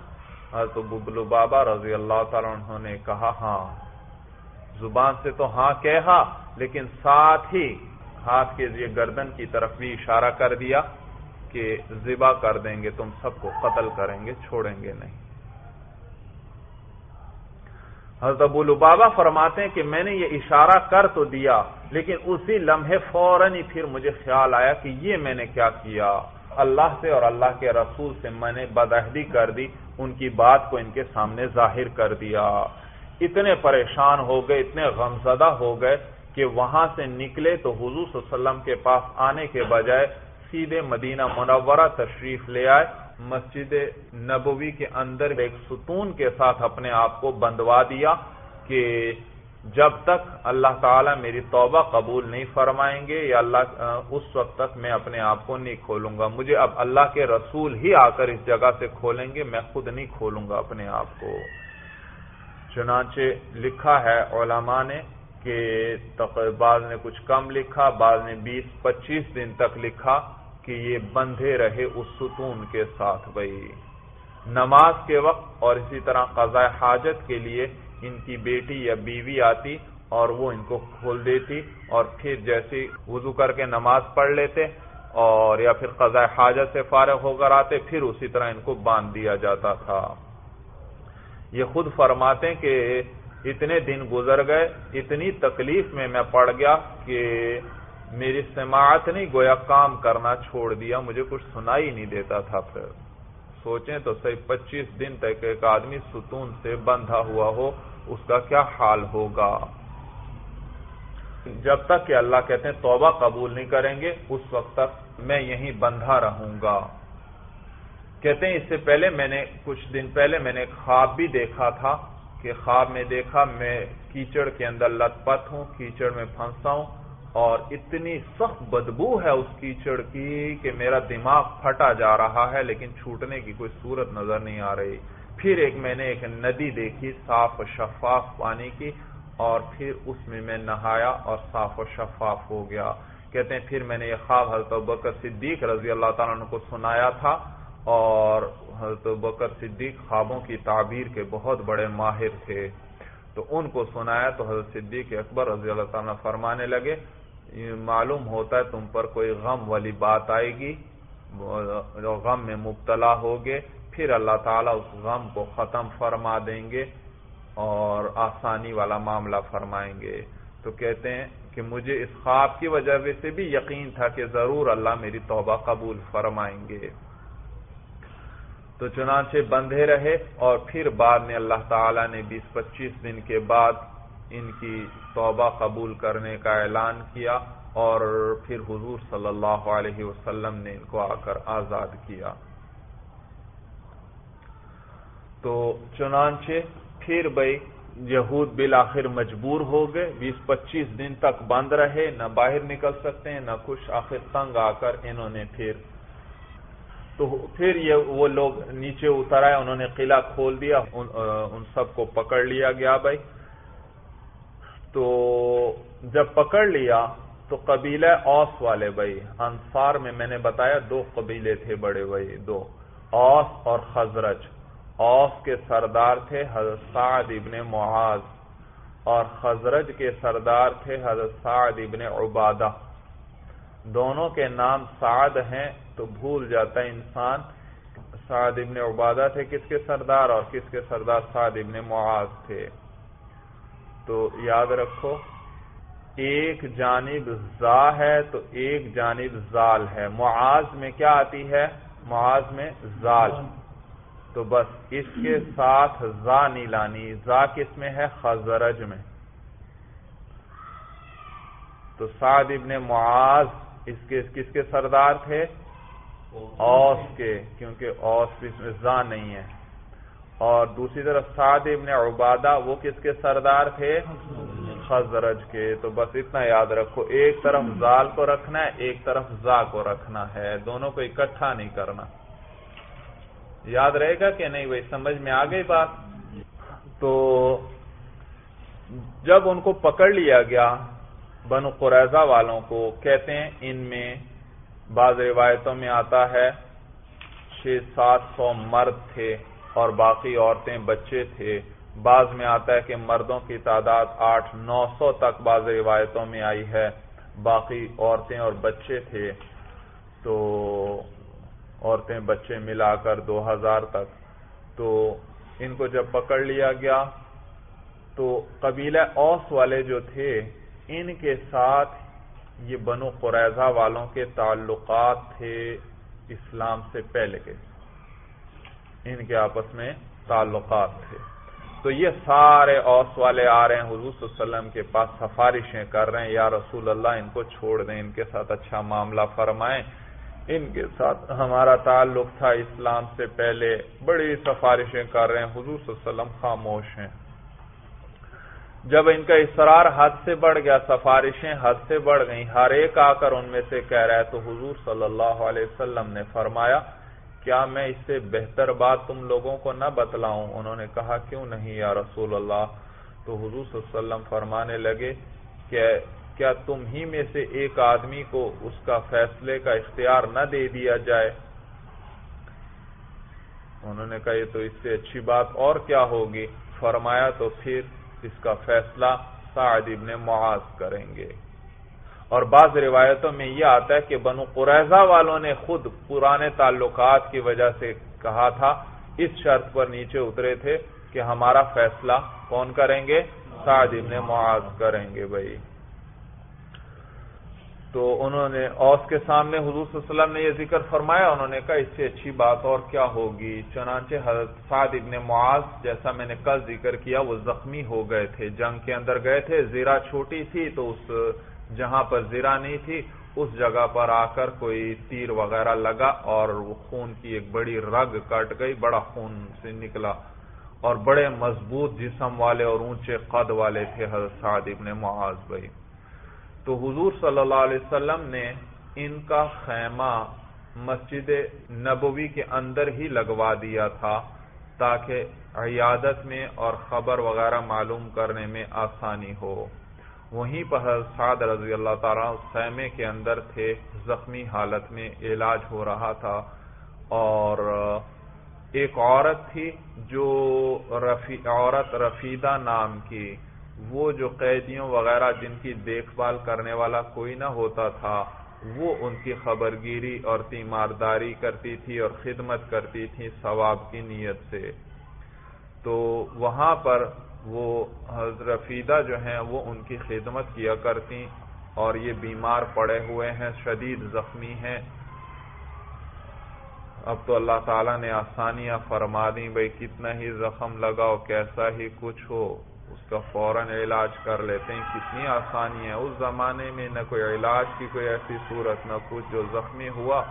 [SPEAKER 1] تو ببلو بابا رضی اللہ تعالیٰ انہوں نے کہا ہاں۔ زبان سے تو ہاں کہا ہاں، لیکن ساتھ ہی ہاتھ کے یہ گردن کی طرف بھی اشارہ کر دیا کہ ذبح کر دیں گے، تم سب کو قتل کریں گے، چھوڑیں گے نہیں۔ حضرت ابو لبابا فرماتے ہیں کہ میں نے یہ اشارہ کر تو دیا، لیکن اسی لمحے فوراً ہی پھر مجھے خیال آیا کہ یہ میں نے کیا کیا۔ اللہ سے اور اللہ کے رسول سے میں نے بدہدی کر دی، ان کی بات کو ان کے سامنے ظاہر کر دیا۔ اتنے پریشان ہو گئے، اتنے غمزدہ ہو گئے کہ وہاں سے نکلے تو حضور صلی اللہ علیہ وسلم کے پاس آنے کے بجائے سیدھے مدینہ منورہ تشریف لے آئے۔ مسجد نبوی کے اندر ایک ستون کے ساتھ اپنے آپ کو بندوا دیا کہ جب تک اللہ تعالیٰ میری توبہ قبول نہیں فرمائیں گے یا اللہ اس وقت تک میں اپنے آپ کو نہیں کھولوں گا۔ مجھے اب اللہ کے رسول ہی آ کر اس جگہ سے کھولیں گے، میں خود نہیں کھولوں گا اپنے آپ کو۔ چنانچہ لکھا ہے علماء نے کہ بعض نے کچھ کم لکھا، بعض نے بیس، پچیس دن تک لکھا۔ کہ یہ بندھے رہے اس ستون کے ساتھ بھائی۔ نماز کے وقت اور اسی طرح قضاء حاجت کے لیے ان کی بیٹی یا بیوی آتی اور وہ ان کو کھول دیتی اور پھر جیسے وضو کر کے نماز پڑھ لیتے اور یا پھر قضاء حاجت سے فارغ ہو کر آتے، پھر اسی طرح ان کو باندھ دیا جاتا تھا۔ یہ خود فرماتے کہ اتنے دن گزر گئے، اتنی تکلیف میں میں پڑ گیا کہ میری سماعت نہیں، گویا کام کرنا چھوڑ دیا، مجھے کچھ سنائی نہیں دیتا تھا پھر۔ سوچیں تو صحیح، پچیس دن تک ایک آدمی ستون سے بندھا ہوا ہو، اس کا کیا حال ہوگا؟ جب تک کہ اللہ کہتے ہیں، توبہ قبول نہیں کریں گے، اس وقت تک میں یہیں بندھا رہوں گا۔ کہتے ہیں، اس سے پہلے میں نے، کچھ دن پہلے میں نے خواب بھی دیکھا تھا، کہ خواب میں دیکھا، میں کیچڑ کے اندر لت پت ہوں، کیچڑ میں پھنسا ہوں اور اتنی سخت بدبو ہے اس کیچڑ کی کہ میرا دماغ پھٹا جا رہا ہے، لیکن چھوٹنے کی کوئی صورت نظر نہیں آ رہی۔ پھر ایک میں نے ایک ندی دیکھی صاف و شفاف پانی کی، اور پھر اس میں میں نہایا اور صاف و شفاف ہو گیا۔ کہتے ہیں، پھر میں نے یہ خواب حضرت بکر صدیق رضی اللہ تعالیٰ عنہ کو سنایا تھا، اور حضرت بکر صدیق خوابوں کی تعبیر کے بہت بڑے ماہر تھے۔ تو ان کو سنایا تو حضرت صدیق اکبر رضی اللہ تعالیٰ فرمانے لگے معلوم ہوتا ہے تم پر کوئی غم والی بات آئے گی غم میں مبتلا ہوگے، پھر اللہ تعالیٰ اس غم کو ختم فرما دیں گے اور آسانی والا معاملہ فرمائیں گے۔ تو کہتے ہیں کہ مجھے اس خواب کی وجہ سے بھی یقین تھا کہ ضرور اللہ میری توبہ قبول فرمائیں گے۔ تو چنانچہ بندھے رہے اور پھر بعد میں اللہ تعالیٰ نے بیس پچیس دن کے بعد ان کی توبہ قبول کرنے کا اعلان کیا اور پھر حضور صلی اللہ علیہ وسلم نے ان کو آ کر آزاد کیا۔ تو چنانچہ پھر بھائی یہود بالآخر مجبور ہو گئے، بیس پچیس دن تک بند رہے، نہ باہر نکل سکتے ہیں نہ کچھ آخر تنگ آ کر انہوں نے پھر تو پھر یہ وہ لوگ نیچے اتر آئے، انہوں نے قلعہ کھول دیا، ان سب کو پکڑ لیا گیا بھائی تو جب پکڑ لیا تو قبیلہ اوس والے بھائی، انصار میں میں نے بتایا دو قبیلے تھے بڑے بھائی، دو، اوس اور خزرج۔ اوس کے سردار تھے حضرت سعد ابن معاذ اور خزرج کے سردار تھے حضرت سعد ابن عبادہ۔ دونوں کے نام سعد ہیں تو بھول جاتا ہے انسان، سعد ابن عبادہ تھے کس کے سردار اور کس کے سردار سعد ابن معاذ تھے۔ تو یاد رکھو ایک جانب زا ہے تو ایک جانب زال ہے۔ معاذ میں کیا آتی ہے؟ معاذ میں زال۔ تو بس اس کے ساتھ زا نہیں لانی۔ زا کس میں ہے؟ خزرج میں۔ تو سعد ابن معاذ اس کے کس کے سردار تھے؟ اوس کے۔ کیونکہ اوس اس میں زا نہیں ہے۔ اور دوسری طرف سعد ابن عبادہ، وہ کس کے سردار تھے؟ خزرج کے۔ تو بس اتنا یاد رکھو، ایک طرف زال کو رکھنا ہے، ایک طرف زا کو رکھنا ہے۔ دونوں کو اکٹھا نہیں کرنا۔ یاد رہے گا کہ نہیں؟ بھائی، سمجھ میں آ گئی بات؟ تو جب ان کو پکڑ لیا گیا، بنو قریضہ والوں کو، کہتے ہیں ان میں بعض روایتوں میں آتا ہے، چھ سات سو مرد تھے۔ اور باقی عورتیں بچے تھے۔ بعض میں آتا ہے کہ مردوں کی تعداد آٹھ، نو سو تک بعض روایتوں میں آئی ہے۔ باقی عورتیں اور بچے تھے۔ تو عورتیں بچے ملا کر دو ہزار تک۔ تو ان کو جب پکڑ لیا گیا، تو قبیلہ اوس والے جو تھے، ان کے ساتھ یہ بنو قریضہ والوں کے تعلقات تھے اسلام سے پہلے کے۔ ان کے آپس میں تعلقات تھے۔ تو یہ سارے اوس والے آ رہے ہیں، حضور صلی اللہ علیہ وسلم کے پاس سفارشیں کر رہے ہیں۔ یا رسول اللہ، ان کو چھوڑ دیں، ان کے ساتھ اچھا معاملہ فرمائیں۔ ان کے ساتھ ہمارا تعلق تھا اسلام سے پہلے۔ بڑی سفارشیں کر رہے ہیں۔ حضور صلی اللہ علیہ وسلم خاموش ہیں۔ جب ان کا اسرار حد سے بڑھ گیا، سفارشیں حد سے بڑھ گئیں، ہر ایک آ کر ان میں سے کہہ رہا ہے، تو حضور صلی اللہ علیہ وسلم نے فرمایا کیا میں اس سے بہتر بات تم لوگوں کو نہ بتلاؤں؟ انہوں نے کہا، کیوں نہیں یا رسول اللہ؟ تو حضور صلی اللہ علیہ وسلم فرمانے لگے کہ کیا تم ہی میں سے ایک آدمی کو اس کا فیصلے کا اختیار نہ دے دیا جائے؟ انہوں نے کہا، یہ تو اس سے اچھی بات اور کیا ہوگی؟ فرمایا تو پھر اس کا فیصلہ سعد ابن معاذ کریں گے۔ اور بعض روایتوں میں یہ آتا ہے کہ بنو قریضہ والوں نے خود پرانے تعلقات کی وجہ سے کہا تھا، اس شرط پر نیچے اترے تھے کہ ہمارا فیصلہ کون کریں گے؟ سعد ابن معاذ کریں گے بھائی۔ تو انہوں نے اوس کے سامنے حضور صلی اللہ علیہ وسلم نے یہ ذکر فرمایا، انہوں نے کہا، اس سے اچھی بات اور کیا ہوگی؟ چنانچہ حضرت سعد ابن معاذ، جیسا میں نے کل ذکر کیا، وہ زخمی ہو گئے تھے، جنگ کے اندر گئے تھے، زیرہ چھوٹی تھی تو اس جہاں پر زیرہ نہیں تھی، اس جگہ پر آ کر کوئی تیر وغیرہ لگا اور خون کی ایک بڑی رگ کٹ گئی، بڑا خون سے نکلا اور بڑے مضبوط جسم والے اور اونچے قد والے تھے حضرت سعد ابن معاذ بھائی۔ تو حضور صلی اللہ علیہ وسلم نے ان کا خیمہ مسجد نبوی کے اندر ہی لگوا دیا تھا تاکہ عیادت میں اور خبر وغیرہ معلوم کرنے میں آسانی ہو۔ وہیں پر سعد رضی اللہ تعالیٰ خیمے کے اندر تھے، زخمی حالت میں علاج ہو رہا تھا اور ایک عورت تھی جو عورت رفیدہ نام کی، وہ جو قیدیوں وغیرہ جن کی دیکھ بھال کرنے والا کوئی نہ ہوتا تھا، وہ ان کی خبر گیری اور تیمارداری کرتی تھی اور خدمت کرتی تھی ثواب کی نیت سے۔ تو وہاں پر وہ حضرفیدہ جو ہیں وہ ان کی خدمت کیا کرتی اور یہ بیمار پڑے ہوئے ہیں، شدید زخمی ہیں۔ اب تو اللہ تعالیٰ نے آسانیاں فرما دی بھائی کتنا ہی زخم لگاؤ، کیسا ہی کچھ ہو، اس کا فوراً علاج کر لیتے ہیں۔ کتنی آسانی ہے اس زمانے میں نہ کوئی علاج کی کوئی ایسی صورت، نہ کچھ جو زخمی ہوا۔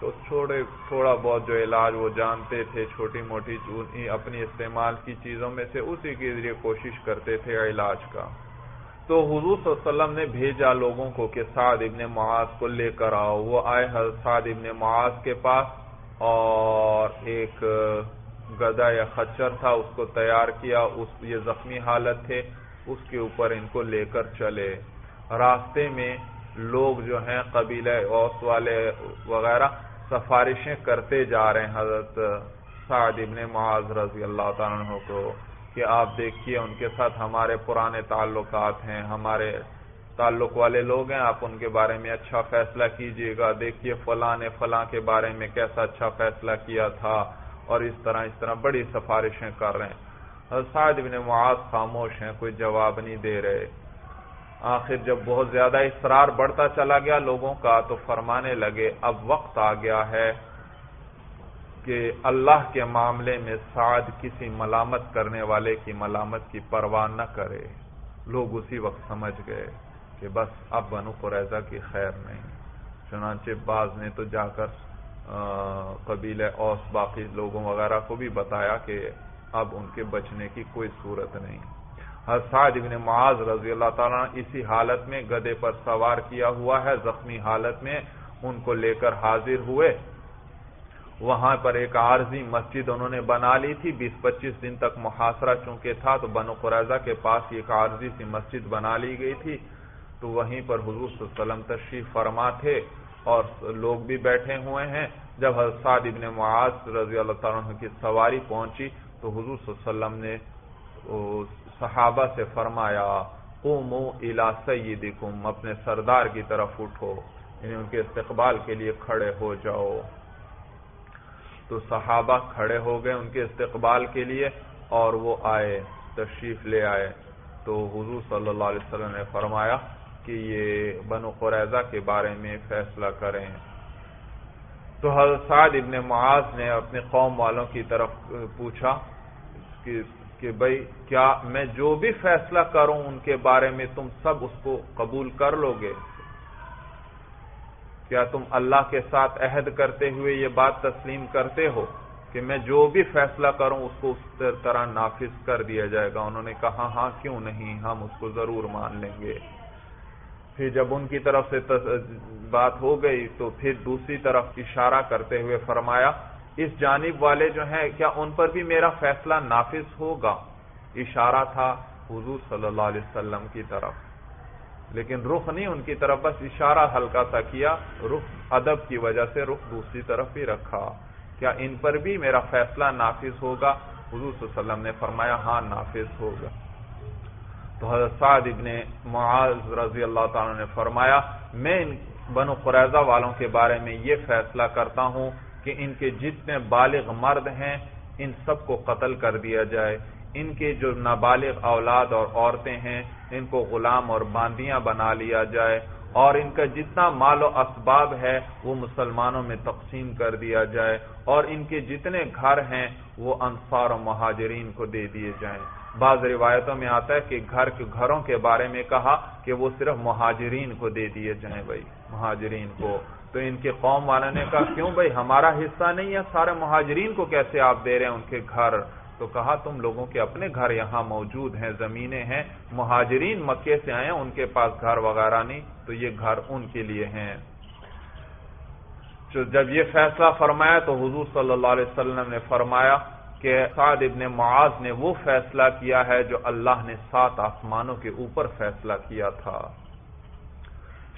[SPEAKER 1] تو چھوڑے تھوڑا بہت جو علاج وہ جانتے تھے، چھوٹی موٹی اپنی استعمال کی چیزوں میں سے اسی کے ذریعے کوشش کرتے تھے علاج کا۔ تو حضور صلی اللہ علیہ وسلم نے بھیجا لوگوں کو کہ سعد ابن معاذ کو لے کر آؤ۔ وہ آئے سعد ابن معاذ کے پاس اور ایک گدا یا خچر تھا، اس کو تیار کیا۔ اس یہ زخمی حالت تھے۔ اس کے اوپر ان کو لے کر چلے۔ راستے میں لوگ جو ہیں، قبیلہ اوس والے وغیرہ سفارشیں کرتے جا رہے ہیں حضرت سعد ابن معاذ رضی اللہ تعالیٰ کو کہ آپ دیکھیے ان کے ساتھ ہمارے پرانے تعلقات ہیں، ہمارے تعلق والے لوگ ہیں، آپ ان کے بارے میں اچھا فیصلہ کیجیے گا، دیکھیے فلاں نے فلاں کے بارے میں کیسا اچھا فیصلہ کیا تھا اور اس طرح اس طرح بڑی سفارشیں کر رہے ہیں۔ سعد بن معاذ خاموش ہیں، کوئی جواب نہیں دے رہے۔ آخر جب بہت زیادہ اصرار بڑھتا چلا گیا لوگوں کا تو فرمانے لگے، اب وقت آ گیا ہے کہ اللہ کے معاملے میں سعد کسی ملامت کرنے والے کی ملامت کی پرواہ نہ کرے۔ لوگ اسی وقت سمجھ گئے کہ بس اب بنو قریضہ کی خیر نہیں۔ چنانچہ بعض نے تو جا کر قبیل اوس باقی لوگوں وغیرہ کو بھی بتایا کہ اب ان کے بچنے کی کوئی صورت نہیں۔ حساد ابن معاذ رضی اللہ تعالیٰ اسی حالت میں گدے پر سوار کیا ہوا ہے، زخمی حالت میں ان کو لے کر حاضر ہوئے۔ وہاں پر ایک عارضی مسجد انہوں نے بنا لی تھی۔ بیس پچیس دن تک محاصرہ چونکہ تھا تو بنو قریضہ کے پاس ایک عارضی سی مسجد بنا لی گئی تھی۔ تو وہیں پر حضور صلی اللہ علیہ وسلم تشریف فرما تھے اور لوگ بھی بیٹھے ہوئے ہیں۔ جب حضرت ابن معاذ رضی اللہ تعالیٰ کی سواری پہنچی تو حضور صلی اللہ علیہ وسلم نے صحابہ سے فرمایا، قوموا الى سیدکم، اپنے سردار کی طرف اٹھو یعنی ان کے استقبال کے لیے کھڑے ہو جاؤ۔ تو صحابہ کھڑے ہو گئے ان کے استقبال کے لیے اور وہ آئے، تشریف لے آئے۔ تو حضور صلی اللہ علیہ وسلم نے فرمایا کہ یہ بنو قریضہ کے بارے میں فیصلہ کریں۔ تو حضرت سعد ابن معاذ نے اپنے قوم والوں کی طرف پوچھا کہ کہ بھائی کیا میں جو بھی فیصلہ کروں ان کے بارے میں تم سب اس کو قبول کر لو گے کیا تم اللہ کے ساتھ عہد کرتے ہوئے یہ بات تسلیم کرتے ہو کہ میں جو بھی فیصلہ کروں اس کو اس طرح نافذ کر دیا جائے گا؟ انہوں نے کہا ہاں کیوں نہیں؟ ہم اس کو ضرور مان لیں گے۔ پھر جب ان کی طرف سے بات ہو گئی تو پھر دوسری طرف اشارہ کرتے ہوئے فرمایا اس جانب والے جو ہیں، کیا ان پر بھی میرا فیصلہ نافذ ہوگا؟ اشارہ تھا حضور صلی اللہ علیہ وسلم کی طرف۔ لیکن رخ نہیں ان کی طرف، بس اشارہ ہلکا سا کیا، رخ ادب کی وجہ سے رخ دوسری طرف بھی رکھا۔ کیا ان پر بھی میرا فیصلہ نافذ ہوگا؟ حضور صلی اللہ علیہ وسلم نے فرمایا ہاں نافذ ہوگا۔ تو حضرت سعد ابن معاذ رضی اللہ تعالی نے فرمایا، میں ان بنو قریضہ والوں کے بارے میں یہ فیصلہ کرتا ہوں کہ ان کے جتنے بالغ مرد ہیں، ان سب کو قتل کر دیا جائے۔ ان کے جو نابالغ اولاد اور عورتیں ہیں، ان کو غلام اور باندیاں بنا لیا جائے۔ اور ان کا جتنا مال و اسباب ہے، وہ مسلمانوں میں تقسیم کر دیا جائے۔ اور ان کے جتنے گھر ہیں، وہ انصار و مہاجرین کو دے دیے جائیں۔ بعض روایتوں میں آتا ہے کہ گھر کے گھروں کے بارے میں کہا کہ وہ صرف مہاجرین کو دے دیے جائیں بھائی۔ مہاجرین کو۔ تو ان کے قوم والوں نے کہا، کیوں بھائی، ہمارا حصہ نہیں ہے، سارے مہاجرین کو کیسے آپ دے رہے ہیں ان کے گھر؟ تو کہا، تم لوگوں کے اپنے گھر یہاں موجود ہیں، زمینیں ہیں، مہاجرین مکے سے آئے ان کے پاس گھر وغیرہ نہیں، تو یہ گھر ان کے لیے ہیں. جب یہ فیصلہ فرمایا تو حضور صلی اللہ علیہ وسلم نے فرمایا کہ سعد ابن معاذ نے وہ فیصلہ کیا ہے جو اللہ نے سات آسمانوں کے اوپر فیصلہ کیا تھا۔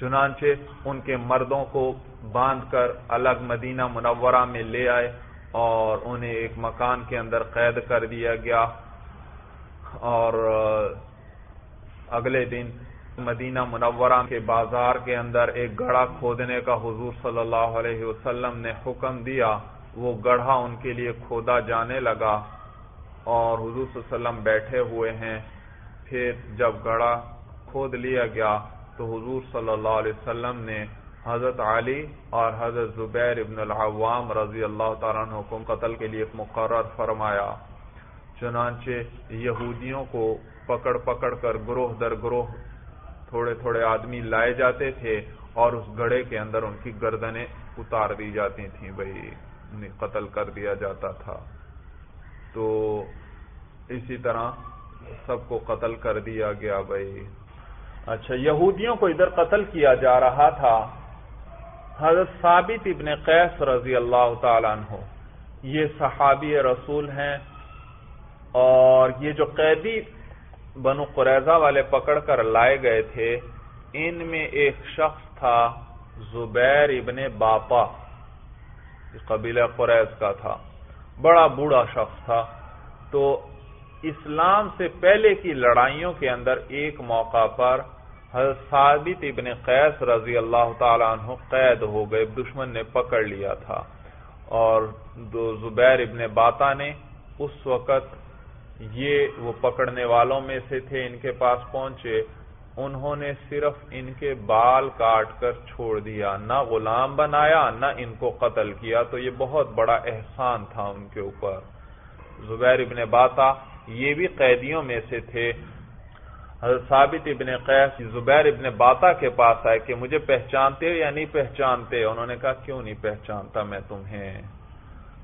[SPEAKER 1] چنانچہ ان کے مردوں کو باندھ کر الگ مدینہ منورہ میں لے آئے اور انہیں ایک مکان کے اندر قید کر دیا گیا اور اگلے دن مدینہ منورہ کے بازار کے اندر ایک گڑھا کھودنے کا حضور صلی اللہ علیہ وسلم نے حکم دیا۔ وہ گڑھا ان کے لیے کھودا جانے لگا اور حضور صلی اللہ علیہ وسلم بیٹھے ہوئے ہیں۔ پھر جب گڑھا کھود لیا گیا تو حضور صلی اللہ علیہ وسلم نے حضرت علی اور حضرت زبیر ابن العوام رضی اللہ تعالیٰ عنہ کو قتل کے لیے مقرر فرمایا۔ چنانچہ یہودیوں کو پکڑ پکڑ کر گروہ در گروہ تھوڑے تھوڑے آدمی لائے جاتے تھے اور اس گڑھے کے اندر ان کی گردنیں اتار دی جاتی تھیں بھائی قتل کر دیا جاتا تھا۔ تو اسی طرح سب کو قتل کر دیا گیا بھائی۔ اچھا یہودیوں کو ادھر قتل کیا جا رہا تھا۔ حضرت ثابت ابن قیس رضی اللہ تعالیٰ عنہ، یہ صحابی رسول ہیں اور یہ جو قیدی بنو قریضہ والے پکڑ کر لائے گئے تھے، ان میں ایک شخص تھا زبیر ابن باپا قبیلہ قریض کا تھا۔ بڑا بوڑھا شخص تھا۔ تو اسلام سے پہلے کی لڑائیوں کے اندر ایک موقع پر حضرت ثابت ابن قیس رضی اللہ تعالیٰ عنہ قید ہو گئے، دشمن نے پکڑ لیا تھا۔ اور دو زبیر ابن باتا نے اس وقت یہ وہ پکڑنے والوں میں سے تھے، ان کے پاس پہنچے۔ انہوں نے صرف ان کے بال کاٹ کر چھوڑ دیا، نہ غلام بنایا، نہ ان کو قتل کیا۔ تو یہ بہت بڑا احسان تھا ان کے اوپر۔ زبیر ابن باتا یہ بھی قیدیوں میں سے تھے۔ حضرت ثابت ابن قیس، زبیر ابن باتا کے پاس آئے کہ مجھے پہچانتے یا نہیں پہچانتے؟ انہوں نے کہا، کیوں نہیں پہچانتا میں تمہیں؟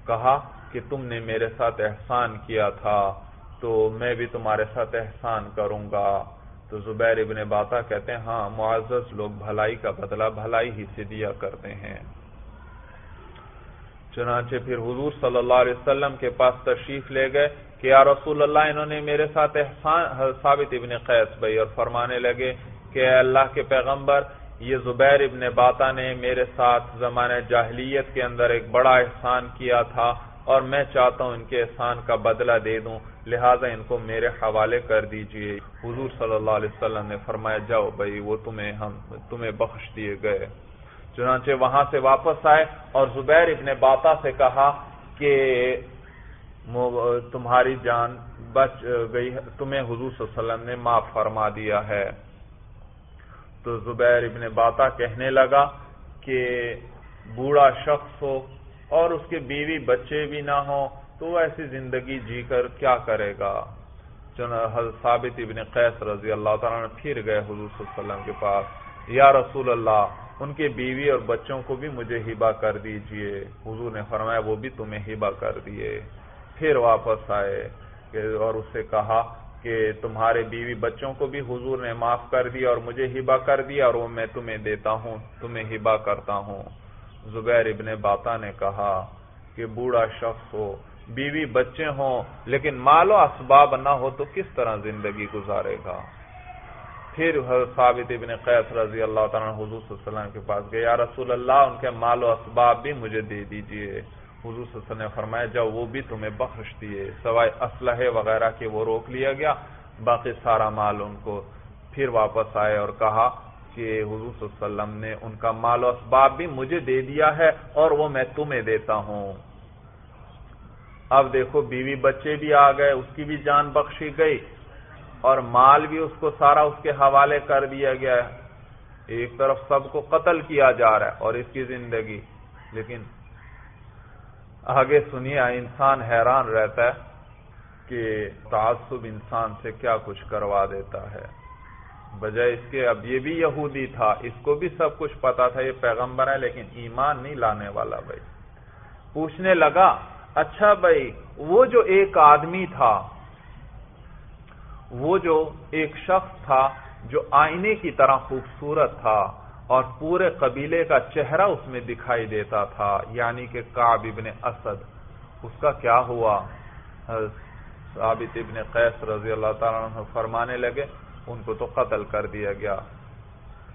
[SPEAKER 1] کہا کہ تم نے میرے ساتھ احسان کیا تھا، تو میں بھی تمہارے ساتھ احسان کروں گا۔ تو زبیر ابن باتا کہتے ہیں ہاں معزز لوگ بھلائی کا بدلہ بھلائی ہی سے دیا کرتے ہیں۔ چنانچہ پھر حضور صلی اللہ علیہ وسلم کے پاس تشریف لے گئے۔ کہ یا رسول اللہ، انہوں نے میرے ساتھ احسان، ثابت ابن قیس بھائی، اور فرمانے لگے کہ اللہ کے پیغمبر، یہ زبیر ابن باتا نے میرے ساتھ زمانہ جاہلیت کے اندر ایک بڑا احسان کیا تھا، اور میں چاہتا ہوں ان کے احسان کا بدلہ دے دوں، لہٰذا ان کو میرے حوالے کر دیجیے۔ حضور صلی اللہ علیہ وسلم نے فرمایا، جاؤ بھائی، وہ تمہیں ہم، تمہیں بخش دیے گئے۔ چنانچہ وہاں سے واپس آئے اور زبیر ابن باتا سے کہا کہ تمہاری جان بچ گئی تمہیں حضور صلی اللہ علیہ وسلم نے معاف فرما دیا ہے۔ تو زبیر ابن باتا کہنے لگا کہ بوڑھا شخص ہو اور اس کے بیوی بچے بھی نہ ہوں تو ایسی زندگی جی کر کیا کرے گا؟ حضرت ثابت ابن قیس رضی اللہ تعالیٰ نے پھر گئے حضور صلی اللہ علیہ وسلم کے پاس۔ یا رسول اللہ، ان کے بیوی اور بچوں کو بھی مجھے ہبا کر دیجیے۔ حضور نے فرمایا، وہ بھی تمہیں ہبا کر دیے۔ پھر واپس آئے اور اس سے کہا کہ تمہارے بیوی بچوں کو بھی حضور نے معاف کر دیا اور مجھے ہبا کر دیا اور وہ میں تمہیں دیتا ہوں، تمہیں ہبا کرتا ہوں۔ زبیر ابن باتا نے کہا کہ بوڑھا شخص ہو، بیوی بچے ہوں، لیکن مال و اسباب نہ ہو تو کس طرح زندگی گزارے گا؟ پھر ثابت ابن قیس رضی اللہ تعالیٰ حضور صلی اللہ علیہ وسلم کے پاس گئے، یا رسول اللہ، ان کے مال و اسباب بھی مجھے دے دیجیے۔ حضور صلی اللہ علیہ وسلم نے فرمایا جب وہ بھی تمہیں بخش دیے، سوائے اسلحے وغیرہ کے وہ روک لیا گیا، باقی سارا مال ان کو پھر واپس آئے اور کہا کہ حضور صلی اللہ علیہ وسلم نے ان کا مال و اسباب بھی مجھے دے دیا ہے اور وہ میں تمہیں دیتا ہوں۔ اب دیکھو، بیوی بچے بھی آ گئے، اس کی بھی جان بخشی گئی اور مال بھی اس کو سارا اس کے حوالے کر دیا گیا۔ ہے ایک طرف سب کو قتل کیا جا رہا ہے اور اس کی زندگی، لیکن آگے سنیے انسان حیران رہتا ہے کہ تعصب انسان سے کیا کچھ کروا دیتا ہے۔ بجائے اس کے، اب یہ بھی یہودی تھا، اس کو بھی سب کچھ پتا تھا، یہ پیغمبر ہے، لیکن ایمان نہیں لانے والا بھائی۔ پوچھنے لگا اچھا بھائی، وہ جو ایک آدمی تھا، وہ جو ایک شخص تھا، جو آئینے کی طرح خوبصورت تھا اور پورے قبیلے کا چہرہ اس میں دکھائی دیتا تھا یعنی کہ کاب ابن اسد۔ اس کا کیا ہوا؟ ثابت ابن قیس رضی اللہ تعالیٰ عنہ فرمانے لگے، ان کو تو قتل کر دیا گیا۔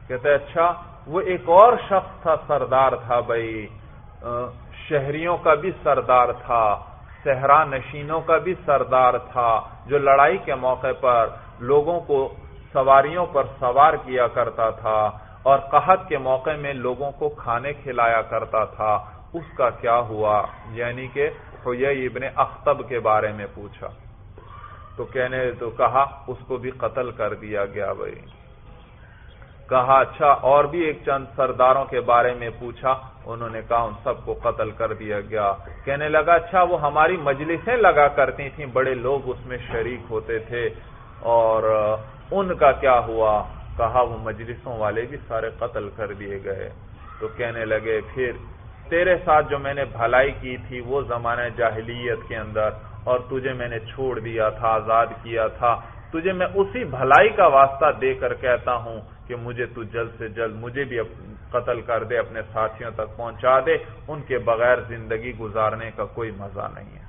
[SPEAKER 1] کہتے اچھا وہ ایک اور شخص تھا، سردار تھا بھائی۔ شہریوں کا بھی سردار تھا، صحرا نشینوں کا بھی سردار تھا، جو لڑائی کے موقع پر لوگوں کو سواریوں پر سوار کیا کرتا تھا۔ اور قحط کے موقع میں لوگوں کو کھانے کھلایا کرتا تھا۔ اس کا کیا ہوا؟ یعنی کہ ابن اختب کے بارے میں پوچھا۔ تو کہنے، تو کہا، اس کو بھی قتل کر دیا گیا بھائی۔ کہا اچھا اور بھی ایک چند سرداروں کے بارے میں پوچھا۔ انہوں نے کہا، ان سب کو قتل کر دیا گیا۔ کہنے لگا اچھا وہ ہماری مجلسیں لگا کرتی تھیں۔ بڑے لوگ اس میں شریک ہوتے تھے۔ اور ان کا کیا ہوا؟ کہا وہ مجلسوں والے بھی سارے قتل کر دیے گئے۔ تو کہنے لگے، پھر تیرے ساتھ جو میں نے بھلائی کی تھی وہ زمانہ جاہلیت کے اندر، اور تجھے میں نے چھوڑ دیا تھا، آزاد کیا تھا۔ تجھے میں اسی بھلائی کا واسطہ دے کر کہتا ہوں کہ مجھے تو جلد سے جلد مجھے بھی قتل کر دے، اپنے ساتھیوں تک پہنچا دے۔ ان کے بغیر زندگی گزارنے کا کوئی مزہ نہیں ہے۔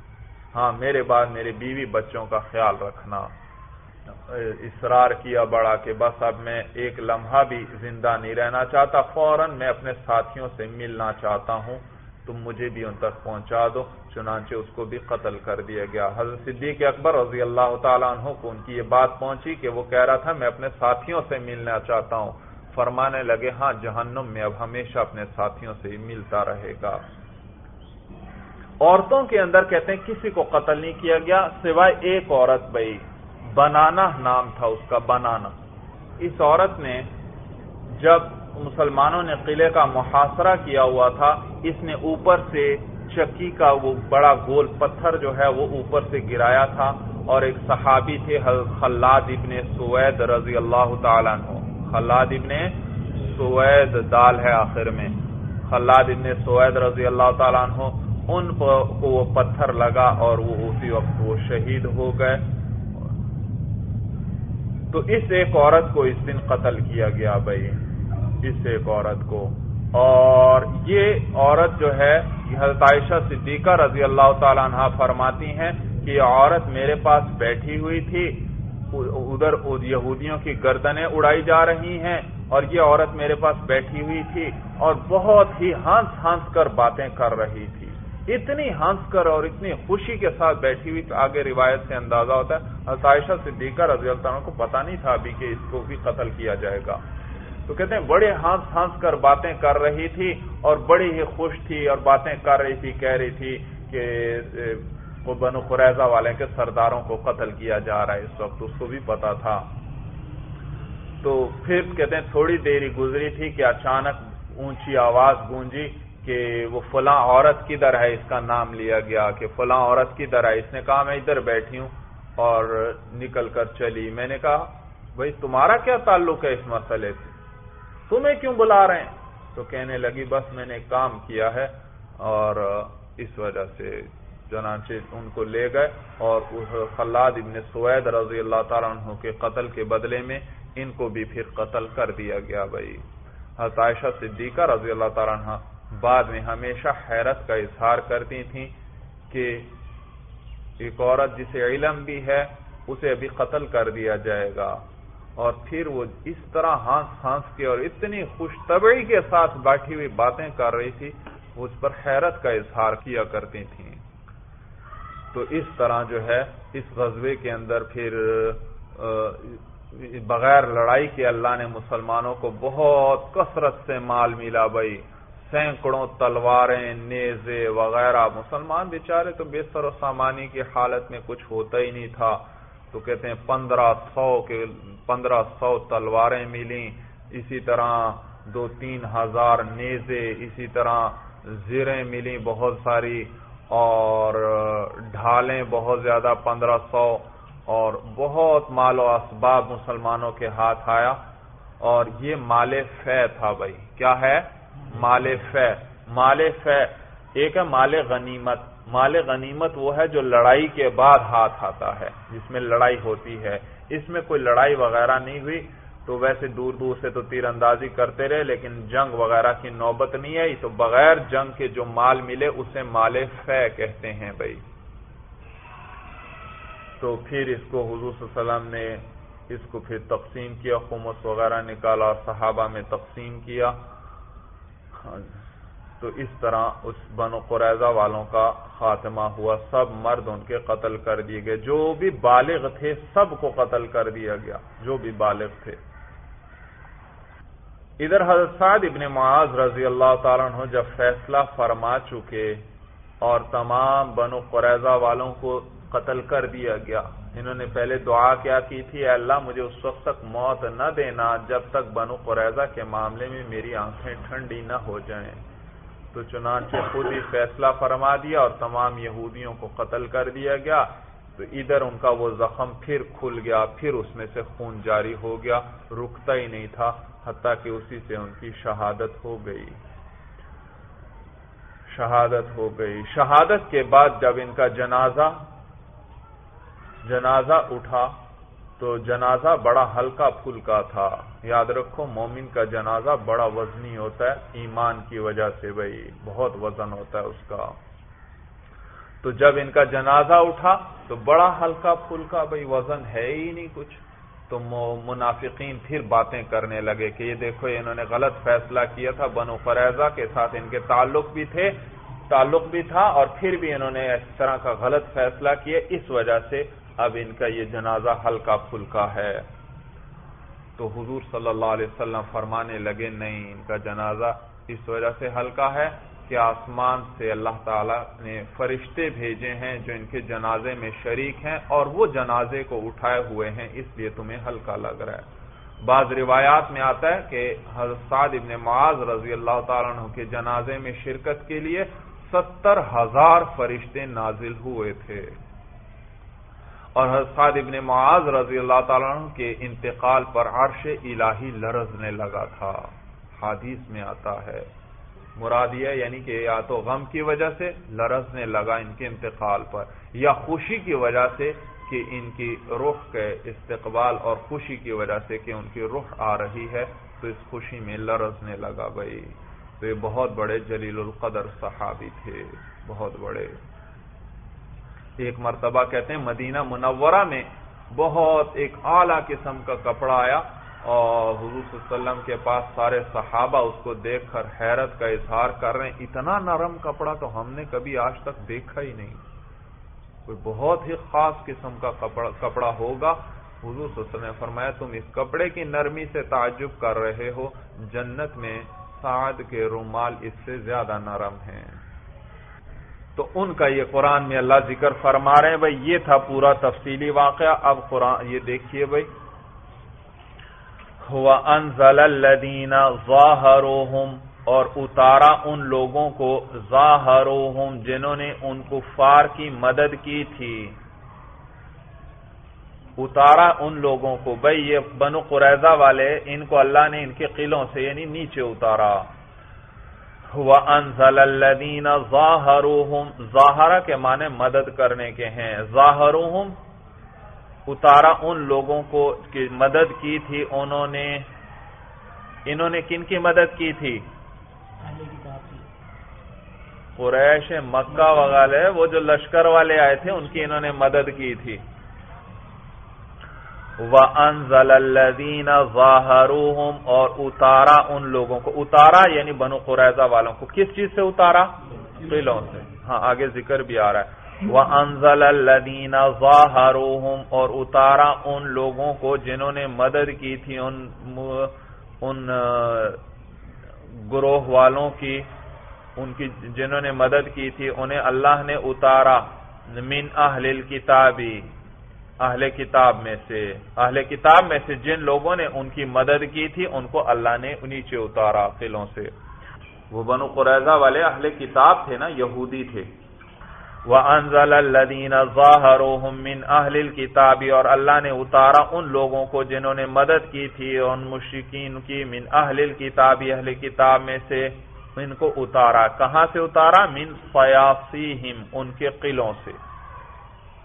[SPEAKER 1] ہاں میرے بعد میرے بیوی بچوں کا خیال رکھنا۔ اصرار کیا بڑا کہ بس اب میں ایک لمحہ بھی زندہ نہیں رہنا چاہتا، فوراً میں اپنے ساتھیوں سے ملنا چاہتا ہوں۔ تم مجھے بھی ان تک پہنچا دو، چنانچہ اس کو بھی قتل کر دیا گیا۔ حضرت صدیق اکبر رضی اللہ تعالیٰ عنہ کو ان کی یہ بات پہنچی کہ وہ کہہ رہا تھا، میں اپنے ساتھیوں سے ملنا چاہتا ہوں۔ فرمانے لگے ہاں جہنم میں اب ہمیشہ اپنے ساتھیوں سے ملتا رہے گا۔ عورتوں کے اندر کہتے ہیں، کسی کو قتل نہیں کیا گیا، سوائے ایک عورت بھائی۔ بنانا نام تھا اس کا، بنانا۔ اس عورت نے جب مسلمانوں نے قلعے کا محاصرہ کیا ہوا تھا، اس نے اوپر سے چکی کا وہ بڑا گول پتھر جو ہے وہ اوپر سے گرایا تھا اور ایک صحابی تھے، خلاد ابن سوید رضی اللہ تعالیٰ عنہ۔ خلاد ابن سوید دال ہے آخر میں۔ خلاد ابن سوید رضی اللہ تعالیٰ عنہ، ان کو وہ پتھر لگا اور وہ اسی وقت وہ شہید ہو گئے۔ تو اس ایک عورت کو اس دن قتل کیا گیا بھائی۔ اس ایک عورت کو۔ اور یہ عورت جو ہے حضرت عائشہ صدیقہ رضی اللہ تعالیٰ عنہ فرماتی ہیں کہ یہ عورت میرے پاس بیٹھی ہوئی تھی۔ ادھر یہودیوں کی گردنیں اڑائی جا رہی ہیں اور یہ عورت میرے پاس بیٹھی ہوئی تھی اور بہت ہی ہنس ہنس کر باتیں کر رہی تھی۔ اتنی ہنس کر اور اتنی خوشی کے ساتھ بیٹھی ہوئی آگے روایت سے اندازہ ہوتا ہے عائشہ صدیقہ رضی اللہ عنہ کو پتا نہیں تھا ابھی کہ اس کو بھی قتل کیا جائے گا۔ تو کہتے ہیں، بڑے ہنس ہنس کر باتیں کر رہی تھی اور بڑی ہی خوش تھی اور باتیں کر رہی تھی، کہہ رہی تھی کہ وہ بنو قریضہ والے کے سرداروں کو قتل کیا جا رہا ہے۔ اس وقت اس کو بھی پتا تھا۔ تو پھر کہتے ہیں، تھوڑی دیری گزری تھی کہ اچانک اونچی آواز گونجی۔ کہ وہ فلاں عورت کدھر ہے اس کا نام لیا گیا کہ فلاں عورت کدھر ہے؟ اس نے کہا میں ادھر بیٹھی ہوں اور نکل کر چلی۔ میں نے کہا، بھائی، تمہارا کیا تعلق ہے اس مسئلے سے؟ تمہیں کیوں بلا رہے ہیں؟ تو کہنے لگی، بس میں نے کام کیا ہے اور اس وجہ سے چنانچہ ان کو لے گئے اور خلاد ابن سوید رضی اللہ تعالیٰ عنہ کے قتل کے بدلے میں ان کو بھی پھر قتل کر دیا گیا۔ بھائی عائشہ صدیقہ رضی اللہ تعالیٰ عنہ بعد میں ہمیشہ حیرت کا اظہار کرتی تھیں کہ ایک عورت جسے علم بھی ہے، اسے ابھی قتل کر دیا جائے گا۔ اور پھر وہ اس طرح ہانس ہانس کے اور اتنی خوش طبعی کے ساتھ بیٹھی ہوئی باتیں کر رہی تھی، اس پر حیرت کا اظہار کیا کرتی تھیں۔ تو اس طرح جو ہے، اس غزوے کے اندر پھر بغیر لڑائی کے اللہ نے مسلمانوں کو بہت کثرت سے مال ملا بھائی۔ سینکڑوں تلواریں، نیزے وغیرہ۔ مسلمان بیچارے تو بے سر و سامانی کی حالت میں کچھ ہوتا ہی نہیں تھا۔ تو کہتے ہیں پندرہ سو کے، پندرہ سو تلواریں ملی اسی طرح دو تین ہزار نیزے، اسی طرح زیریں ملی بہت ساری۔ اور ڈھالیں بہت زیادہ، پندرہ سو۔ اور بہت مال و اسباب مسلمانوں کے ہاتھ آیا۔ اور یہ مال فے تھا بھائی۔ کیا ہے؟ مال فے مال فے ایک ہے مال غنیمت۔ مال غنیمت وہ ہے جو لڑائی کے بعد ہاتھ آتا ہے، جس میں لڑائی ہوتی ہے۔ اس میں کوئی لڑائی وغیرہ نہیں ہوئی۔ تو ویسے دور دور سے تو تیر اندازی کرتے رہے، لیکن جنگ وغیرہ کی نوبت نہیں آئی۔ تو بغیر جنگ کے جو مال ملے، اسے مال فے کہتے ہیں بھائی۔ تو پھر اس کو حضور صلی اللہ علیہ وسلم نے اس کو پھر تقسیم کیا، خمس وغیرہ نکالا، صحابہ میں تقسیم کیا۔ تو اس طرح اس بنو قریضہ والوں کا خاتمہ ہوا۔ سب مرد ان کے قتل کر دیے گئے۔ جو بھی بالغ تھے، سب کو قتل کر دیا گیا۔ جو بھی بالغ تھے۔ ادھر حضرت سعد ابن معاذ رضی اللہ تعالیٰ عنہ جب فیصلہ فرما چکے اور تمام بنو قریضہ والوں کو قتل کر دیا گیا انہوں نے پہلے دعا کیا کی تھی، اے اللہ مجھے اس وقت تک موت نہ دینا جب تک بنو قریضہ کے معاملے میں میری آنکھیں ٹھنڈی نہ ہو جائیں۔ تو چنانچہ خود ہی فیصلہ فرما دیا اور تمام یہودیوں کو قتل کر دیا گیا۔ تو ادھر ان کا وہ زخم پھر کھل گیا، پھر اس میں سے خون جاری ہو گیا، رکتا ہی نہیں تھا، حتیٰ کہ اسی سے ان کی شہادت ہو گئی۔ شہادت ہو گئی۔ شہادت کے بعد جب ان کا جنازہ جنازہ اٹھا تو جنازہ بڑا ہلکا پھلکا تھا۔ یاد رکھو، مومن کا جنازہ بڑا وزنی ہوتا ہے، ایمان کی وجہ سے بھائی، بہت وزن ہوتا ہے اس کا۔ تو جب ان کا جنازہ اٹھا تو بڑا ہلکا پھلکا، بھائی، وزن ہے ہی نہیں کچھ۔ تو منافقین پھر باتیں کرنے لگے کہ یہ دیکھو انہوں نے غلط فیصلہ کیا تھا، بنو فریضہ کے ساتھ ان کے تعلق بھی تھے، تعلق بھی تھا، اور پھر بھی انہوں نے اس طرح کا غلط فیصلہ کیا۔ اس وجہ سے اب ان کا یہ جنازہ ہلکا پھلکا ہے۔ تو حضور صلی اللہ علیہ وسلم فرمانے لگے، نہیں، ان کا جنازہ اس وجہ سے ہلکا ہے کہ آسمان سے اللہ تعالی نے فرشتے بھیجے ہیں جو ان کے جنازے میں شریک ہیں اور وہ جنازے کو اٹھائے ہوئے ہیں، اس لیے تمہیں ہلکا لگ رہا ہے۔ بعض روایات میں آتا ہے کہ حضرت ابن معاذ رضی اللہ تعالیٰ عنہ کے جنازے میں شرکت کے لیے ستر ہزار فرشتے نازل ہوئے تھے۔ اور حضرت ابن معاذ رضی اللہ تعالیٰ عنہ کے انتقال پر عرش الہی لرزنے لگا تھا۔ حادیث میں آتا ہے۔ مراد یہ یعنی کہ یا تو غم کی وجہ سے لرزنے لگا ان کے انتقال پر، یا خوشی کی وجہ سے کہ ان کی رخ کے استقبال اور خوشی کی وجہ سے کہ ان کی رخ آ رہی ہے، تو اس خوشی میں لرزنے لگا بھائی۔ تو یہ بہت بڑے جلیل القدر صحابی تھے، بہت بڑے۔ ایک مرتبہ کہتے ہیں مدینہ منورہ میں بہت ایک اعلی قسم کا کپڑا آیا اور حضور صلی اللہ علیہ وسلم کے پاس سارے صحابہ اس کو دیکھ کر حیرت کا اظہار کر رہے ہیں، اتنا نرم کپڑا تو ہم نے کبھی آج تک دیکھا ہی نہیں۔ کوئی بہت ہی خاص قسم کا کپڑا ہوگا۔ حضور صلی اللہ علیہ وسلم نے فرمایا، تم اس کپڑے کی نرمی سے تعجب کر رہے ہو، جنت میں سعد کے رومال اس سے زیادہ نرم ہیں۔ تو ان کا یہ قرآن میں اللہ ذکر فرما رہے ہیں، بھائی، یہ تھا پورا تفصیلی واقعہ۔ اب قرآن، یہ دیکھیے بھائی۔ ہوا انزل الدین ظاہر اور اتارا ان لوگوں کو ظاہر جنہوں نے ان کفار کی مدد کی تھی۔ اتارا ان لوگوں کو، بھائی، یہ بنو قریضہ والے، ان کو اللہ نے ان کے قلعوں سے یعنی نیچے اتارا۔ وَأَنزَلَ الَّذِينَ ظَاهَرُوهُمْ، ظاہرہ کے معنی مدد کرنے کے ہیں۔ ظاہروہم اتارا ان لوگوں کو کی مدد کی تھی، انہوں نے انہوں نے کن کی مدد کی تھی؟ قریش، مکہ وغیرہ، وہ جو لشکر والے آئے تھے، ان کی انہوں نے مدد کی تھی۔ وَأَنزَلَ الَّذِينَ ظَاهَرُوهُمْ، اور اتارا ان لوگوں کو، اتارا یعنی بنو قریضہ والوں کو۔ کس چیز سے اتارا؟ قلوں سے۔ ہاں آگے ذکر بھی آ رہا ہے۔ وَأَنزَلَ الَّذِينَ ظَاهَرُوهُمْ، اور اتارا ان لوگوں کو جنہوں نے مدد کی تھی ان ان، گروہ والوں کی، ان کی، جنہوں نے مدد کی تھی، انہیں اللہ نے اتارا۔ من اہل الكتابی اہل کتاب میں سے، اہل کتاب میں سے جن لوگوں نے ان کی مدد کی تھی، ان کو اللہ نے نیچے اتارا قلعوں سے۔ وہ بنو قریضہ والے اہل کتاب تھے نا، یہودی تھے۔ وَأَنزَلَ الَّذِينَ ظَاهَرُوهُم مِّنْ أَهْلِ الْكِتَابِ، اور اللہ نے اتارا ان لوگوں کو جنہوں نے مدد کی تھی ان مشرکین کی من اہل الكتاب، اہل کتاب میں سے ان کو اتارا۔ کہاں سے اتارا؟ من فیاصیہم ان کے قلعوں سے۔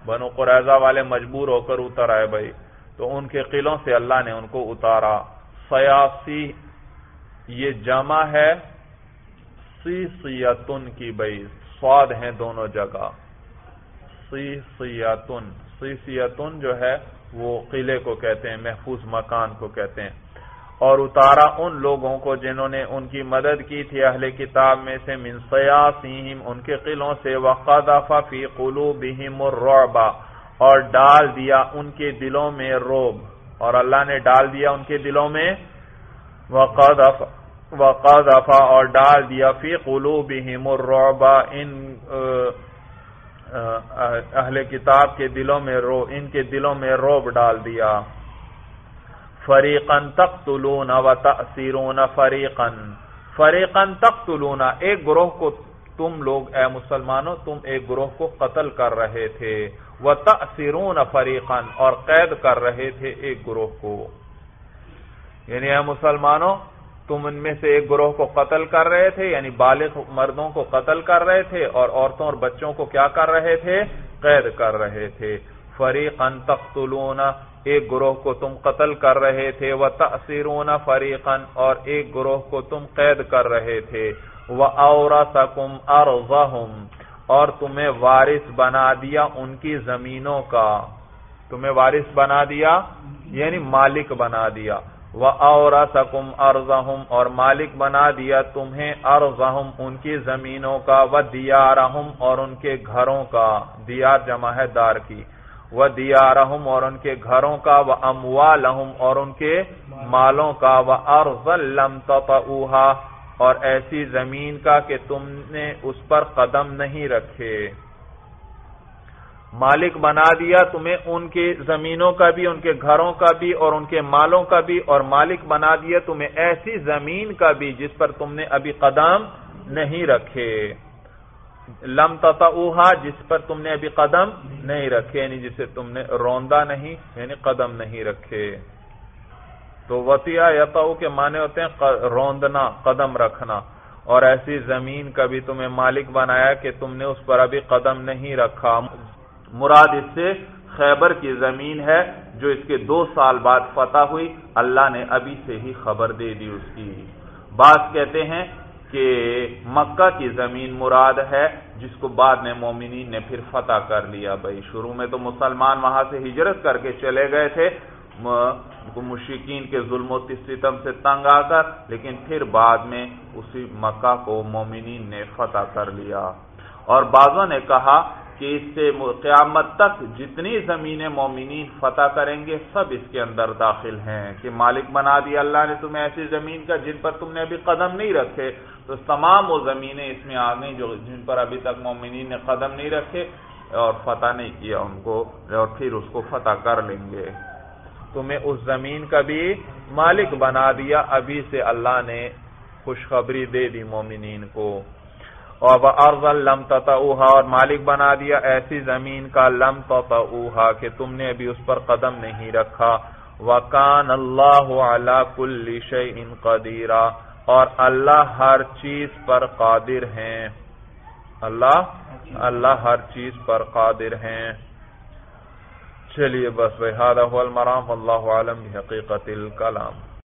[SPEAKER 1] بنو قریضہ والے مجبور ہو کر اتر آئے بھائی۔ تو ان کے قلعوں سے اللہ نے ان کو اتارا۔ سیاسی یہ جمع ہے۔ سی سیتن کی بھائی۔ سواد ہیں دونوں جگہ۔ سی سیتن سی سیتن جو ہے وہ قلعے کو کہتے ہیں، محفوظ مکان کو کہتے ہیں۔ اور اتارا ان لوگوں کو جنہوں نے ان کی مدد کی تھی، اہل کتاب میں سے من سیاسیم ان کے قلعوں سے، وقذف فی قلوبہم الرعب، اور ڈال دیا ان کے دلوں میں روب، اور اللہ نے ڈال دیا ان کے دلوں میں وقذف وقذف، اور ڈال دیا فی قلوبہم الرعب، ان اہل کتاب کے دلوں میں رو، ان کے دلوں میں روب ڈال دیا۔ فریقن تقتلون و تأثیرون فریقن فریقن تقتلون، ایک گروہ کو تم لوگ، اے مسلمانوں، تم ایک گروہ کو قتل کر رہے تھے. وہ تأثیرون فریقن اور قید کر رہے تھے ایک گروہ کو. یعنی اے مسلمانوں، تم ان میں سے ایک گروہ کو قتل کر رہے تھے یعنی بالغ مردوں کو قتل کر رہے تھے، اور عورتوں اور بچوں کو کیا کر رہے تھے؟ قید کر رہے تھے. فریقن تقتلون ایک گروہ کو تم قتل کر رہے تھے وہ تأثیرون فریقن اور ایک گروہ کو تم قید کر رہے تھے وہ اورثکم ارضہم اور تمہیں وارث بنا دیا ان کی زمینوں کا۔ تمہیں وارث بنا دیا یعنی مالک بنا دیا۔ وہ اورثکم ارضہم اور مالک بنا دیا تمہیں ارضہم ان کی زمینوں کا۔ وہ دیارہم اور ان کے گھروں کا۔ دیار جمع ہے دار کی۔ وہ دیا اور ان کے گھروں کا وہ اموالہم اور ان کے مالوں کا وہ ارزلم تطعوها اور ایسی زمین کا کہ تم نے اس پر قدم نہیں رکھے۔ مالک بنا دیا تمہیں ان کی زمینوں کا بھی، ان کے گھروں کا بھی، اور ان کے مالوں کا بھی، اور مالک بنا دیا تمہیں ایسی زمین کا بھی جس پر تم نے ابھی قدم نہیں رکھے۔ لم تطعوها جس پر تم نے ابھی قدم نہیں رکھے یعنی جسے تم نے روندا نہیں یعنی قدم نہیں رکھے۔ تو وطیہ یتعو کے معنی ہوتے ہیں روندنا، قدم رکھنا۔ اور ایسی زمین کا بھی تمہیں مالک بنایا کہ تم نے اس پر ابھی قدم نہیں رکھا۔ مراد اس سے خیبر کی زمین ہے، جو اس کے دو سال بعد فتح ہوئی۔ اللہ نے ابھی سے ہی خبر دے دی اس کی۔ بعض کہتے ہیں کہ مکہ کی زمین مراد ہے، جس کو بعد میں مومنین نے پھر فتح کر لیا۔ بھائی، شروع میں تو مسلمان وہاں سے ہجرت کر کے چلے گئے تھے۔ مشکین کے ظلم و ستم سے تنگ آ کر، لیکن پھر بعد میں اسی مکہ کو مومنین نے فتح کر لیا۔ اور بعضوں نے کہا کہ اس سے قیامت تک جتنی زمینیں مومنین فتح کریں گے، سب اس کے اندر داخل ہیں کہ مالک بنا دیا اللہ نے تمہیں ایسی زمین کا جن پر تم نے ابھی قدم نہیں رکھے، تو تمام وہ زمینیں اس میں آ گئیں جو جن پر ابھی تک مومنین نے قدم نہیں رکھے اور فتح نہیں کیا ان کو، اور پھر اس کو فتح کر لیں گے۔ تمہیں اس زمین کا بھی مالک بنا دیا، ابھی سے اللہ نے خوشخبری دے دی مومنین کو۔ اور ارض لم تطعوها اور مالک بنا دیا ایسی زمین کا، لم تطعوها کہ تم نے ابھی اس پر قدم نہیں رکھا۔ وکان اللہ علی کل شیء قدیرا اور اللہ ہر چیز پر قادر ہیں۔ اللہ؟ اللہ ہر چیز پر قادر ہیں۔ چلیے بس، بھائی المرام اللہ عالم حقیقت الکلام۔